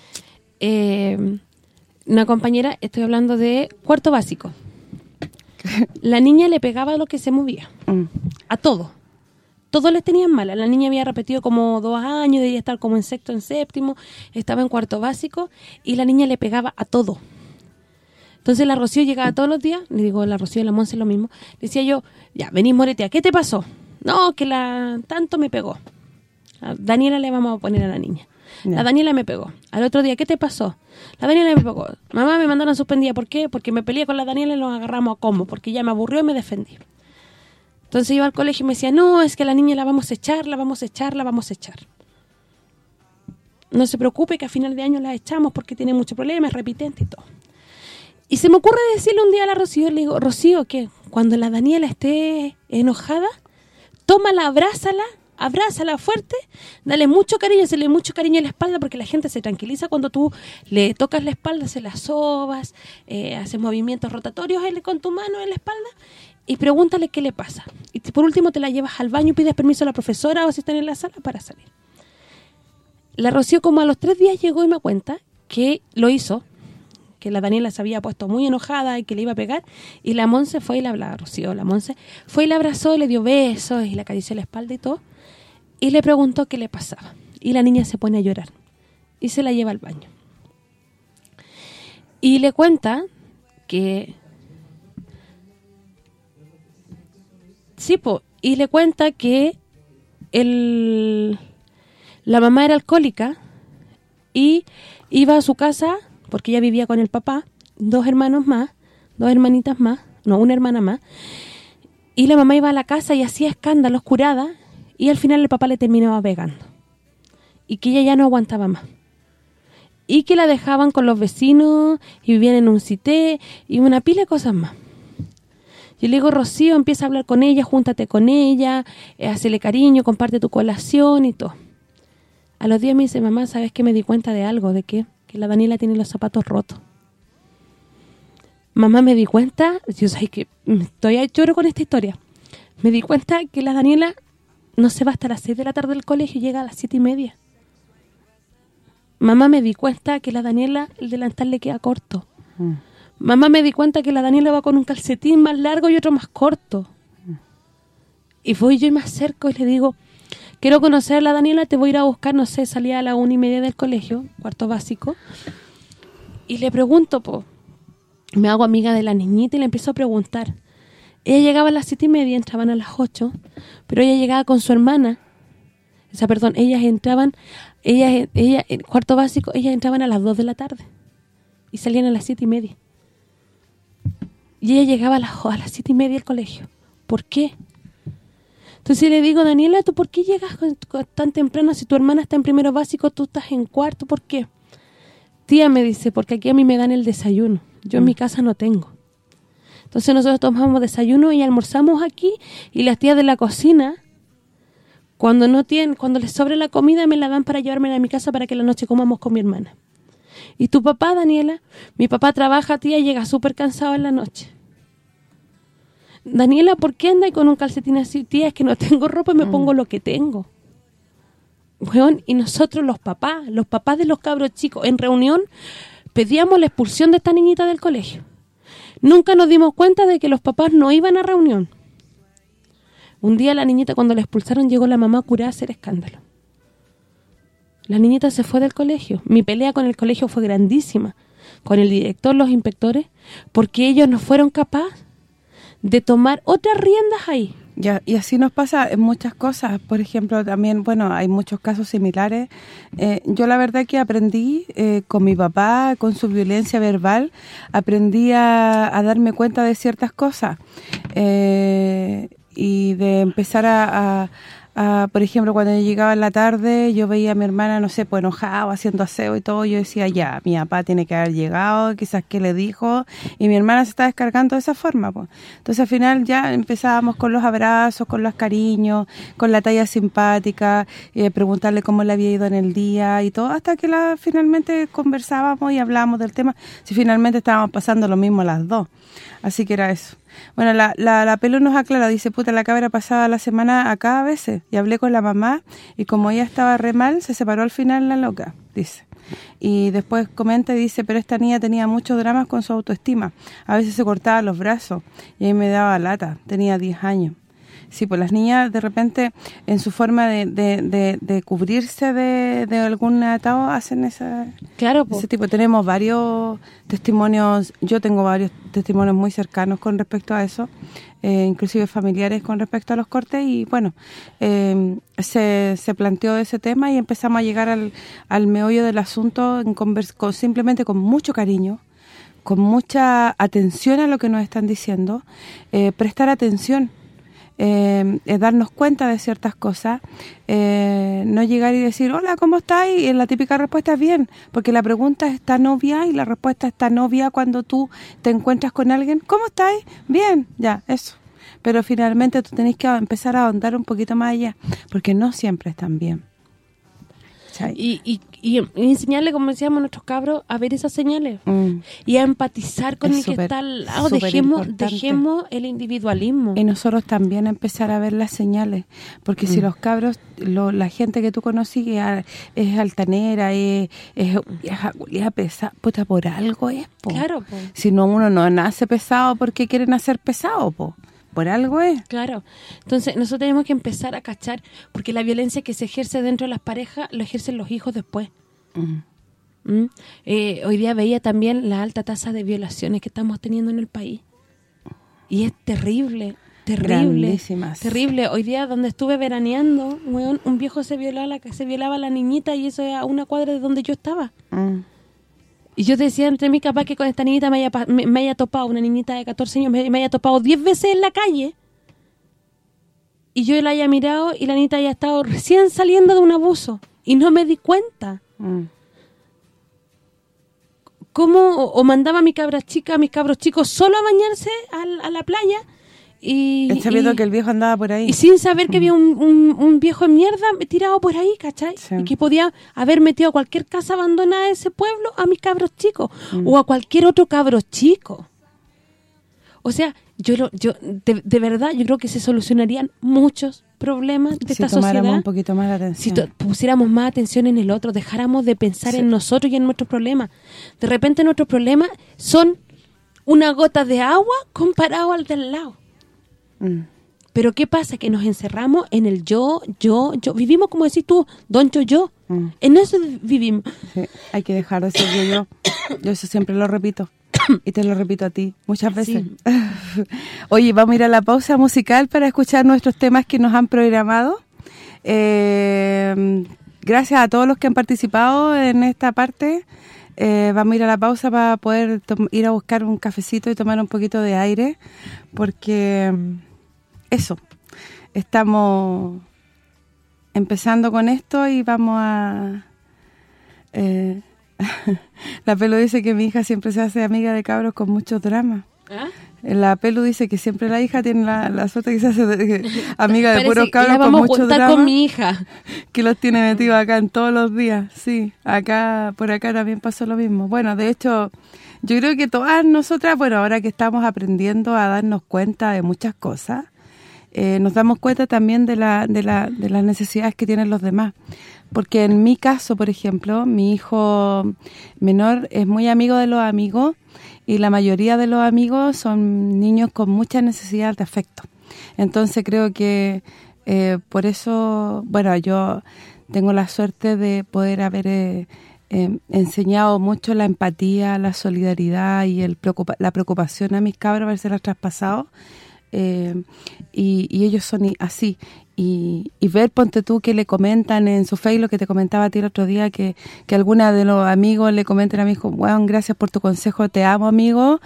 Eh, una compañera, estoy hablando de cuarto básico. La niña le pegaba a lo que se movía, Mm. a todo. todos les tenían mala. La niña había repetido como dos años, debía estar como en sexto, en séptimo, estaba en cuarto básico y la niña le pegaba a todo. Entonces la Rocío llegaba todos los días, le digo, la Rocío y la Monse lo mismo, decía yo, ya, venís Moretia, ¿qué te pasó? No, que la tanto me pegó. A Daniela le vamos a poner a la niña. La Daniela me pegó. Al otro día, ¿qué te pasó? La Daniela me pegó. Mamá me mandaron suspendida. ¿Por qué? Porque me peleé con la Daniela y nos agarramos a combo. Porque ya me aburrió y me defendí. Entonces iba al colegio y me decía, no, es que la niña la vamos a echar, la vamos a echar, la vamos a echar. No se preocupe que a final de año la echamos porque tiene muchos problemas, repitente y todo. Y se me ocurre decirle un día a la Rocío, le digo, Rocío, que cuando la Daniela esté enojada, tómala, abrázala, abrázala fuerte, dale mucho cariño, le mucho cariño en la espalda porque la gente se tranquiliza cuando tú le tocas la espalda, se la sobas, eh, haces movimientos rotatorios con tu mano en la espalda y pregúntale qué le pasa. Y por último te la llevas al baño y pides permiso a la profesora o si están en la sala para salir. La Rocío como a los tres días llegó y me cuenta que lo hizo, que la Daniela se había puesto muy enojada y que le iba a pegar, y la Monse fue y la hablaba, Rocío, la Monse, fue y la abrazó, le dio besos y le acarició la espalda y todo, y le preguntó qué le pasaba. Y la niña se pone a llorar y se la lleva al baño. Y le cuenta que... Sí, y le cuenta que el, la mamá era alcohólica y iba a su casa, porque ella vivía con el papá, dos hermanos más, dos hermanitas más, no, una hermana más, y la mamá iba a la casa y hacía escándalos curada y al final el papá le terminaba pegando. Y que ella ya no aguantaba más. Y que la dejaban con los vecinos y vivían en un cité y una pila de cosas más. Yo le digo, Rocío, empieza a hablar con ella, júntate con ella, eh, hacele cariño, comparte tu colación y todo. A los días me dice, mamá, ¿sabes que me di cuenta de algo? ¿De qué? Que la Daniela tiene los zapatos rotos. Mamá, me di cuenta, yo sé que estoy a lloro con esta historia. Me di cuenta que la Daniela no se va hasta las 6 de la tarde del colegio y llega a las siete y media. Mamá me di cuenta que la Daniela, el delantal le queda corto. Mm. Mamá me di cuenta que la Daniela va con un calcetín más largo y otro más corto. Y voy yo y me acerco y le digo, quiero conocer a la Daniela, te voy a ir a buscar, no sé, salía a la una y media del colegio, cuarto básico. Y le pregunto, po, me hago amiga de la niñita y le empiezo a preguntar. Ella llegaba a las siete y media, entraban a las ocho, pero ella llegaba con su hermana. O sea, perdón, ellas entraban, ellas, ella, en cuarto básico, ellas entraban a las dos de la tarde y salían a las siete y media. Y ella llegaba a las, a las siete y media al colegio. ¿Por qué? Entonces le digo, Daniela, ¿tú por qué llegas tan temprano? Si tu hermana está en primero básico, tú estás en cuarto, ¿por qué? Tía me dice, porque aquí a mí me dan el desayuno. Yo en mi mm. casa no tengo. Entonces nosotros tomamos desayuno y almorzamos aquí y las tías de la cocina cuando no tienen cuando les sobre la comida me la dan para llevarme a mi casa para que la noche comamos con mi hermana. ¿Y tu papá, Daniela? Mi papá trabaja, tía, y llega súper cansado en la noche. Daniela, ¿por qué anda con un calcetín así? Tía, es que no tengo ropa y me pongo mm. lo que tengo. Bueno, y nosotros los papás, los papás de los cabros chicos, en reunión pedíamos la expulsión de esta niñita del colegio. Nunca nos dimos cuenta de que los papás no iban a reunión. Un día la niñita cuando la expulsaron llegó la mamá curada a hacer escándalo. La niñita se fue del colegio. Mi pelea con el colegio fue grandísima. Con el director, los inspectores, porque ellos no fueron capaces de tomar otras riendas ahí. Ya, y así nos pasa en muchas cosas. Por ejemplo, también, bueno, hay muchos casos similares. Eh, yo la verdad que aprendí eh, con mi papá, con su violencia verbal, aprendí a, darme cuenta de ciertas cosas. Eh, y de empezar a, Ah, por ejemplo, cuando yo llegaba en la tarde, yo veía a mi hermana, no sé, pues enojada, haciendo aseo y todo, yo decía, ya, mi papá tiene que haber llegado, quizás qué le dijo, y mi hermana se está descargando de esa forma, pues. Entonces al final ya empezábamos con los abrazos, con los cariños, con la talla simpática, eh, preguntarle cómo le había ido en el día y todo, hasta que la finalmente conversábamos y hablábamos del tema, si finalmente estábamos pasando lo mismo las dos. Así que era eso. Bueno, la, la, la pelo nos aclara, dice, puta, la cabra pasaba la semana acá a veces. Y hablé con la mamá y como ella estaba re mal, se separó al final la loca, dice. Y después comenta y dice, pero esta niña tenía muchos dramas con su autoestima. A veces se cortaba los brazos y ahí me daba lata. Tenía 10 años. Sí, pues las niñas de repente en su forma de, de, de, de cubrirse de, de algún atado hacen esa, Claro, po. ese tipo. Tenemos varios testimonios, yo tengo varios testimonios muy cercanos con respecto a eso, eh, inclusive familiares con respecto a los cortes y bueno, eh, se, se planteó ese tema y empezamos a llegar al, al meollo del asunto en convers con, simplemente con mucho cariño, con mucha atención a lo que nos están diciendo, eh, prestar atención, eh, darnos cuenta de ciertas cosas, eh, no llegar y decir, hola, ¿cómo estás? Y la típica respuesta es bien, porque la pregunta está novia y la respuesta está novia cuando tú te encuentras con alguien, ¿cómo estás? Bien, ya, eso. Pero finalmente tú tenés que empezar a ahondar un poquito más allá, porque no siempre están bien. ¿Cachai? Y, y, y enseñarle, como decíamos nuestros cabros, a ver esas señales. Mm. Y a empatizar con Es el que está al lado. Dejemos, importante. dejemos el individualismo. Y nosotros también empezar a ver las señales, porque Mm. si los cabros, lo- la gente que tú conocí que a- es altanera, es, es pesada, puta, por algo es, po. Claro, po. Si no, uno no nace pesado porque quiere nacer pesado, po. Por algo es. Claro. Entonces, nosotros tenemos que empezar a cachar, porque la violencia que se ejerce dentro de las parejas, lo ejercen los hijos después. Mm. ¿Mm? Eh, hoy día veía también la alta tasa de violaciones que estamos teniendo en el país. Y es terrible, terrible, terrible. Hoy día donde estuve veraneando, un viejo se violó a la se violaba a la niñita y eso es a una cuadra de donde yo estaba. Mm. Y yo decía entre mí capaz que con esta niñita me haya, me, me haya topado, una niñita de 14 años, me, me haya topado 10 veces en la calle. Y yo la haya mirado y la niñita haya estado recién saliendo de un abuso. Y no me di cuenta. Mm. cómo o, o mandaba a mi cabra chica, a mis cabros chicos solo a bañarse al- a, la playa y, Sabiendo y- que el viejo andaba por ahí. y sin saber que había un, un- un viejo en mierda tirado por ahí, ¿cachai? Sí. Y que podía haber metido a cualquier casa abandonada de ese pueblo a mis cabros chicos Mm. o a cualquier otro cabro chico. O sea, yo lo, yo de, de verdad yo creo que se solucionarían muchos problemas de si esta tomáramos sociedad un poquito más la si atención. to- pusiéramos más atención en el otro, dejáramos de pensar Sí. en nosotros y en nuestros problemas. De repente nuestros problemas son una gota de agua comparado al del lado. Mm. Pero ¿qué pasa? Que nos encerramos en el yo, yo, yo. Vivimos, como decís tú, don yo, yo. Mm. En eso vivimos. Sí, hay que dejar de ser yo, yo. Yo eso siempre lo repito. Y te lo repito a ti muchas veces. [laughs] Oye, vamos a ir a la pausa musical para escuchar nuestros temas que nos han programado. Eh, gracias a todos los que han participado en esta parte. Eh, vamos a ir a la pausa para poder ir a buscar un cafecito y tomar un poquito de aire. Porque eso, estamos empezando con esto y vamos a... eh, [laughs] la Pelu dice que mi hija siempre se hace amiga de cabros con mucho drama. La Pelu dice que siempre la hija tiene la, la suerte que se hace de- que- [laughs] amiga de puros cabros con vamos a mucho juntar drama con mi hija. [laughs] que los tiene metidos acá en todos los días. Sí, acá por acá también pasó lo mismo. Bueno, de hecho, yo creo que todas nosotras, bueno, ahora que estamos aprendiendo a darnos cuenta de muchas cosas, eh, nos damos cuenta también de, la, de, la, de las necesidades que tienen los demás. Porque en mi caso, por ejemplo, mi hijo menor es muy amigo de los amigos y la mayoría de los amigos son niños con muchas necesidades de afecto. Entonces creo que eh, por eso, bueno, yo tengo la suerte de poder haber eh, eh, enseñado mucho la empatía, la solidaridad y el la preocupación a mis cabros, haberse traspasado. Eh, y, ellos son así. Y, y ver, ponte tú, que le comentan en su Facebook, que te comentaba a ti el otro día, que, que alguna de los amigos le comenten a mi hijo, bueno, gracias por tu consejo, te amo, amigo.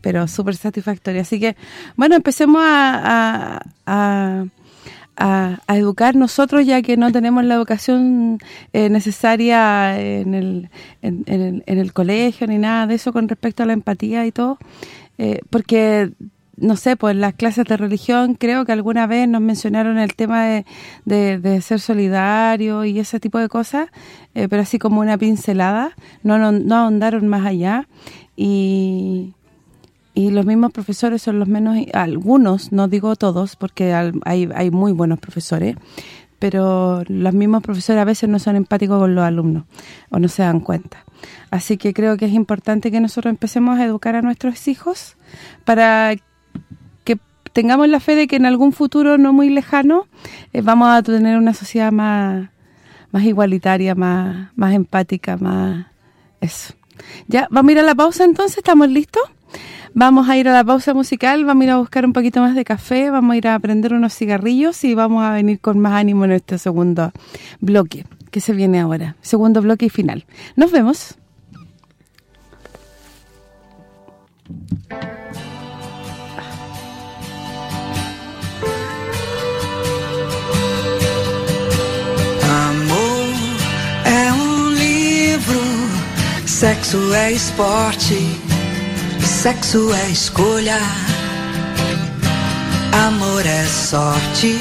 Pero súper satisfactorio. Así que, bueno, empecemos a, a, educar nosotros, ya que no tenemos la educación eh, necesaria en el, en, en el, en el colegio ni nada de eso con respecto a la empatía y todo. Eh, porque no sé, pues las clases de religión creo que alguna vez nos mencionaron el tema de, de, de ser solidario y ese tipo de cosas, eh, pero así como una pincelada, no, no, no ahondaron más allá y, y los mismos profesores son los menos, algunos, no digo todos, porque hay, hay muy buenos profesores, pero los mismos profesores a veces no son empáticos con los alumnos o no se dan cuenta. Así que creo que es importante que nosotros empecemos a educar a nuestros hijos para tengamos la fe de que en algún futuro no muy lejano eh, vamos a tener una sociedad más más igualitaria, más más empática, más eso. Ya, vamos a ir a la pausa entonces, ¿estamos listos? Vamos a ir a la pausa musical, vamos a ir a buscar un poquito más de café, vamos a ir a prender unos cigarrillos y vamos a venir con más ánimo en este segundo bloque que se viene ahora. Segundo bloque y final. Nos vemos. Sexo é esporte, sexo é escolha, amor é sorte.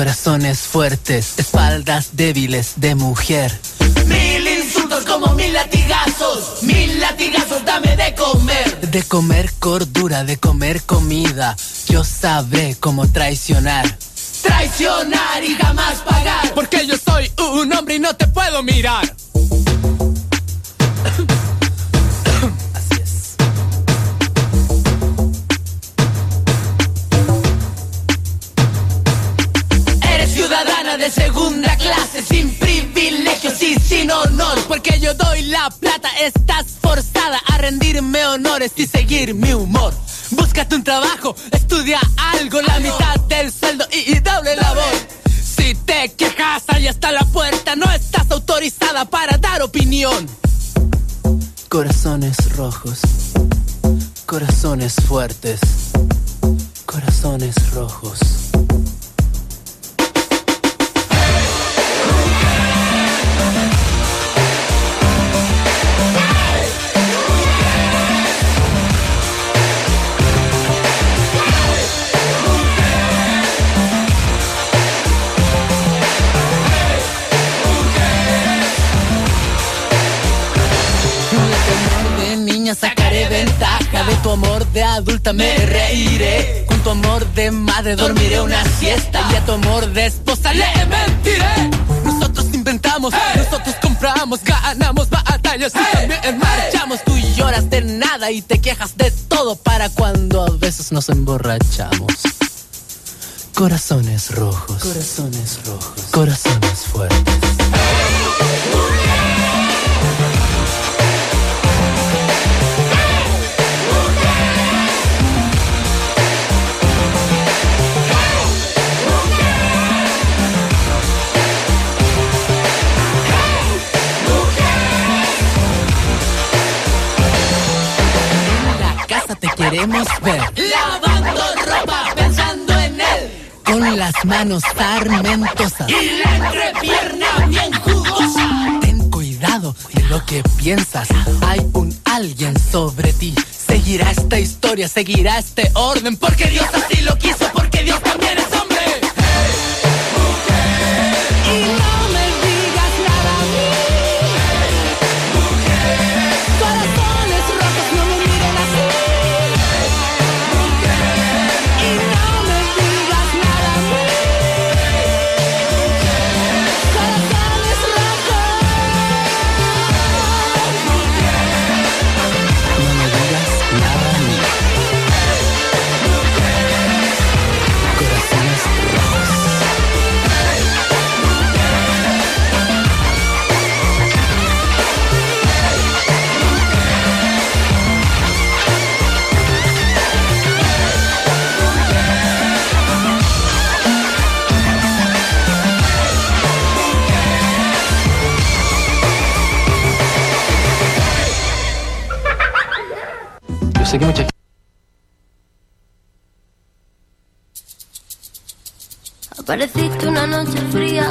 Corazones fuertes, espaldas débiles de mujer. Mil insultos como mil latigazos, mil latigazos dame de comer. De comer cordura, de comer comida, yo sabré cómo traicionar. Traicionar y jamás pagar. Porque yo soy un hombre y no te puedo mirar. Estás forzada a rendirme honores y seguir mi humor. Búscate un trabajo, estudia algo, la mitad del sueldo y, y doble labor. Si te quejas, ahí está la puerta, no estás autorizada para dar opinión. Corazones rojos, corazones fuertes, corazones rojos. De adulta me reiré. Con tu amor de madre dormiré una siesta y a tu amor de esposa le mentiré. Nosotros inventamos nosotros compramos ganamos batallas y también marchamos. Tú lloras de nada y te quejas de todo para cuando a veces nos emborrachamos. Corazones rojos. Corazones rojos. Corazones fuertes queremos ver Lavando ropa pensando en él. con las manos sarmentosas. Y la entrepierna bien jugosa. Ten cuidado de lo que piensas. Hay un alguien sobre ti. Seguirá esta historia, seguirá este orden. Porque Dios así lo quiso, porque Dios también es hombre. Y no sé que mucha Apareciste una noche fría,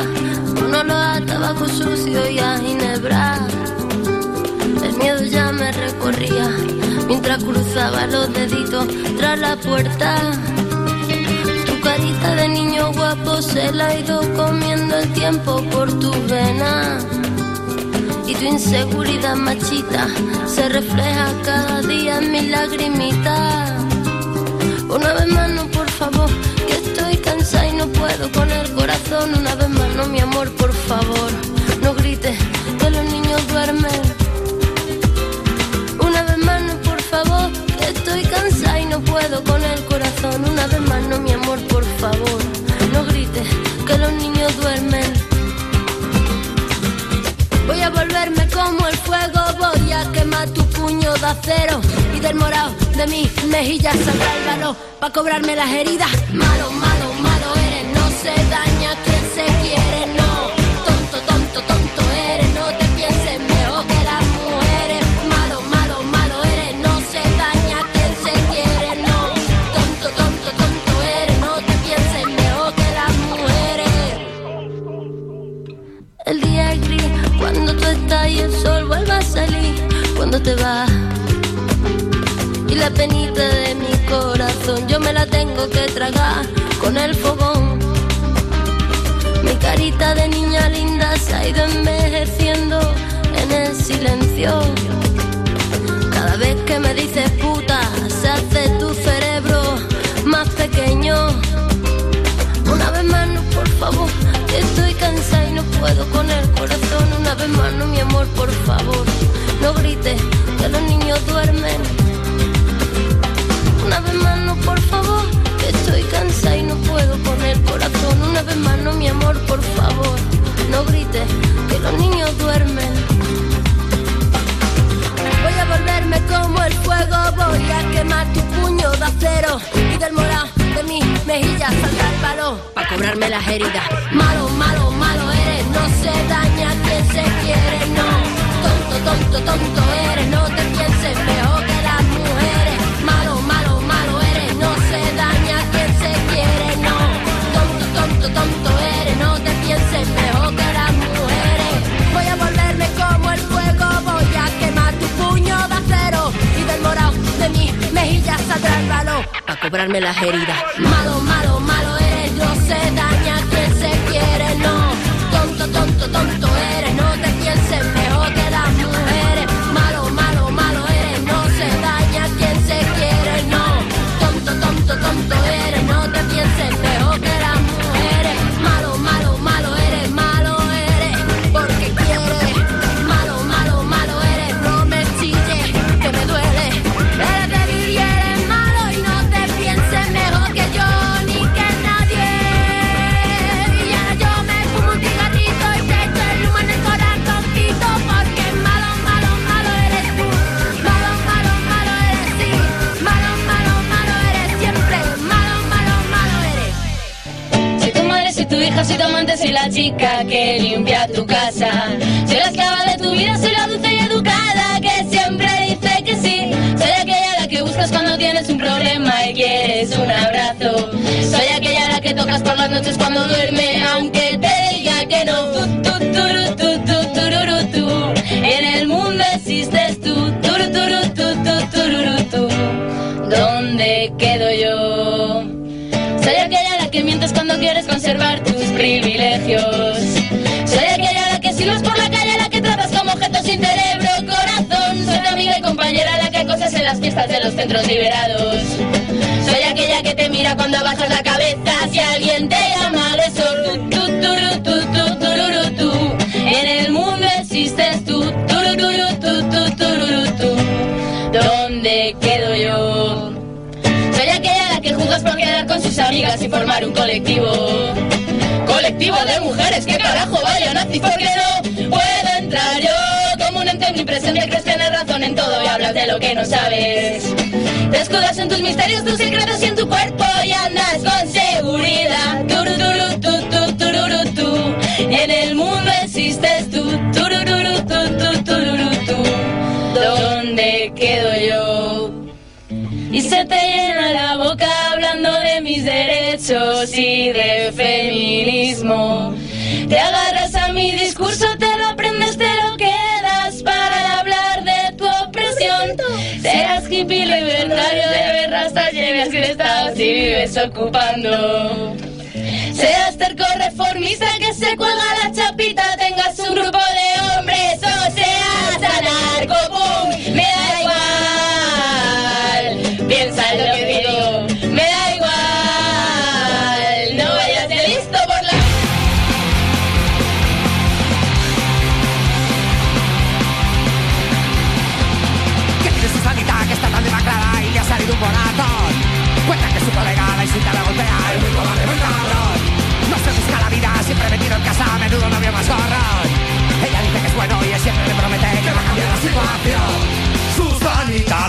con olor a tabaco sucio y a ginebra. El miedo ya me recorría mientras cruzaba los deditos tras la puerta. Tu carita de niño guapo se la ha ido comiendo el tiempo por tu vena. Tu inseguridad machita se refleja cada día en mi lagrimita. Una vez más, no, por favor, que estoy cansada y no puedo con el corazón. Una vez más, no, mi amor, por favor, no grites que los niños duermen. Una vez más, no, por favor, que estoy cansada y no puedo con el corazón. Una vez más, no, mi amor, por favor, Voy a volverme como el fuego, voy a quemar tu puño de acero y del morado de mi mejilla saldrá el valor para cobrarme las heridas. Malo, malo, malo eres, no se daña cuando te vas. Y la penita de mi corazón yo me la tengo que tragar con el fogón. Mi carita de niña linda se ha ido envejeciendo en el silencio. Cada vez que me dices puta, se hace tu cerebro más pequeño. Una vez más, no, por favor, estoy cansada y no puedo con el corazón. Una vez más, no, mi amor, por favor, no grites que los niños duermen. Una vez más, no, por favor, que estoy cansada y no puedo con el corazón. Una vez más, no, mi amor, por favor, no grites que los niños duermen. Voy a volverme como el fuego, voy a quemar tu puño de acero y del morado de mis mejillas saldrá el balón para cobrarme las heridas. Malo, malo, malo eres, no se daña quien se quiere, no. Tonto, tonto, eres, no te pienses mejor que las mujeres. Malo, malo, malo eres, no se daña quien se quiere, no. Tonto, tonto, tonto eres, no te pienses mejor que las mujeres. Voy a volverme como el fuego, voy a quemar tu puño de acero y del morado de mis mejillas saldrá el balón para cobrarme las heridas. Malo, malo, malo eres, no se daña quien se quiere, no. Tonto, tonto, tonto eres, soy tu amante, soy la chica que limpia tu casa. Soy la esclava de tu vida, soy la dulce y educada que siempre dice que sí. Soy aquella a la que buscas cuando tienes un problema y quieres un abrazo. Soy aquella a la que tocas por las noches cuando duerme, aunque te diga que no. Tu, tu, turu, tu, tu, tururu, tú. En el mundo existes tú. Tu, tururu, tú. ¿Dónde quedo yo? Soy aquella a la que mientes cuando quieres que en las fiestas de los centros liberados. Soy aquella que te mira cuando bajas la cabeza si alguien te llama agresor. Tu, tu, tu, tu, tururu, tú. En el mundo existes tú. Turururu, tu, tu, tururu, tú. ¿Dónde quedo yo? Soy aquella la que juzgas por quedar con sus amigas y formar un colectivo. Colectivo de mujeres, ¿qué carajo vaya nazi? ¿Por qué no lo que no sabes. Te escudas en tus misterios, tus secretos y en tu cuerpo y andas con seguridad. Turu, turu, tu. En el mundo existes tú. Turururu. ¿Dónde quedo yo? Y se te llena la boca hablando de mis derechos y de feminismo. Te agarras a mi discurso, si vives ocupando. Seas terco reformista que se cuelga la chapita de 七八票，数算你打。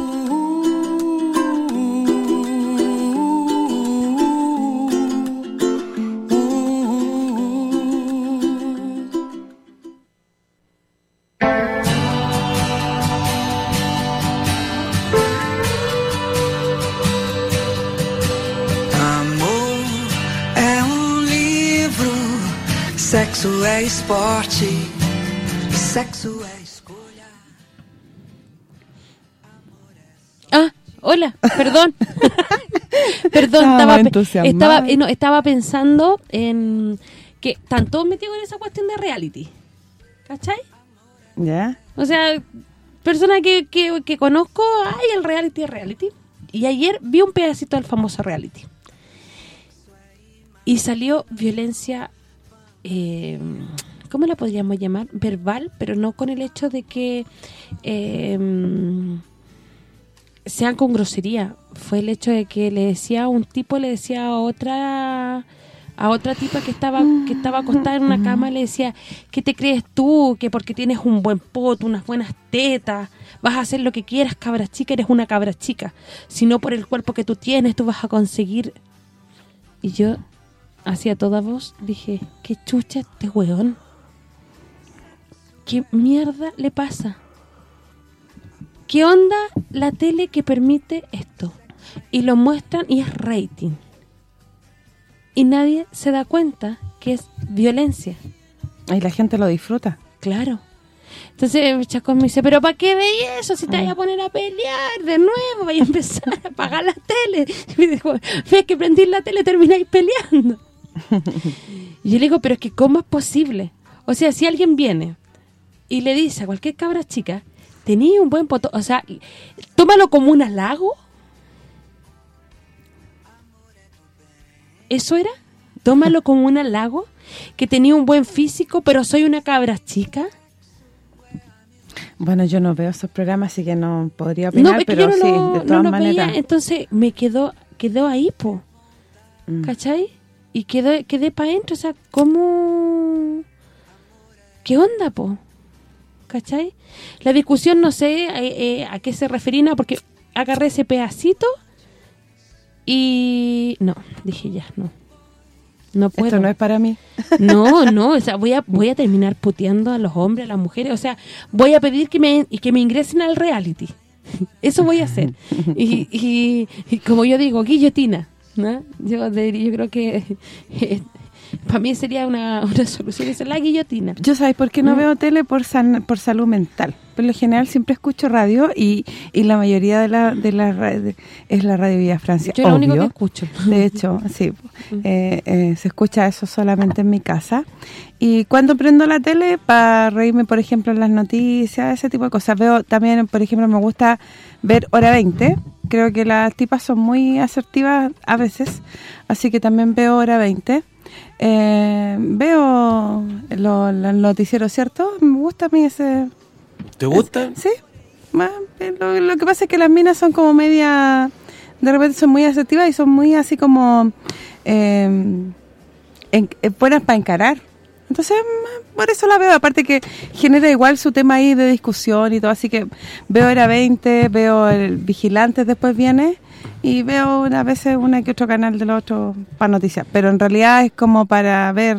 É esporte, sexo é escolha. Ah, hola, perdón. [laughs] perdón, Estaba estaba, estaba, eh, no, estaba pensando en que están todos metidos en esa cuestión de reality. ¿Cachai? ¿Ya? O sea, persona que, que, que conozco, ay, el reality es reality. Y ayer vi un pedacito del famoso reality. Y salió violencia, eh, ¿cómo la podríamos llamar? Verbal, pero no con el hecho de que eh, sean con grosería. Fue el hecho de que le decía, un tipo le decía a otra a otra tipa que estaba que estaba acostada en una cama le decía, ¿qué te crees tú? Que porque tienes un buen poto, unas buenas tetas, vas a hacer lo que quieras, cabra chica, eres una cabra chica. Si no por el cuerpo que tú tienes, tú vas a conseguir... Y yo, hacia toda voz, dije, ¿qué chucha este weón? ¿Qué mierda le pasa? ¿Qué onda la tele que permite esto? Y lo muestran y es rating. Y nadie se da cuenta que es violencia. Y la gente lo disfruta. Claro. Entonces Chacón me dice, ¿pero para qué veis eso? Si te vas a poner a pelear de nuevo, vais a empezar a apagar la tele. [laughs] Y me dijo, ves que prendís la tele termináis peleando. [laughs] y yo le digo, pero es que ¿cómo es posible? O sea, si alguien viene y le dice a cualquier cabra chica, tenía un buen poto, o sea, tómalo como un halago. ¿Eso era? Tómalo [laughs] como un halago, que tenía un buen físico, pero soy una cabra chica. Bueno, yo no veo esos programas, así que no podría No, opinar, que pero no, sí, lo- de no todas lo maneras. veía, entonces me quedó quedó ahí, po. Mm. ¿Cachai? Y quedé, quedé para adentro, o sea, ¿cómo...? ¿Qué onda, po? ¿Cachai? La discusión no sé eh, eh, a qué se refería, porque agarré ese pedacito y... No, dije ya, no. No puedo. Esto no es para mí. [laughs] No, no, o sea, voy a voy a terminar puteando a los hombres, a las mujeres, o sea, voy a pedir que me y que me ingresen al reality. [laughs] Eso voy a hacer. [laughs] Y, y, y como yo digo, guillotina, ¿no? Yo, de- yo creo que para mí sería una, [laughs] una solución, esa es la guillotina. Yo sabes por qué no Mm. veo tele por san- por salud mental. Por lo general siempre escucho radio y, y la mayoría de la de la es la radio Villa Francia. Yo lo único que escucho. De hecho, sí. [laughs] eh, eh, se escucha eso solamente en mi casa. Y cuando prendo la tele para reírme, por ejemplo, en las noticias, ese tipo de cosas. Veo también, por ejemplo, me gusta ver Hora 20. Creo que las tipas son muy asertivas a veces, así que también veo Hora 20. Eh, veo lo- los noticieros, ¿cierto? Me gusta a mí ese... ¿Te gusta? Sí. Eh, Lo, lo que pasa es que las minas son como media... De repente son muy asertivas y son muy así como... en- eh, buenas para encarar. Entonces, por eso la veo. Aparte que genera igual su tema ahí de discusión y todo. Así que veo Era 20, veo el Vigilantes después viene y veo a veces una que otro canal del otro para noticias. Pero en realidad es como para ver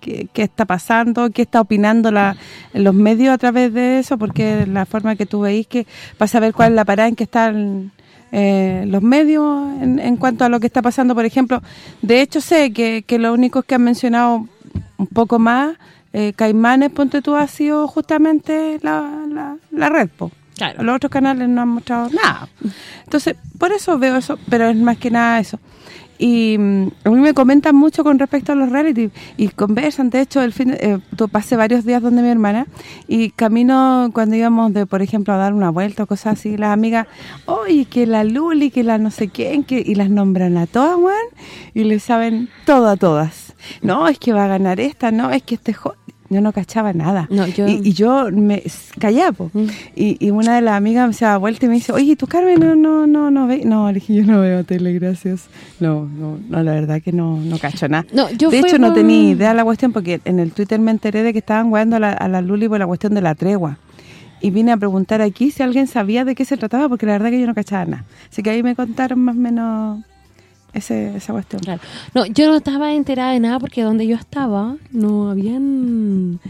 qué, qué está pasando, qué está opinando la, los medios a través de eso, porque la forma que tú veis que para saber cuál es la parada en que están eh, los medios en, en cuanto a lo que está pasando, por ejemplo. De hecho, sé que, que lo único que han mencionado un poco más, eh, Caimanes, ponte tú, ha sido justamente la, la, la red, po. Claro. Los otros canales no han mostrado nada. Entonces, por eso veo eso, pero es más que nada eso. Y mm, a mí me comentan mucho con respecto a los reality y conversan. De hecho, el fin eh, pasé varios días donde mi hermana y camino cuando íbamos, de por ejemplo, a dar una vuelta o cosas así, las amigas, oye, que la Luli, que la no sé quién, que y las nombran a todas, y le saben todo a todas. No, es que va a ganar esta, no, es que este... Yo no cachaba nada. No, yo- Y, y yo me callaba. Mm. Y, y una de las amigas se da vuelta y me dice, oye, ¿tú, Carmen, no, no, no, no ve? No, le dije, yo no veo tele, gracias. No, no, no, la verdad que no, no cacho nada. No, yo de hecho, no tenía idea de la cuestión porque en el Twitter me enteré de que estaban jugando a la, a la Luli por la cuestión de la tregua. Y vine a preguntar aquí si alguien sabía de qué se trataba porque la verdad que yo no cachaba nada. Así que ahí me contaron más o menos ese, esa cuestión. Claro. No, yo no estaba enterada de nada porque donde yo estaba no habían...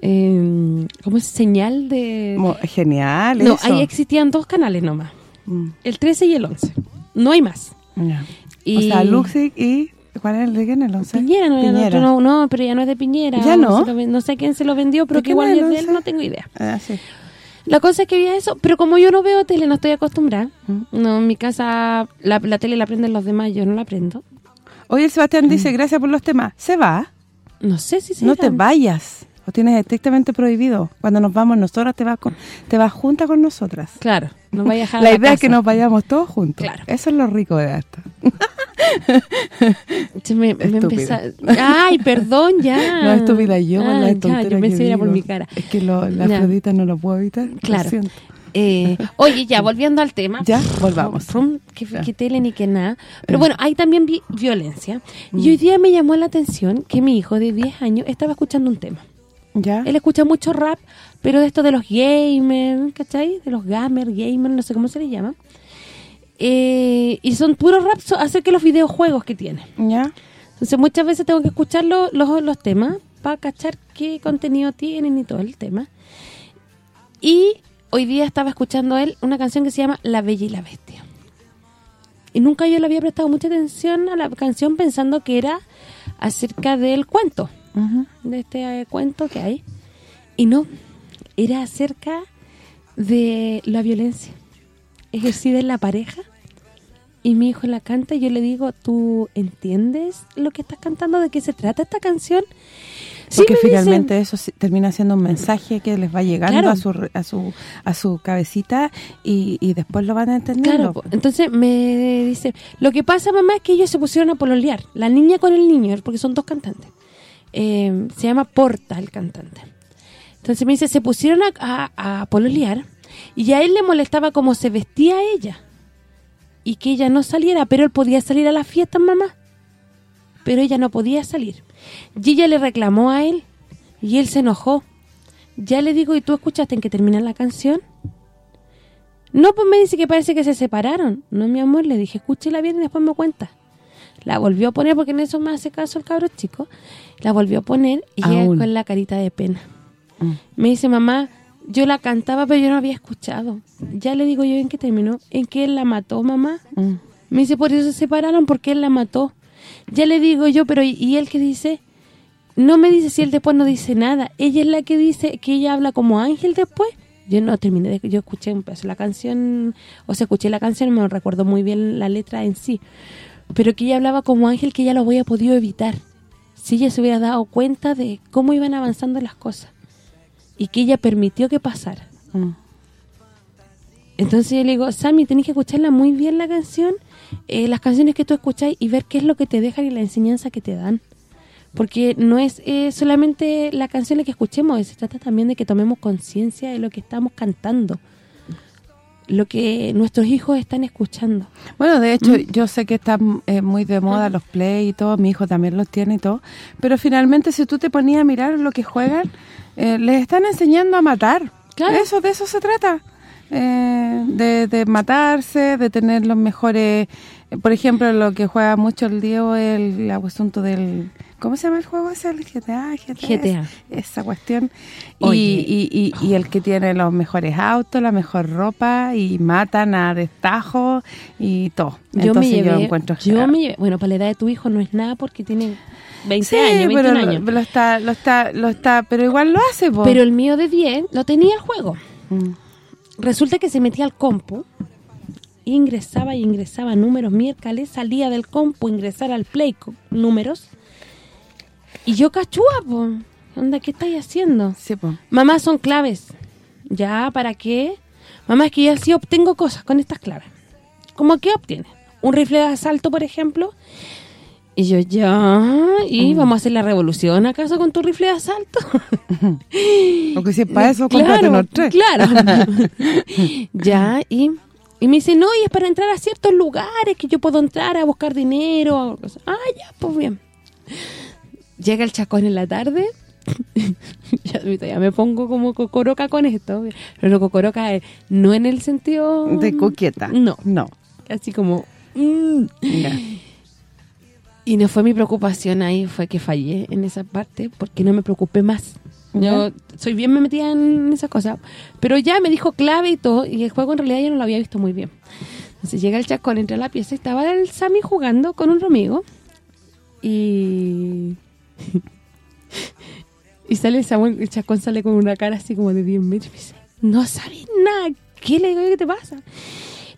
Eh, ¿Cómo es? Señal de... Genial No, eso. ahí existían dos canales nomás. Mm, El 13 y el 11. No hay más. Y O sea, Luxic y... ¿Cuál es el de quién? El 11? Piñera, no, Piñera. pero ya no es de Piñera. ¿Ya no? lo no sé quién se lo vendió, pero ¿De que igual es de él, 11? no tengo idea. Ah, sí. La cosa es que había eso, pero como yo no veo tele, no estoy acostumbrada. Mm. No, en mi casa la, la tele la prenden los demás, yo no la prendo. Oye, el Sebastián dice, gracias por los temas. ¿Se va? No sé si se No te vayas. Lo tienes estrictamente prohibido. Cuando nos vamos nosotras, te vas con, te vas junta con nosotras. Claro, no vaya a dejar La la idea es que casa. nos vayamos todos juntos. Claro. Eso es lo rico de esto. [laughs] Me, me empeza- Ay, perdón, ya. [laughs] No, estúpida yo, Ah, la ya, yo pensé que era por mi cara. Es que lo, la Ya. Afrodita no lo puedo evitar. lo Claro. siento. Eh, oye, ya, [laughs] volviendo al tema. Ya, volvamos. Que, que tele ni que nada. Pero bueno, hay también vi- violencia. Mm. Y hoy día me llamó la atención que mi hijo de 10 años estaba escuchando un tema. ¿Ya? Él escucha mucho rap, pero de esto de los gamers, ¿cachai? De los gamers, gamers, no sé cómo se les llama. Eh, y son puros rap so- acerca de los videojuegos que tiene. ¿Ya? Entonces muchas veces tengo que escuchar lo- los, los temas para cachar qué contenido tienen y todo el tema. Y hoy día estaba escuchando él una canción que se llama La Bella y la Bestia. Y nunca yo le había prestado mucha atención a la canción pensando que era acerca del cuento, de este eh, cuento que hay. Y no, era acerca de la violencia ejercida en la pareja. Y mi hijo la canta y yo le digo, ¿tú entiendes lo que estás cantando? ¿De qué se trata esta canción? Sí, Porque dice. finalmente eso sí- termina siendo un mensaje que les va llegando Claro. a su a su a su cabecita y, y después lo van a entender. Claro, entonces me dice, lo que pasa mamá es que ellos se pusieron a pololear, la niña con el niño, porque son dos cantantes. Eh, se llama Porta el cantante. Entonces me dice, se pusieron a, a, a pololear y a él le molestaba cómo se vestía ella y que ella no saliera, pero él podía salir a las fiestas, mamá. Pero ella no podía salir. Y ella le reclamó a él y él se enojó. Ya le digo, ¿y tú escuchaste en que termina la canción? No, pues me dice que parece que se separaron. No, mi amor, le dije, escúchela bien y después me cuenta. La volvió a poner, porque en eso me hace caso el cabro chico. La volvió a poner y ella con la carita de pena. Me dice, mamá, yo la cantaba, pero yo no había escuchado. Ya le digo yo en qué terminó. En que él la mató, mamá. Mm. Me dice, por eso se separaron, porque él la mató. Ya le digo yo, pero ¿y- ¿y él qué dice? No me dice si él después no dice nada. Ella es la que dice que ella habla como ángel después. Yo no terminé, de, yo escuché un pedazo la canción, o sea, escuché la canción, me recuerdo muy bien la letra en sí. Pero que ella hablaba como ángel que ella lo había podido evitar. Si ella se hubiera dado cuenta de cómo iban avanzando las cosas. Y que ella permitió que pasara. Mm. Entonces yo le digo, Sammy, tenés que escucharla muy bien la canción, eh, las canciones que tú escuchás y ver qué es lo que te dejan y la enseñanza que te dan. Porque no es eh, solamente la canción la que escuchemos, se trata también de que tomemos conciencia de lo que estamos cantando, lo que nuestros hijos están escuchando. Bueno, de hecho, Mm. yo sé que están eh, muy de moda los play y todo, mi hijo también los tiene y todo, pero finalmente si tú te ponías a mirar lo que juegan, eh, les están enseñando a matar. Claro. Eso, de eso se trata. Eh, de, de matarse, de tener los mejores Por ejemplo, lo que juega mucho el Diego es el asunto del... ¿Cómo se llama el juego ese? El GTA, GTA. GTA. Esa cuestión. Y, y, y, y el que tiene los mejores autos, la mejor ropa, y matan a destajo y todo. Yo Entonces me llevé, yo encuentro... yo me llevé- bueno, para la edad de tu hijo no es nada porque tiene 20 Sí, años, 21 pero años. Lo, lo está, lo está, lo está, pero igual lo hace, po. Pero el mío de 10 lo tenía el juego. Mm. Resulta que se metía al compu, ingresaba y ingresaba números miércoles, salía del compu, ingresar al play números. Y yo cachúa, po. Onda, ¿qué estáis haciendo? Sí, po. Mamá, son claves. ¿Ya? ¿Para qué? Mamá, es que yo así obtengo cosas con estas claves. ¿Cómo qué obtienes? Un rifle de asalto, por ejemplo. Y yo, ya, ¿y vamos a hacer la revolución acaso con tu rifle de asalto? [laughs] Porque si es para eso, unos tres. Claro. [laughs] ya, y, y me dice, no, y es para entrar a ciertos lugares que yo puedo entrar a buscar dinero. o. Ah, ya, pues bien. Llega el chacón en la tarde. [laughs] ya, ya me pongo como cocoroca con esto. Pero cocoroca es no en el sentido... De coqueta. No. No. Así como... mm. Y no fue mi preocupación ahí, fue que fallé en esa parte, porque no me preocupé más. Yo soy bien me metida en esas cosas. Pero ya me dijo clave y todo, y el juego en realidad yo no lo había visto muy bien. Entonces llega el chacón, entra a la pieza, y estaba el Sammy jugando con un amigo. Y... [laughs] y sale el Samuel, el chacón sale con una cara así como de 10 metros y dice, no sabes nada, ¿qué le digo? ¿Qué te pasa?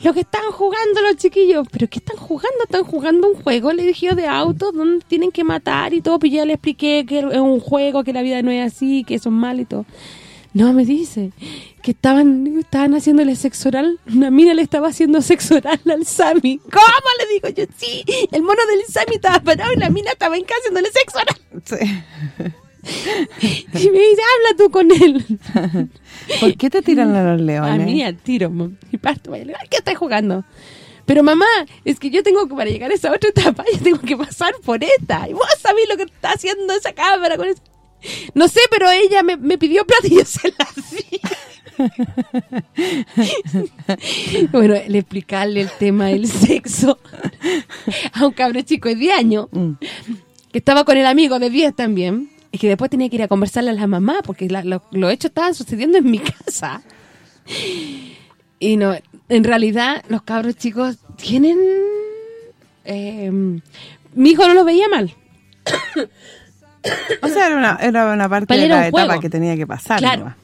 Lo que están jugando los chiquillos. ¿Pero qué están jugando? Están jugando un juego, le dije yo, de autos donde tienen que matar y todo. Pues ya le expliqué que es un juego, que la vida no es así, que eso es mal y todo. No, me dice que estaban estaban haciéndole sexo oral. Una mina le estaba haciendo sexo oral al Sammy. ¿Cómo? Le digo yo, sí. El mono del Sammy estaba parado y la mina estaba en casa haciéndole sexo oral. Y me dice, habla tú con él. [laughs] ¿Por qué te tiran a los leones? A mí al tiro, y parto. vaya, "Ay, ¿Qué estás jugando? Pero mamá, es que yo tengo que, para llegar a esa otra etapa, [laughs] yo tengo que pasar por esta. Y vos sabés lo que está haciendo esa cámara con eso. No sé, pero ella me, me pidió plata y yo se la di. [laughs] bueno, le explicarle el tema del sexo a un cabro chico de 10 años, que estaba con el amigo de 10 también, y que después tenía que ir a conversarle a la mamá, porque la- lo- los hechos estaban sucediendo en mi casa. Y no, en realidad los cabros chicos tienen... eh, mi hijo no lo veía mal. O sea, era una, era una parte de la juego. etapa que tenía que pasar. Claro.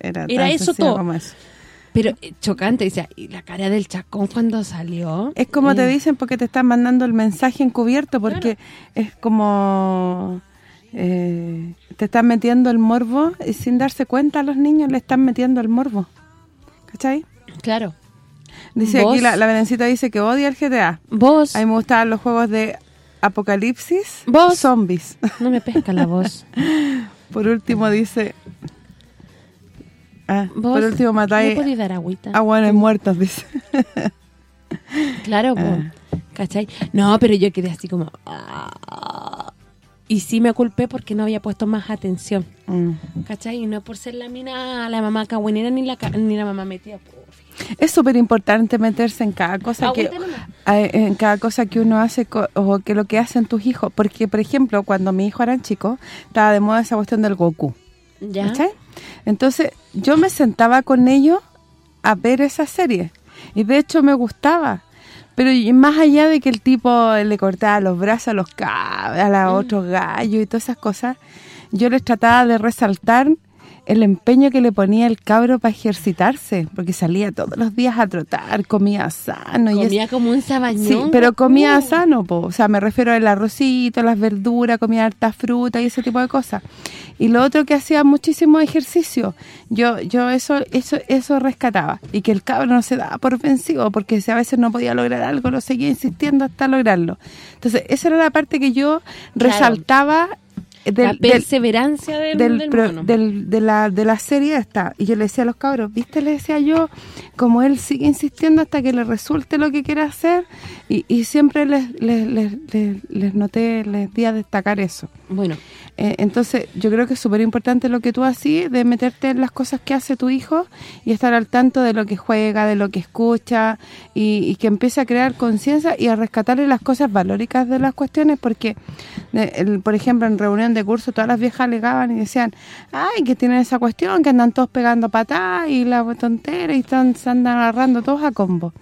Era, Era eso todo. como eso. Pero eh, chocante, decía, y la cara del chacón cuando salió. Es como te eh, dicen porque te están mandando el mensaje encubierto, porque es como... eh, te están metiendo el morbo y sin darse cuenta a los niños le están metiendo el morbo. ¿Cachai? Claro. Dice Vos- aquí, la, la dice que odia el GTA. Vos... A mí me gustaban los juegos de apocalipsis, Vos- zombies. No me pesca la voz. [laughs] Por último dice... Ah, Vos por último ¿Me matáis podés dar agüita? a buenos muertos, dice. [laughs] Claro, Ah. ¿cachai? No, pero yo quedé así como... ah, y sí me culpé porque no había puesto más atención. Mm. ¿Cachai? Y no por ser la mina, la mamá cagüinera ni la, ni la mamá metida. Es súper importante meterse en cada cosa que en cada cosa que uno hace o que lo que hacen tus hijos, porque por ejemplo, cuando mi hijo eran chicos, estaba de moda esa cuestión del Goku. ¿Ya? Entonces, yo me sentaba con ellos a ver esa serie. Y de hecho me gustaba. Pero más allá de que el tipo le cortaba los brazos a los cabros, a los otros gallos y todas esas cosas, yo les trataba de resaltar el empeño que le ponía el cabro para ejercitarse, porque salía todos los días a trotar, comía sano. y Comía es- como un sabañón. Sí, pero comía Goku. sano, po. o sea, me refiero al arrocito, las verduras, comía harta fruta y ese tipo de cosas. Y lo otro que hacía muchísimo ejercicio, yo yo eso eso eso rescataba y que el cabro no se daba por vencido porque si a veces no podía lograr algo, lo seguía insistiendo hasta lograrlo. Entonces, esa era la parte que yo Claro. resaltaba del, la perseverancia del, del, del pro- mono. del- de, la, de la serie esta. Y yo le decía a los cabros, ¿viste? Le decía yo, como él sigue insistiendo hasta que le resulte lo que quiere hacer. Y, y siempre les, les, les, les- les noté, les di a destacar eso. Bueno. Eh, entonces, yo creo que es súper importante lo que tú haces, de meterte en las cosas que hace tu hijo y estar al tanto de lo que juega, de lo que escucha y, que empiece a crear conciencia y a rescatarle las cosas valóricas de las cuestiones porque, de- el- por ejemplo, en reunión de curso todas las viejas alegaban y decían, ay, que tienen esa cuestión, que andan todos pegando patadas y la tontera y están, se andan agarrando todos a combo.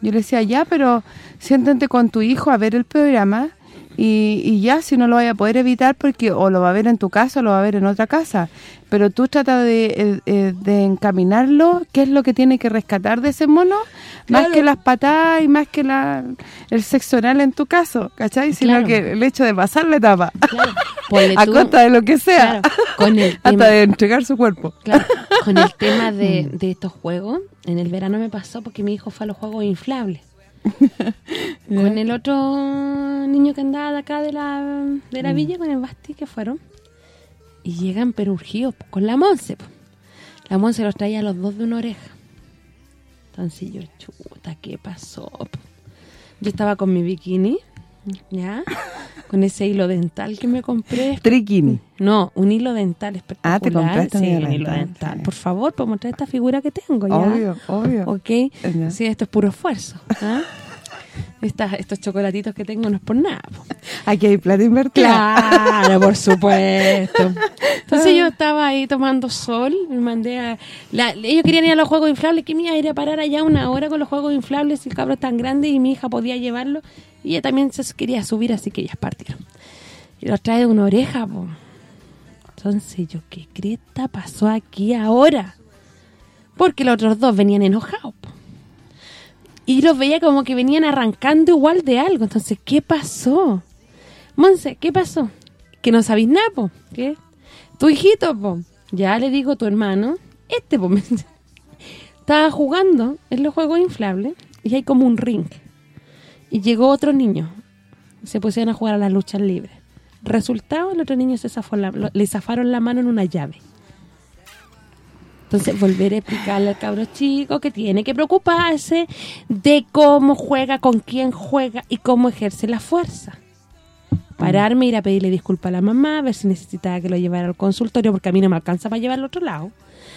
Yo le decía, ya, pero siéntate con tu hijo a ver el programa y, y ya, si no lo vaya a poder evitar, porque o lo va a ver en tu casa o lo va a ver en otra casa. Pero tú trata de, eh, eh, de encaminarlo, qué es lo que tiene que rescatar de ese mono, más Claro. que las patadas y más que la el sexo oral en tu caso, ¿cachai? Sino Claro. que el hecho de pasar la etapa, [laughs] Ponle a costa de lo que sea, Claro, con el [laughs] hasta tema- de entregar su cuerpo. Claro, con el [laughs] tema de, Mm. de estos juegos, en el verano me pasó porque mi hijo fue a los juegos inflables. [laughs] con el otro niño que andaba de acá de la, de la Mm. villa, con el Basti, que fueron. Y llegan perurgidos po, con la Monse. po. La Monse los traía a los dos de una oreja. Entonces yo, chuta, ¿qué pasó? po? Yo estaba con mi bikini, ¿ya? [laughs] Con ese hilo dental que me compré. [laughs] Triquini. No, un hilo dental espectacular. Ah, te compraste sí, un hilo dental, dental. Por favor, para mostrar esta figura que tengo ya. Obvio, obvio. Ok. Ya. Sí, esto es puro esfuerzo. ¿ah? [laughs] Estas- estos chocolatitos que tengo no es por nada. po. Aquí hay plata invertida. Claro, por supuesto. Entonces yo estaba ahí tomando sol, me mandé a... la- ellos querían ir a los juegos inflables, que me iba a ir a parar allá una hora con los juegos inflables, y el cabro es tan grande y mi hija podía llevarlo, y ella también se quería subir, así que ellas partieron. Y los trae de una oreja, po. Entonces yo, ¿qué creta pasó aquí ahora? Porque los otros dos venían enojados. Y los veía como que venían arrancando igual de algo. Entonces, ¿qué pasó? Monse, ¿qué pasó? Que no sabéis nada, po. ¿Qué? Tu hijito, po. Ya le digo tu hermano. Este, po. [laughs] Estaba jugando en los juegos inflables y hay como un ring. Y llegó otro niño. Se pusieron a jugar a las luchas libres. Resultado, el otro niño se zafó la- le zafaron la mano en una llave. Entonces, volver a explicarle al cabro chico que tiene que preocuparse de cómo juega, con quién juega y cómo ejerce la fuerza. Pararme, ir a pedirle disculpas a la mamá, a ver si necesitaba que lo llevara al consultorio, porque a mí no me alcanza para llevarlo al otro lado.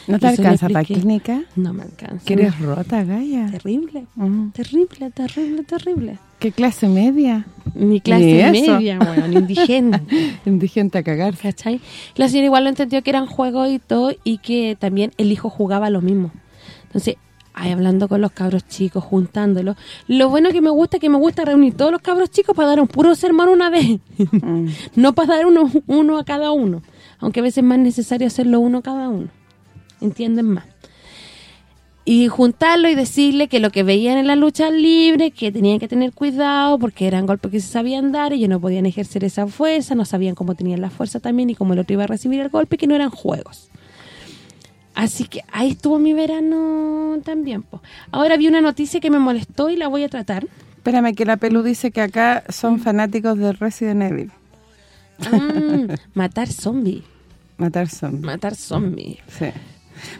¿No te alcanza para clínica? No me alcanza. Que eres rota, Gaya. Terrible, terrible, terrible, terrible. ¿Qué clase media? Clase Ni eso. media, bueno, indigente. [laughs] Indigente a cagar. ¿Cachai? La señora igual lo entendió que eran juegos y todo y que también el hijo jugaba lo mismo. Entonces, ahí hablando con los cabros chicos, juntándolos. Lo bueno que me gusta es que me gusta reunir todos los cabros chicos para dar un puro sermón una vez. Mm. [laughs] no para dar uno, uno a cada uno. Aunque a veces es más necesario hacerlo uno cada uno. ¿Entienden más? Y juntarlo y decirle que lo que veían en la lucha libre, que tenían que tener cuidado porque eran golpes que se sabían dar, ellos no podían ejercer esa fuerza, no sabían cómo tenían la fuerza también y cómo el otro iba a recibir el golpe, que no eran juegos. Así que ahí estuvo mi verano también. po. Ahora vi una noticia que me molestó y la voy a tratar. Espérame, que la Pelu dice que acá son fanáticos de Resident Evil. Ah, matar zombie. [laughs] Matar zombies. Matar zombie. Sí.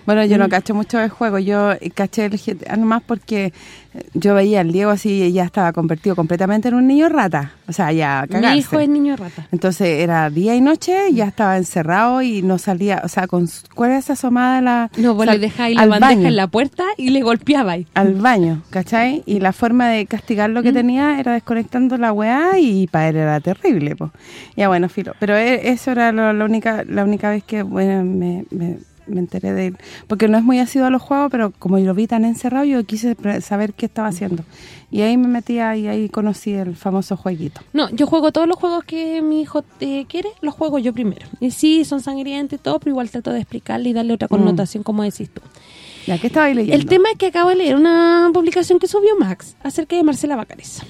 Bueno, yo no Mm. cacho mucho de juego, yo caché el GTA nomás porque eh, yo veía al Diego así y ya estaba convertido completamente en un niño rata, o sea, ya cagarse. Mi hijo es niño rata. Entonces era día y noche, ya estaba encerrado y no salía, o sea, con ¿cuál es esa asomada la No, vos le dejáis la bandeja baño, en la puerta y le golpeabais. al baño, ¿cachai? Y la forma de castigar lo que tenía era desconectando la weá y para él era terrible, pues. Ya bueno, filo, pero e- eso era lo- la única la única vez que bueno, me, me, me enteré de él, porque no es muy asiduo a los juegos, pero como yo lo vi tan encerrado, yo quise saber qué estaba haciendo. Y ahí me metí y ahí conocí el famoso jueguito. No, yo juego todos los juegos que mi hijo eh, quiere, los juego yo primero. Y sí, son sangrientos y todo, pero igual trato de explicarle y darle otra connotación, como decís tú. Ya, ¿qué estaba ahí leyendo? El tema es que acabo de leer una publicación que subió Max acerca de Marcela Bacares.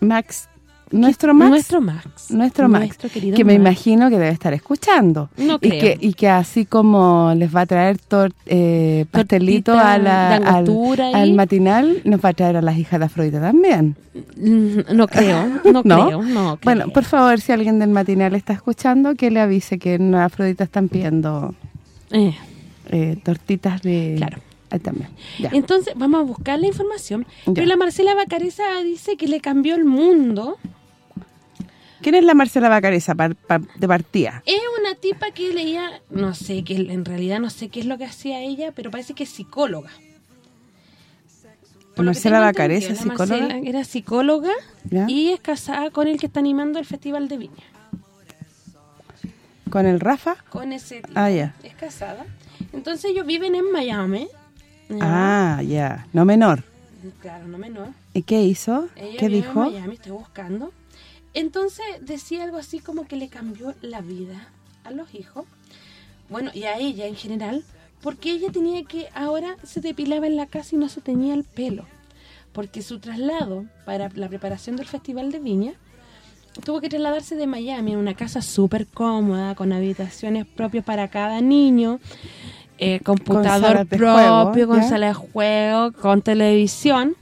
Max, nuestro Max. Nuestro Max. Nuestro Max, Nuestro querido que me Max. imagino que debe estar escuchando. No y creo. que y que así como les va a traer tor, eh, pastelito Tortita a la, al, al matinal, nos va a traer a las hijas de Afrodita también. Mm, No creo, [laughs] no, creo, no creo. Bueno, por favor, si alguien del matinal está escuchando, que le avise que en Afrodita están pidiendo Eh. eh, tortitas de... Claro. Ahí también. Ya. Entonces, vamos a buscar la información. Ya. Pero la Marcela Bacareza dice que le cambió el mundo ¿Quién es la Marcela Bacareza par- par- de partida? Es una tipa que leía, no sé, que en realidad no sé qué es lo que hacía ella, pero parece que es psicóloga. Por Marcela Bacareza, psicóloga. Marcela era psicóloga ¿Ya? y es casada con el que está animando el Festival de Viña. ¿Con el Rafa? Con ese tipo. Ah, ya. Es casada. Entonces ellos viven en Miami. Ah, ya. No menor. Claro, no menor. ¿Y qué hizo? Ella ¿Qué vive dijo? en Miami, estoy buscando. Entonces decía algo así como que le cambió la vida a los hijos. Bueno, y a ella en general, porque ella tenía que, ahora se depilaba en la casa y no se teñía el pelo. Porque su traslado para la preparación del Festival de Viña tuvo que trasladarse de Miami a una casa súper cómoda, con habitaciones propias para cada niño, eh, computador propio, juego, con sala de juego, con televisión.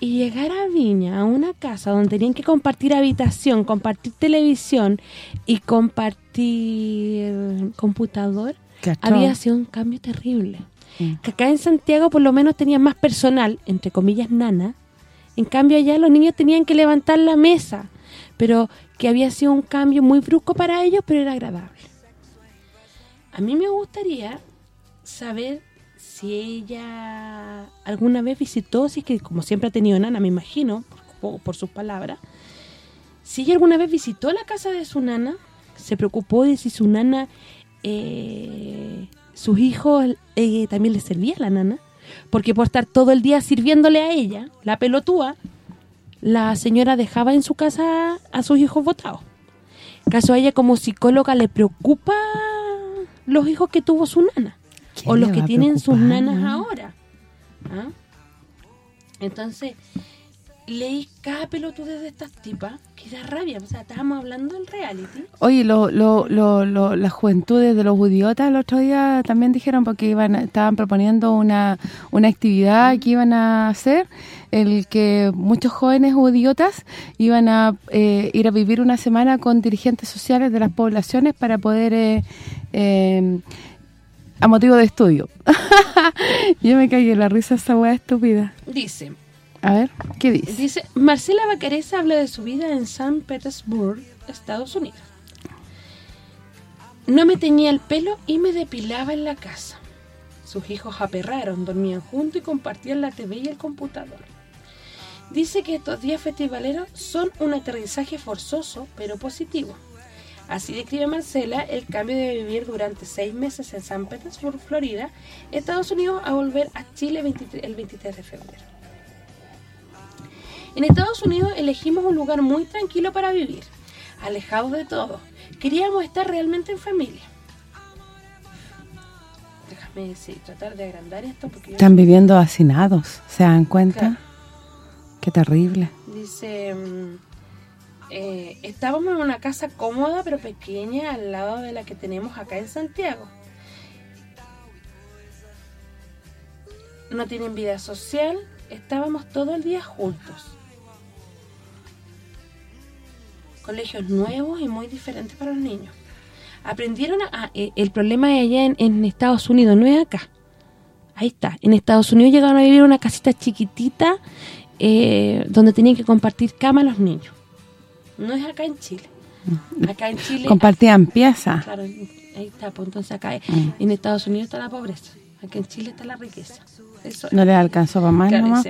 Y llegar a Viña, a una casa donde tenían que compartir habitación, compartir televisión y compartir computador, Cachó. había sido un cambio terrible. Mm. Que acá en Santiago por lo menos tenían más personal, entre comillas, nana. En cambio allá los niños tenían que levantar la mesa, pero que había sido un cambio muy brusco para ellos, pero era agradable. A mí me gustaría saber si ella alguna vez visitó, si es que como siempre ha tenido nana, me imagino, por, sus palabras, si ella alguna vez visitó la casa de su nana, se preocupó de si su nana, eh, sus hijos eh, también le servía a la nana, porque por estar todo el día sirviéndole a ella, la pelotúa, la señora dejaba en su casa a sus hijos votados. ¿Caso a ella como psicóloga le preocupa los hijos que tuvo su nana? ¿Qué O los que tienen sus nanas no? ahora. ¿Ah? Entonces, leí cada pelotudez de estas tipas que da rabia. O sea, estábamos hablando del reality. Oye, lo, lo, lo, lo- las juventudes de los idiotas el otro día también dijeron porque iban estaban proponiendo una, una actividad que iban a hacer, el que muchos jóvenes idiotas iban a eh, ir a vivir una semana con dirigentes sociales de las poblaciones para poder, eh, eh, a motivo de estudio. [laughs] Yo me caí en la risa esa weá estúpida. Dice, A ver, ¿qué dice? dice Marcela Bacareza habla de su vida en San Petersburg, Estados Unidos. No me teñía el pelo y me depilaba en la casa. Sus hijos aperraron, dormían juntos y compartían la TV y el computador. Dice que estos días festivaleros son un aterrizaje forzoso, pero positivo. Así describe Marcela el cambio de vivir durante seis meses en San Petersburg, Florida, Estados Unidos, a volver a Chile 23 el 23 de febrero. En Estados Unidos elegimos un lugar muy tranquilo para vivir, alejados de todo. Queríamos estar realmente en familia. Déjame sí, tratar de agrandar esto porque yo- Están viviendo hacinados, ¿se dan cuenta? Claro. Qué terrible. Dice, mm, eh, estábamos en una casa cómoda pero pequeña al lado de la que tenemos acá en Santiago. No tienen vida social, estábamos todo el día juntos. Colegios nuevos y muy diferentes para los niños. Aprendieron a... ah, el problema es allá en, Estados Unidos, no es acá. Ahí está. En Estados Unidos llegaron a vivir una casita chiquitita eh, donde tenían que compartir cama los niños. No es acá en Chile. Acá en Chile... Compartían pieza. Claro, ahí está. Pues entonces acá Mm. en Estados Unidos está la pobreza. Acá en Chile está la riqueza. Eso. No les alcanzó para más Claro, nomás.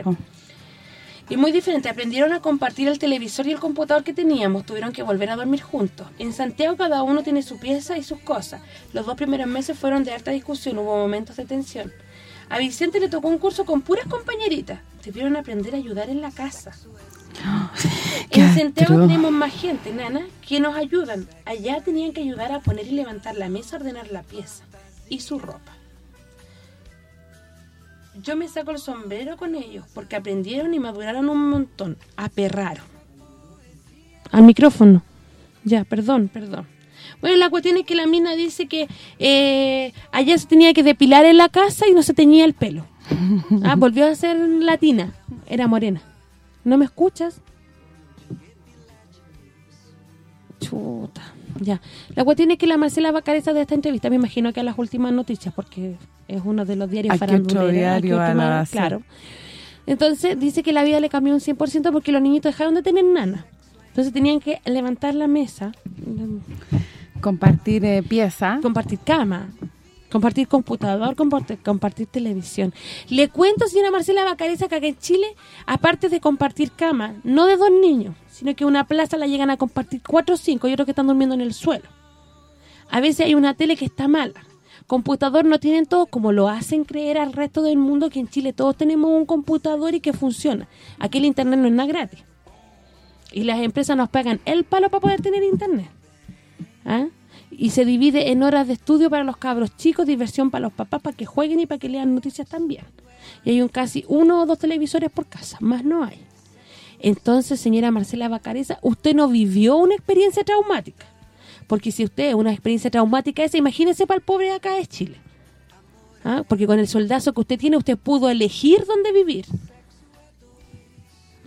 Y muy diferente, aprendieron a compartir el televisor y el computador que teníamos, tuvieron que volver a dormir juntos. En Santiago cada uno tiene su pieza y sus cosas. Los dos primeros meses fueron de alta discusión, hubo momentos de tensión. A Vicente le tocó un curso con puras compañeritas. Debieron aprender a ayudar en la casa. En Santiago atroz. tenemos más gente, nana, que nos ayudan. Allá tenían que ayudar a poner y levantar la mesa, ordenar la pieza y su ropa. Yo me saco el sombrero con ellos porque aprendieron y maduraron un montón. Aperraron. Al micrófono. Ya, perdón, perdón. Bueno, la cuestión es que la mina dice que eh, allá se tenía que depilar en la casa y no se teñía el pelo. Ah, volvió a ser latina. Era morena. ¿No me escuchas? Chuta. Ya. La cuestión es que la Marcela Bacareza de esta entrevista, me imagino que a las últimas noticias, porque es uno de los diarios ¿A qué otro faranduleros, diario. Claro. Entonces dice que la vida le cambió un 100% porque los niñitos dejaron de tener nana. Entonces tenían que levantar la mesa, Compartir eh, pieza. compartir cama, compartir computador, compartir, compartir televisión. Le cuento, señora Marcela Bacareza, que acá en Chile, aparte de compartir cama, no de dos niños, sino que una plaza la llegan a compartir cuatro o cinco y otros que están durmiendo en el suelo. A veces hay una tele que está mala. Computador no tienen todos, como lo hacen creer al resto del mundo, que en Chile todos tenemos un computador y que funciona. Aquí el internet no es nada gratis. Y las empresas nos pagan el palo para poder tener internet. ¿Ah? Y se divide en horas de estudio para los cabros chicos, diversión para los papás, para que jueguen y para que lean noticias también. Y hay un casi uno o dos televisores por casa, más no hay. Entonces, señora Marcela Bacareza, usted no vivió una experiencia traumática. Porque si usted una experiencia traumática esa, imagínese para el pobre acá de Chile. ¿Ah? Porque con el soldazo que usted tiene, usted pudo elegir dónde vivir.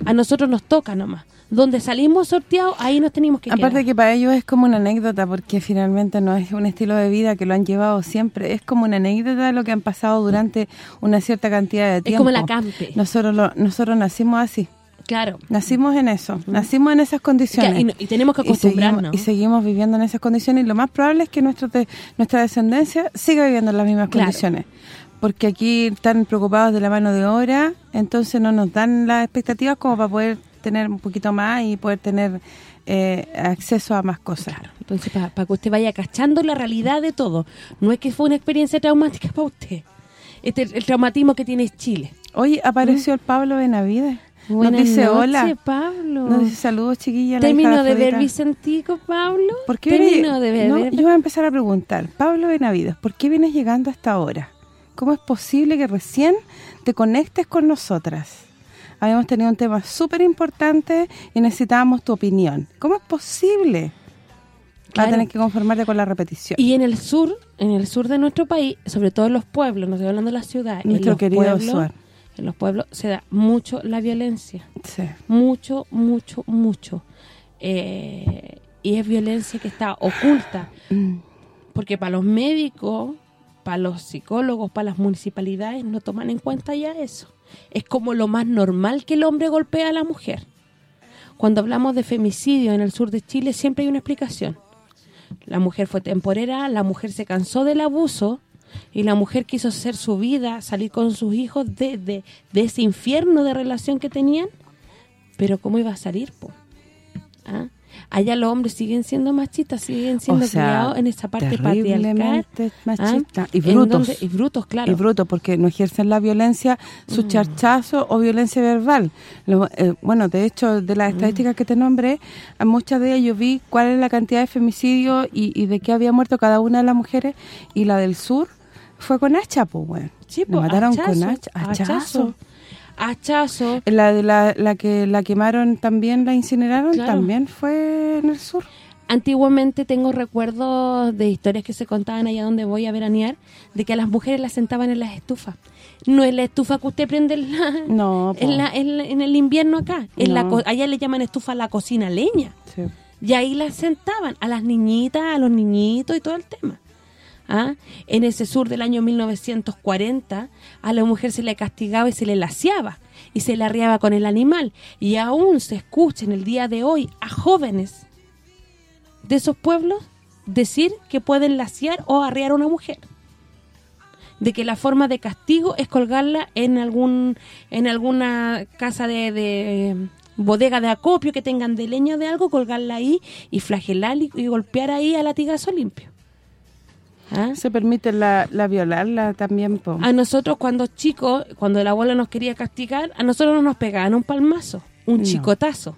A nosotros nos toca nomás. Donde salimos sorteados, ahí nos tenemos que Aparte quedar. que para ellos es como una anécdota porque finalmente no es un estilo de vida que lo han llevado siempre, es como una anécdota de lo que han pasado durante una cierta cantidad de Es tiempo. como la campe. Nosotros lo- nosotros nacimos así. Claro. Nacimos en eso, nacimos en esas condiciones. Y- y tenemos que seguimos- acostumbrarnos. Y seguimos, viviendo en esas condiciones y lo más probable es que nuestro de- nuestra descendencia siga viviendo en las mismas Claro. condiciones. Porque aquí están preocupados de la mano de obra, entonces no nos dan las expectativas como para poder tener un poquito más y poder tener eh, acceso a más cosas. Entonces, para que usted vaya cachando la realidad de todo. No es que fue una experiencia traumática para usted. Este el traumatismo que tiene Chile. Hoy apareció el Pablo Benavides. ¿Mm? Buenas nos dice hola. Pablo. Nos dice saludos, chiquilla. Termino de ver Afrodita. Vicentico, Pablo. ¿Por qué Termino de ver, no, ver- yo voy a empezar a preguntar. Pablo Benavides, ¿por qué vienes llegando hasta ahora? ¿Cómo es posible que recién te conectes con nosotras? Habíamos tenido un tema súper importante y necesitábamos tu opinión. ¿Cómo es posible? Vas a Claro. tener que conformarte con la repetición. Y en el sur, en el sur de nuestro país, sobre todo en los pueblos, no estoy hablando de la ciudad, en los querido pueblos, Suar. en los pueblos se da mucho la violencia. Sí. Mucho, mucho, mucho. Eh, y es violencia que está oculta. Mm. Porque para los médicos, para los psicólogos, para las municipalidades, no toman en cuenta ya eso. Es como lo más normal que el hombre golpea a la mujer. Cuando hablamos de femicidio en el sur de Chile, siempre hay una explicación. La mujer fue temporera, la mujer se cansó del abuso y la mujer quiso hacer su vida, salir con sus hijos de, de, de ese infierno de relación que tenían. Pero ¿cómo iba a salir, po? ¿Ah? Allá los hombres siguen siendo machistas, siguen siendo O sea, criados en esa parte patriarcal. ¿ah? Y En brutos. donde- y brutos, claro. Y brutos, porque no ejercen la violencia, su Mm. charchazo o violencia verbal. Lo- eh, bueno, de hecho, de Mm. las estadísticas que te nombré, a muchas de ellas yo vi cuál es la cantidad de femicidios y, y de qué había muerto cada una de las mujeres. Y la del sur fue con hacha, pues, bueno. Sí, po, mataron con hacha, hachazo. hachazo. Hachazo. La de la, la que la quemaron también, la incineraron, Claro. también fue en el sur. Antiguamente tengo recuerdos de historias que se contaban allá donde voy a veranear, de que a las mujeres las sentaban en las estufas. No es la estufa que usted prende en, la- No, [laughs] en, la- en en el invierno acá. Es la No. allá le llaman estufa a la cocina leña. Sí. Y ahí las sentaban, a las niñitas, a los niñitos y todo el tema. ¿Ah? En ese sur del año 1940, a la mujer se le castigaba y se le laciaba y se le arriaba con el animal. Y aún se escucha en el día de hoy a jóvenes de esos pueblos decir que pueden laciar o arriar a una mujer. De que la forma de castigo es colgarla en algún en alguna casa de, de bodega de acopio que tengan de leña de algo, colgarla ahí y flagelar y, y golpear ahí a latigazo limpio. ¿Ah? Se permite la, la violarla también, po. A nosotros cuando chicos, cuando el abuelo nos quería castigar, a nosotros no nos pegaban un palmazo, un No. chicotazo.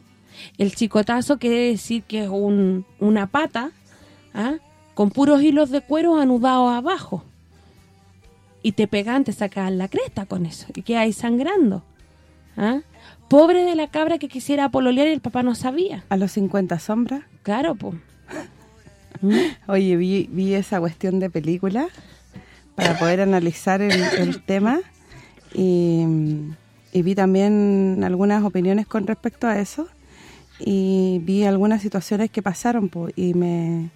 El chicotazo quiere decir que es un, una pata ¿ah? con puros hilos de cuero anudados abajo. Y te pegan, te sacan la cresta con eso. Y quedas ahí sangrando. ¿ah? Pobre de la cabra que quisiera pololear y el papá no sabía. A los 50 sombras. Claro, pues. [laughs] Oye, vi, vi esa cuestión de película para poder analizar el, tema y, y vi también algunas opiniones con respecto a eso y vi algunas situaciones que pasaron po, y me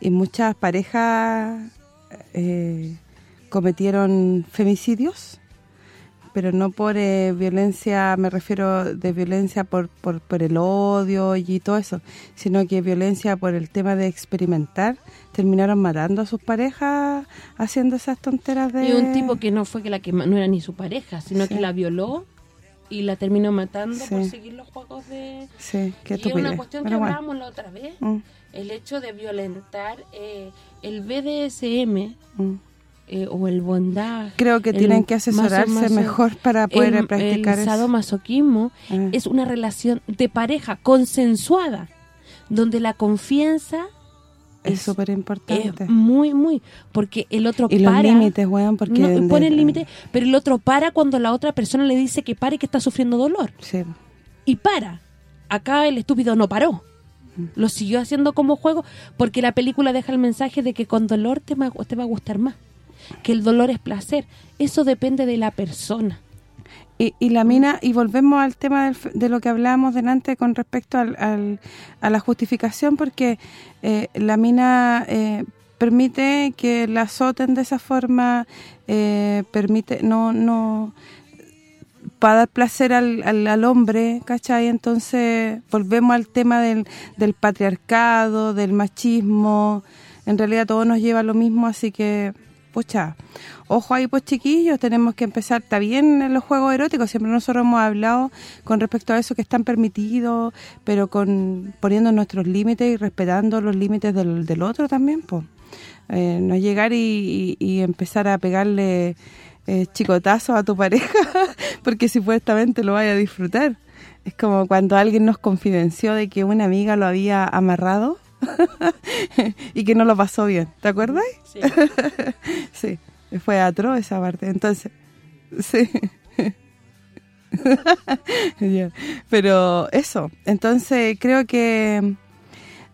y muchas parejas eh, cometieron femicidios pero no por eh, violencia, me refiero de violencia por, por, por el odio y todo eso, sino que violencia por el tema de experimentar, terminaron matando a sus parejas haciendo esas tonteras de... Y un tipo que no fue que la que no era ni su pareja, sino Sí. que la violó y la terminó matando por seguir los juegos de... Sí, qué y es una cuestión que bueno. hablábamos la otra vez, Mm. el hecho de violentar eh, el BDSM Mm. Eh, o el bondage. Creo que tienen que asesorarse maso- mejor para poder el, practicar el sadomasoquismo Ah. es una relación de pareja consensuada, donde la confianza Es súper importante. muy, muy, porque el otro Y los para. límites, weón, porque... no, pone el límite, pero el otro para cuando la otra persona le dice que pare que está sufriendo dolor. Sí. Y para. Acá el estúpido no paró. Lo siguió haciendo como juego porque la película deja el mensaje de que con dolor te, va- te va a gustar más. Que el dolor es placer. Eso depende de la persona. Y, y la mina, y volvemos al tema del de lo que hablábamos delante con respecto al, al- a la justificación, porque eh, la mina eh, permite que la azoten de esa forma, eh, permite, no, no, para dar placer al, al, al hombre, ¿cachai? Entonces volvemos al tema del, del patriarcado, del machismo, en realidad todo nos lleva a lo mismo, así que, pucha, ojo ahí pues chiquillos, tenemos que empezar, está bien en los juegos eróticos, siempre nosotros hemos hablado con respecto a eso que están permitidos, pero con poniendo nuestros límites y respetando los límites del, otro también, pues. No llegar y, y- y empezar a pegarle eh, chicotazos a tu pareja, [laughs] porque supuestamente lo vaya a disfrutar. Es como cuando alguien nos confidenció de que una amiga lo había amarrado [laughs] y que no lo pasó bien, ¿te acuerdas? Sí. [laughs] sí, fue atroz esa parte. Entonces, sí. [laughs] Pero eso, entonces creo que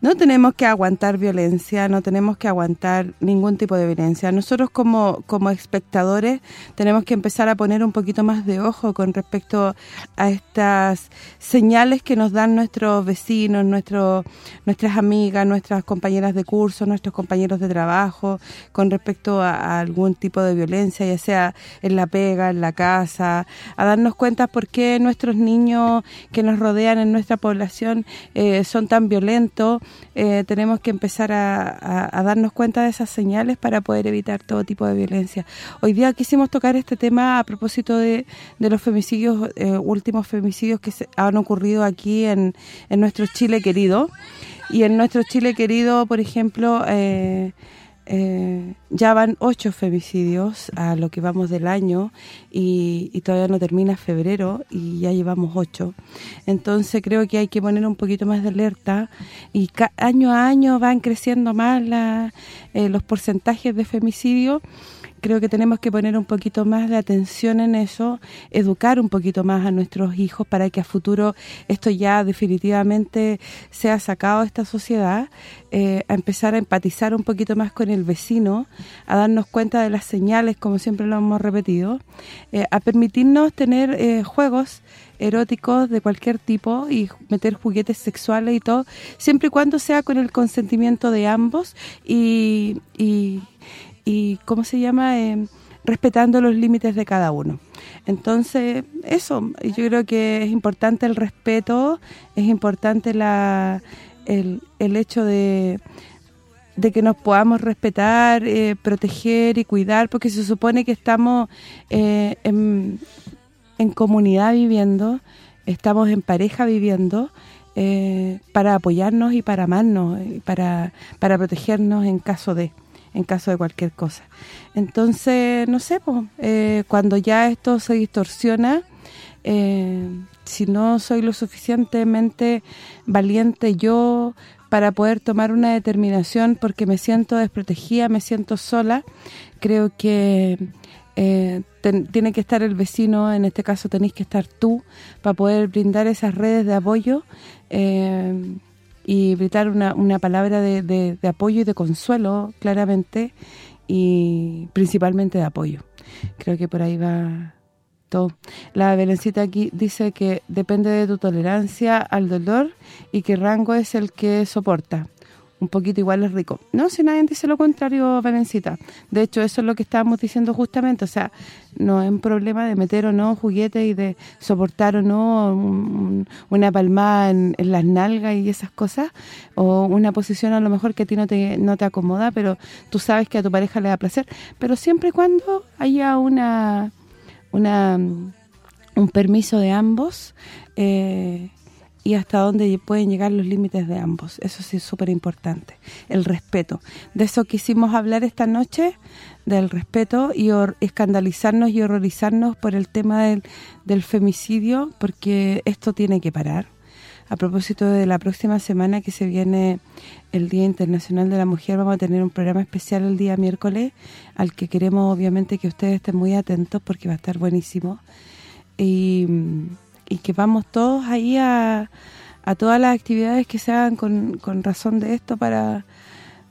no tenemos que aguantar violencia, no tenemos que aguantar ningún tipo de violencia. Nosotros como, como espectadores tenemos que empezar a poner un poquito más de ojo con respecto a estas señales que nos dan nuestros vecinos, nuestros nuestras amigas, nuestras compañeras de curso, nuestros compañeros de trabajo, con respecto a, a algún tipo de violencia, ya sea en la pega, en la casa, a darnos cuenta por qué nuestros niños que nos rodean en nuestra población eh, son tan violentos, eh, tenemos que empezar a, darnos cuenta de esas señales para poder evitar todo tipo de violencia. Hoy día quisimos tocar este tema a propósito de, de los femicidios, eh, últimos femicidios que se han ocurrido aquí en, en nuestro Chile querido. Y en nuestro Chile querido, por ejemplo, eh, eh, ya van ocho femicidios a lo que vamos del año y, todavía no termina febrero y ya llevamos ocho. Entonces creo que hay que poner un poquito más de alerta y año a año van creciendo más la- eh, los porcentajes de femicidio creo que tenemos que poner un poquito más de atención en eso, educar un poquito más a nuestros hijos para que a futuro esto ya definitivamente sea sacado de esta sociedad, eh, a empezar a empatizar un poquito más con el vecino, a darnos cuenta de las señales, como siempre lo hemos repetido, eh, a permitirnos tener eh, juegos eróticos de cualquier tipo y meter juguetes sexuales y todo, siempre y cuando sea con el consentimiento de ambos y, y, y ¿cómo se llama? Eh, respetando los límites de cada uno. Entonces, eso, yo creo que es importante el respeto, es importante la el, el hecho de de que nos podamos respetar, eh, proteger y cuidar, porque se supone que estamos eh, en, en comunidad viviendo, estamos en pareja viviendo, eh, para apoyarnos y para amarnos, para, para protegernos en caso de en caso de cualquier cosa. Entonces, no sé, pues, eh, cuando ya esto se distorsiona, eh, si no soy lo suficientemente valiente yo para poder tomar una determinación porque me siento desprotegida, me siento sola, creo que eh, tiene que estar el vecino, en este caso tenéis que estar tú, para poder brindar esas redes de apoyo eh, y brindar una, una palabra de, de- de apoyo y de consuelo, claramente, y principalmente de apoyo. Creo que por ahí va todo. La Belencita aquí dice que depende de tu tolerancia al dolor y qué rango es el que soporta. Un poquito igual es rico. No, si nadie dice lo contrario, Valencita. De hecho, eso es lo que estábamos diciendo justamente. O sea, no es un problema de meter o no juguetes y de soportar o no un- una palmada en, en las nalgas y esas cosas. O una posición a lo mejor que a ti no te, no te acomoda, pero tú sabes que a tu pareja le da placer. Pero siempre y cuando haya una... una un permiso de ambos eh, y hasta dónde pueden llegar los límites de ambos. Eso sí es súper importante. El respeto. De eso quisimos hablar esta noche, del respeto y escandalizarnos y horrorizarnos por el tema del, del femicidio, porque esto tiene que parar. A propósito de la próxima semana que se viene el Día Internacional de la Mujer, vamos a tener un programa especial el día miércoles, al que queremos obviamente que ustedes estén muy atentos porque va a estar buenísimo y, y que vamos todos ahí a, a todas las actividades que se hagan con, con razón de esto para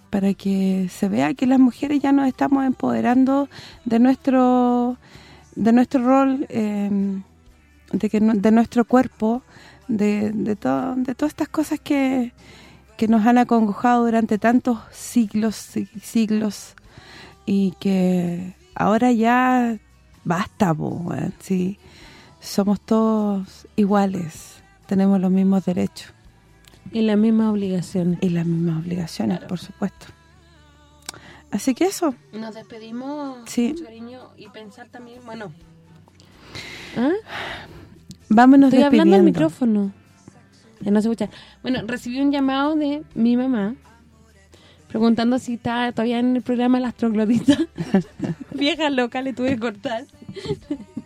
para que se vea que las mujeres ya nos estamos empoderando de nuestro de nuestro rol eh, de que de nuestro cuerpo de, de, todo, de todas estas cosas que, que nos han acongojado durante tantos siglos siglos y que ahora ya basta, po, sí. Somos todos iguales, tenemos los mismos derechos. Y las mismas obligaciones. Y las mismas obligaciones, por supuesto. Así que eso. Nos despedimos, Sí. mucho cariño, y pensar también, bueno... ¿Ah? Vámonos Estoy hablando al micrófono. Ya no se escucha. Bueno, recibí un llamado de mi mamá preguntando si está todavía en el programa Las Trogloditas. [laughs] Vieja loca, le tuve que cortar.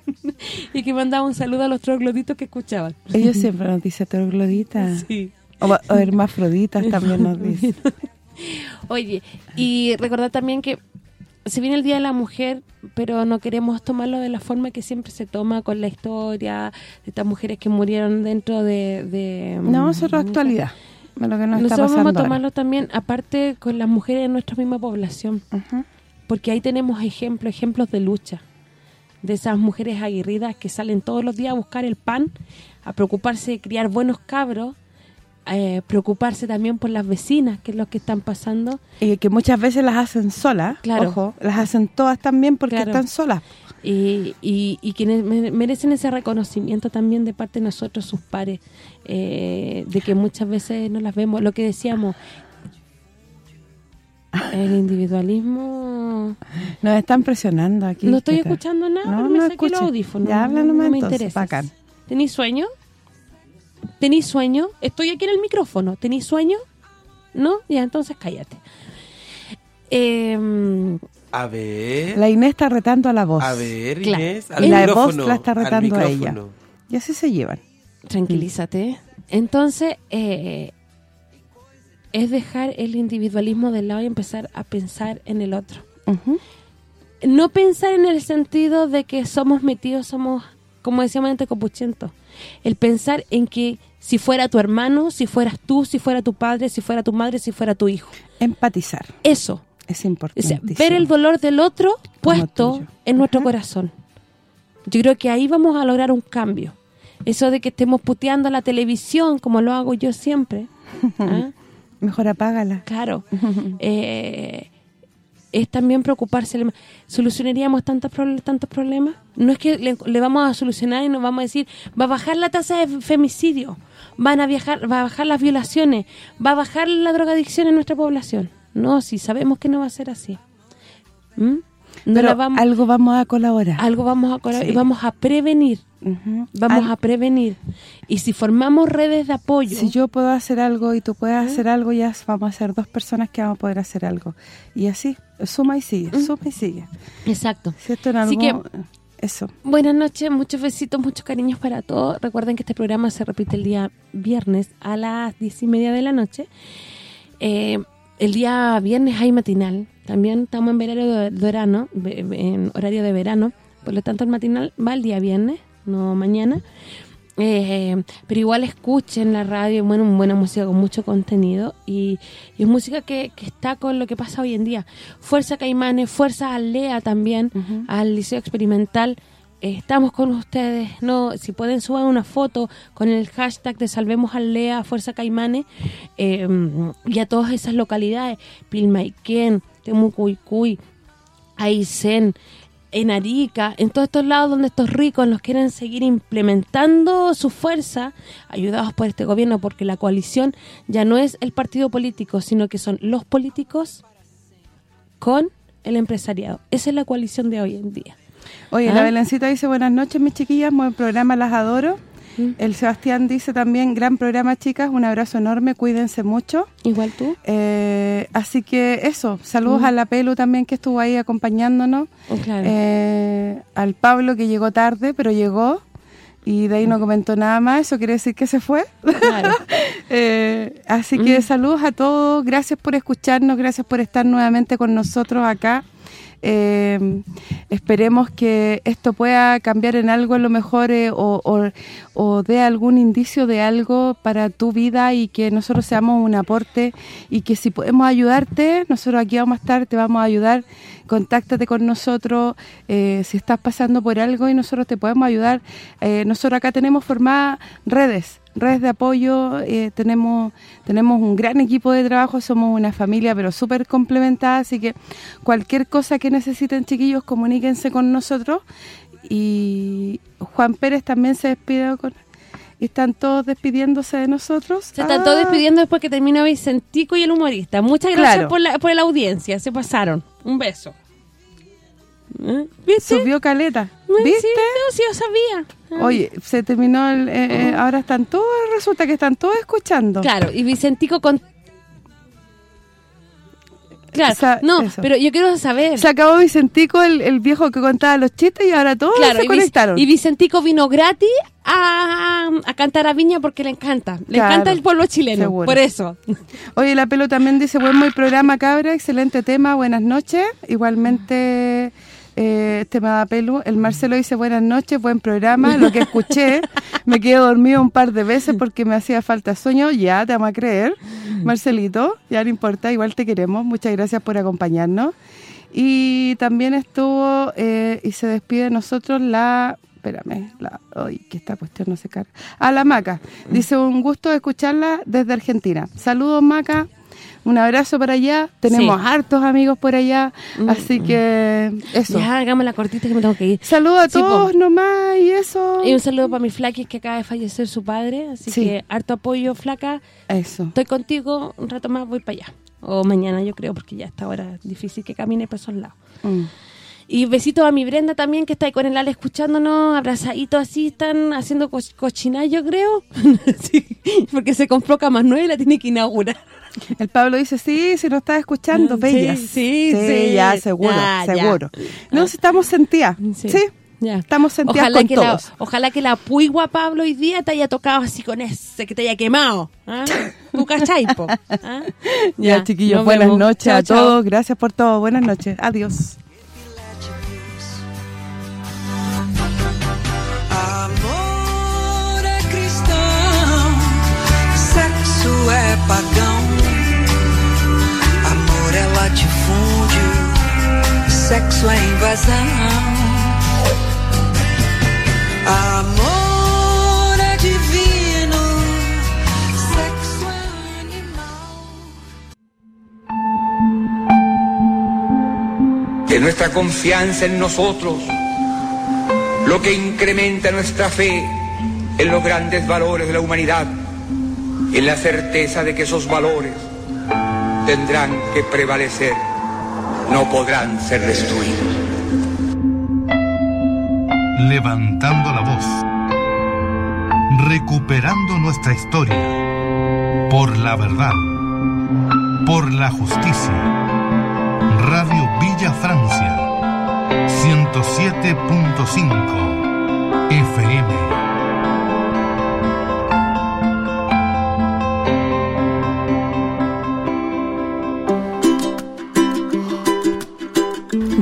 [laughs] y que mandaba un saludo a los trogloditos que escuchaban. Ellos [laughs] siempre nos dicen trogloditas. Sí. O, o hermafroditas también nos [laughs] dicen. Oye, y recordar también que se viene el Día de la Mujer, pero no queremos tomarlo de la forma que siempre se toma con la historia de estas mujeres que murieron dentro de... de No, eso es actualidad. lo que nos está Nosotros pasando vamos a ahora. tomarlo también, aparte con las mujeres de nuestra misma población. Porque ahí tenemos ejemplos, ejemplos de lucha. De esas mujeres aguerridas que salen todos los días a buscar el pan, a preocuparse de criar buenos cabros, eh, preocuparse también por las vecinas, que es lo que están pasando. Y que muchas veces las hacen solas, Claro. ojo, las hacen todas también porque Claro. están solas. Y, y, y quienes me- merecen ese reconocimiento también de parte de nosotros, sus pares, eh, de que muchas veces no las vemos. Lo que decíamos, el individualismo... Nos están presionando aquí. No estoy escuchando nada, No, pero me no saqué los audífonos. Ya habla no, nomás me entonces, interesa. bacán. ¿Tenís sueño? ¿Tenís sueño? Estoy aquí en el micrófono. ¿Tenís sueño? ¿No? Ya, entonces cállate. Eh, A ver. La Inés está retando a la voz. A ver, Claro. Inés, Y al la voz la está retando a ella. Y así se llevan. tranquilízate. Entonces, eh, es dejar el individualismo de lado y empezar a pensar en el otro. No pensar en el sentido de que somos metidos, somos, como decíamos antes, copuchentos. El pensar en que si fuera tu hermano, si fueras tú, si fuera tu padre, si fuera tu madre, si fuera tu hijo. Empatizar. Eso. Es O importante. sea, ver el dolor del otro puesto en nuestro corazón. Yo creo que ahí vamos a lograr un cambio. Eso de que estemos puteando la televisión, como lo hago yo siempre. [laughs] ¿ah? Mejor apágala. Claro. [laughs] Eh, es también preocuparse. ¿Solucionaríamos tantos, tantos problemas? No es que le, le vamos a solucionar y nos vamos a decir, va a bajar la tasa de femicidio, van a viajar, va a bajar las violaciones, va a bajar la drogadicción en nuestra población. No, si sabemos que no va a ser así. ¿Mm? No Pero la vamos, algo vamos a colaborar. algo vamos a colaborar Sí. y vamos a prevenir. Vamos Al- a prevenir. Y si formamos redes de apoyo... Si yo puedo hacer algo y tú puedes hacer algo, ya vamos a ser dos personas que vamos a poder hacer algo. Y así, suma y sigue, suma y sigue. Exacto. ¿Cierto? En Así algo- Eso. Buenas noches, muchos besitos, muchos cariños para todos. Recuerden que este programa se repite el día viernes a las diez y media de la noche. Eh, el día viernes hay matinal. También estamos en horario de verano, ve- en horario de verano. Por lo tanto, el matinal va el día viernes, no mañana. Eh, pero igual escuchen la radio, bueno, buena música con mucho contenido y, y es música que, que está con lo que pasa hoy en día. Fuerza Caimanes, Fuerza Alea también, al Liceo Experimental, eh, estamos con ustedes. no Si pueden subir una foto con el hashtag de Salvemos al Lea Fuerza Caimanes eh, y a todas esas localidades, Pilmaiquén, Temucuicuy, Aysén, en Arica, en todos estos lados donde estos ricos nos quieren seguir implementando su fuerza, ayudados por este gobierno, porque la coalición ya no es el partido político, sino que son los políticos con el empresariado. Esa es la coalición de hoy en día. Oye, ¿Ah? la Belencita dice, buenas noches mis chiquillas, buen programa, las adoro. El Sebastián dice también, gran programa chicas, un abrazo enorme, cuídense mucho. Igual tú. Eh, así que eso, saludos Mm. a la Pelu también que estuvo ahí acompañándonos. Oh, claro. Eh, al Pablo que llegó tarde, pero llegó. Y de ahí no comentó nada más, eso quiere decir que se fue. Claro. [laughs] Eh, así que Mm. saludos a todos, gracias por escucharnos, gracias por estar nuevamente con nosotros acá. Eh, esperemos que esto pueda cambiar en algo a lo mejor eh, o, o, dé algún indicio de algo para tu vida y que nosotros seamos un aporte y que si podemos ayudarte, nosotros aquí vamos a estar, te vamos a ayudar, contáctate con nosotros eh, si estás pasando por algo y nosotros te podemos ayudar. Eh, nosotros acá tenemos formadas redes, redes de apoyo, eh, tenemos tenemos un gran equipo de trabajo, somos una familia pero súper complementada, así que cualquier cosa que necesiten chiquillos, comuníquense con nosotros y Juan Pérez también se despide con están todos despidiéndose de nosotros. Se están todos Ah, despidiendo después que termina Vicentico y el humorista. Muchas gracias Claro. por, la, por la audiencia, se pasaron. Un beso. ¿Eh? ¿Viste? Subió caleta, Sí, ¿viste? no, sí, yo sabía. Ah. Oye, se terminó, el, eh, eh, ahora están todos, resulta que están todos escuchando. Claro, y Vicentico con... Claro, no, eso. pero yo quiero saber... Se acabó Vicentico, el, el viejo que contaba los chistes y ahora todos Claro, se y, conectaron. y Vicentico vino gratis a, a cantar a Viña porque le encanta. Le Claro, encanta el pueblo chileno, seguro. por eso. [laughs] Oye, la pelo también dice, buen muy programa, cabra, excelente tema, buenas noches. Igualmente, eh, tema de pelo. El Marcelo dice, buenas noches, buen programa. Lo que escuché, [laughs] me quedé dormido un par de veces porque me hacía falta sueño. Ya, te vamos a creer, Marcelito, ya no importa, igual te queremos. Muchas gracias por acompañarnos. Y también estuvo, eh, y se despide de nosotros la... Espérame, la, ay, que esta cuestión no se carga. A la Maca. Dice, un gusto escucharla desde Argentina. Saludos, Maca. Un abrazo para allá. Tenemos Sí. hartos amigos por allá. Así que, eso. Ya, hagamos la cortita que me tengo que ir. Saludos a Sí, po. todos nomás y eso. Y un saludo para mi flaquis que acaba de fallecer su padre, así Sí. que harto apoyo, flaca. Eso. Estoy contigo, un rato más voy para allá. O mañana yo creo, porque ya está ahora difícil que camine por esos lados. Mm. Y besitos a mi Brenda también, que está ahí con el Ale escuchándonos, abrazaditos así, están haciendo co yo creo. [laughs] Sí, porque se compró camas nuevas y la tiene que inaugurar. El Pablo dice, sí, si nos estás escuchando, Sí, bellas. sí, sí. ya, seguro, Ah, ya. seguro. No, si estamos sentidas, sí. Ya. Estamos sentidas Ojalá con que, la, todos. ojalá que la puigua Pablo hoy día te haya tocado así con ese, que te haya quemado. ¿ah? ¿Tú cachai, po? ¿Ah? Ya, chiquillos, nos buenas vemos. noches Chao, a chao. todos. Gracias por todo. Buenas noches. Adiós. Amor é cristão, sexo é pagão. Sexo é invasão. Amor divino, sexo animal. que nuestra confianza en nosotros, lo que incrementa nuestra fe en los grandes valores de la humanidad, en la certeza de que esos valores tendrán que prevalecer, no podrán ser destruidos. Levantando la voz. Recuperando nuestra historia. Por la verdad. Por la justicia. Radio Villa Francia. 107.5 FM.